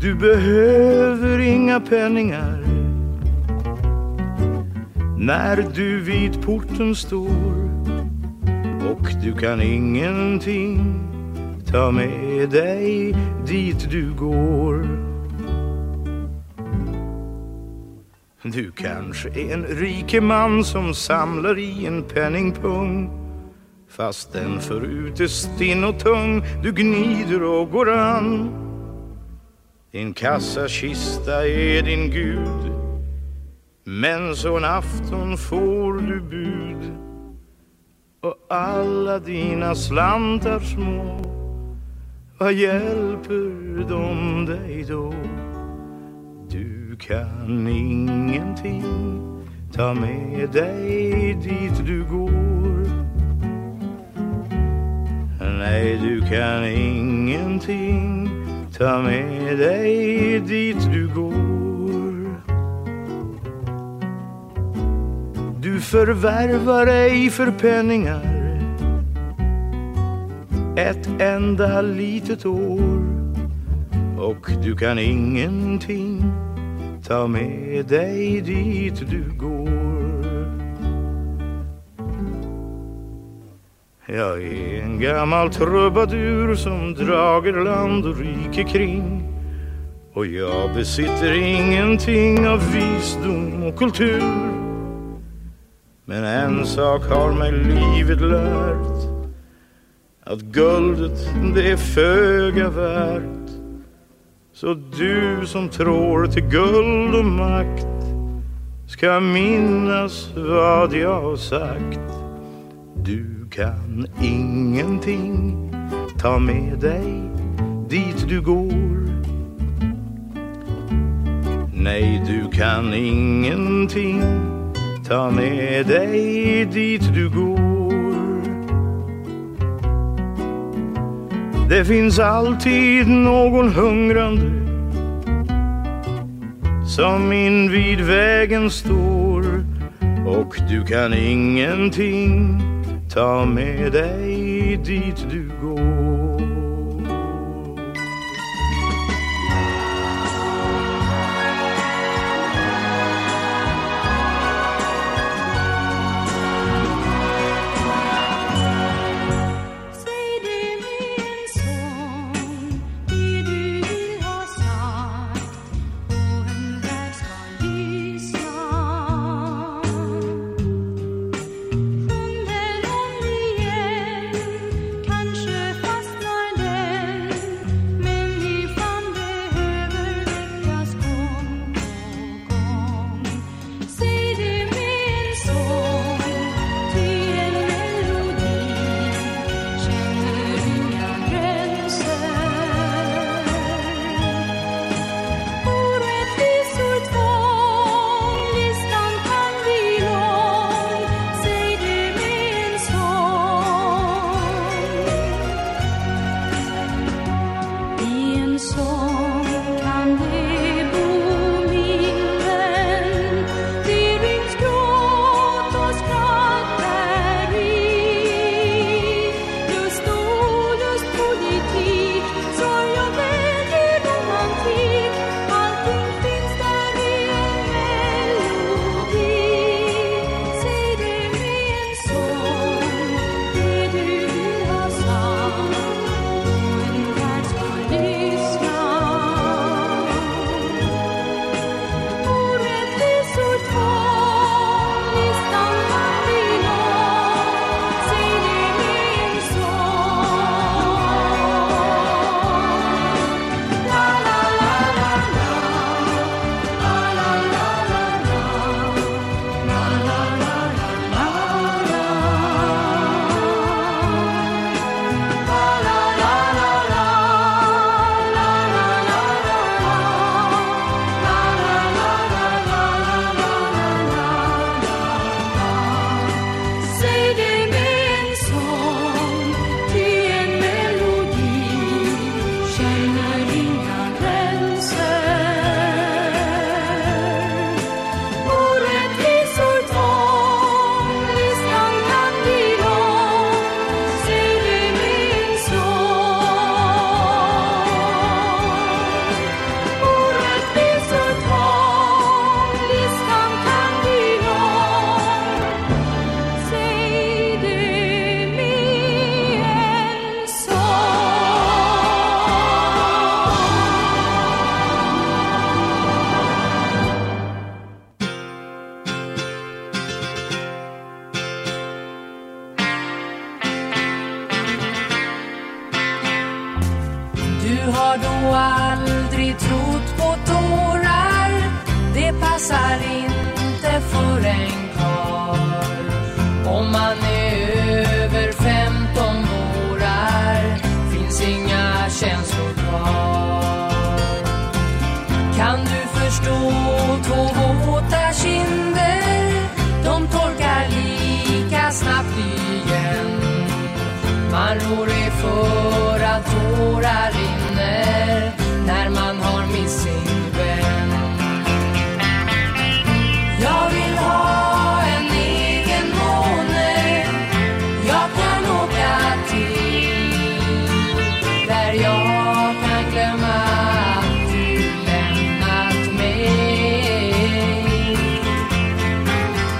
Du behöver inga penningar när du vid porten står och du kan ingenting ta med dig dit du går. Du kanske är en rike man som samlar i en penningpung. Fast den förut är stinn och tung Du gnider och går an. Din kassakista är din gud Men så en afton får du bud. Och alla dina slantar små. Vad hjälper de dig då? Du kan ingenting ta med dig dit du går. Nej, du kan ingenting ta med dig dit du går. Förvärvar ej för penningar ett enda litet år och du kan ingenting ta med dig dit du går. Jag är en gammal trubadur som drager land och rike kring och jag besitter ingenting av visdom och kultur. Men en sak har mig livet lärt att guldet det är föga värt så du som tror till guld och makt ska minnas vad jag har sagt. Du kan ingenting ta med dig dit du går. Nej, du kan ingenting ta med dig dit du går. Det finns alltid någon hungrande som invid vägen står och du kan ingenting ta med dig dit du går.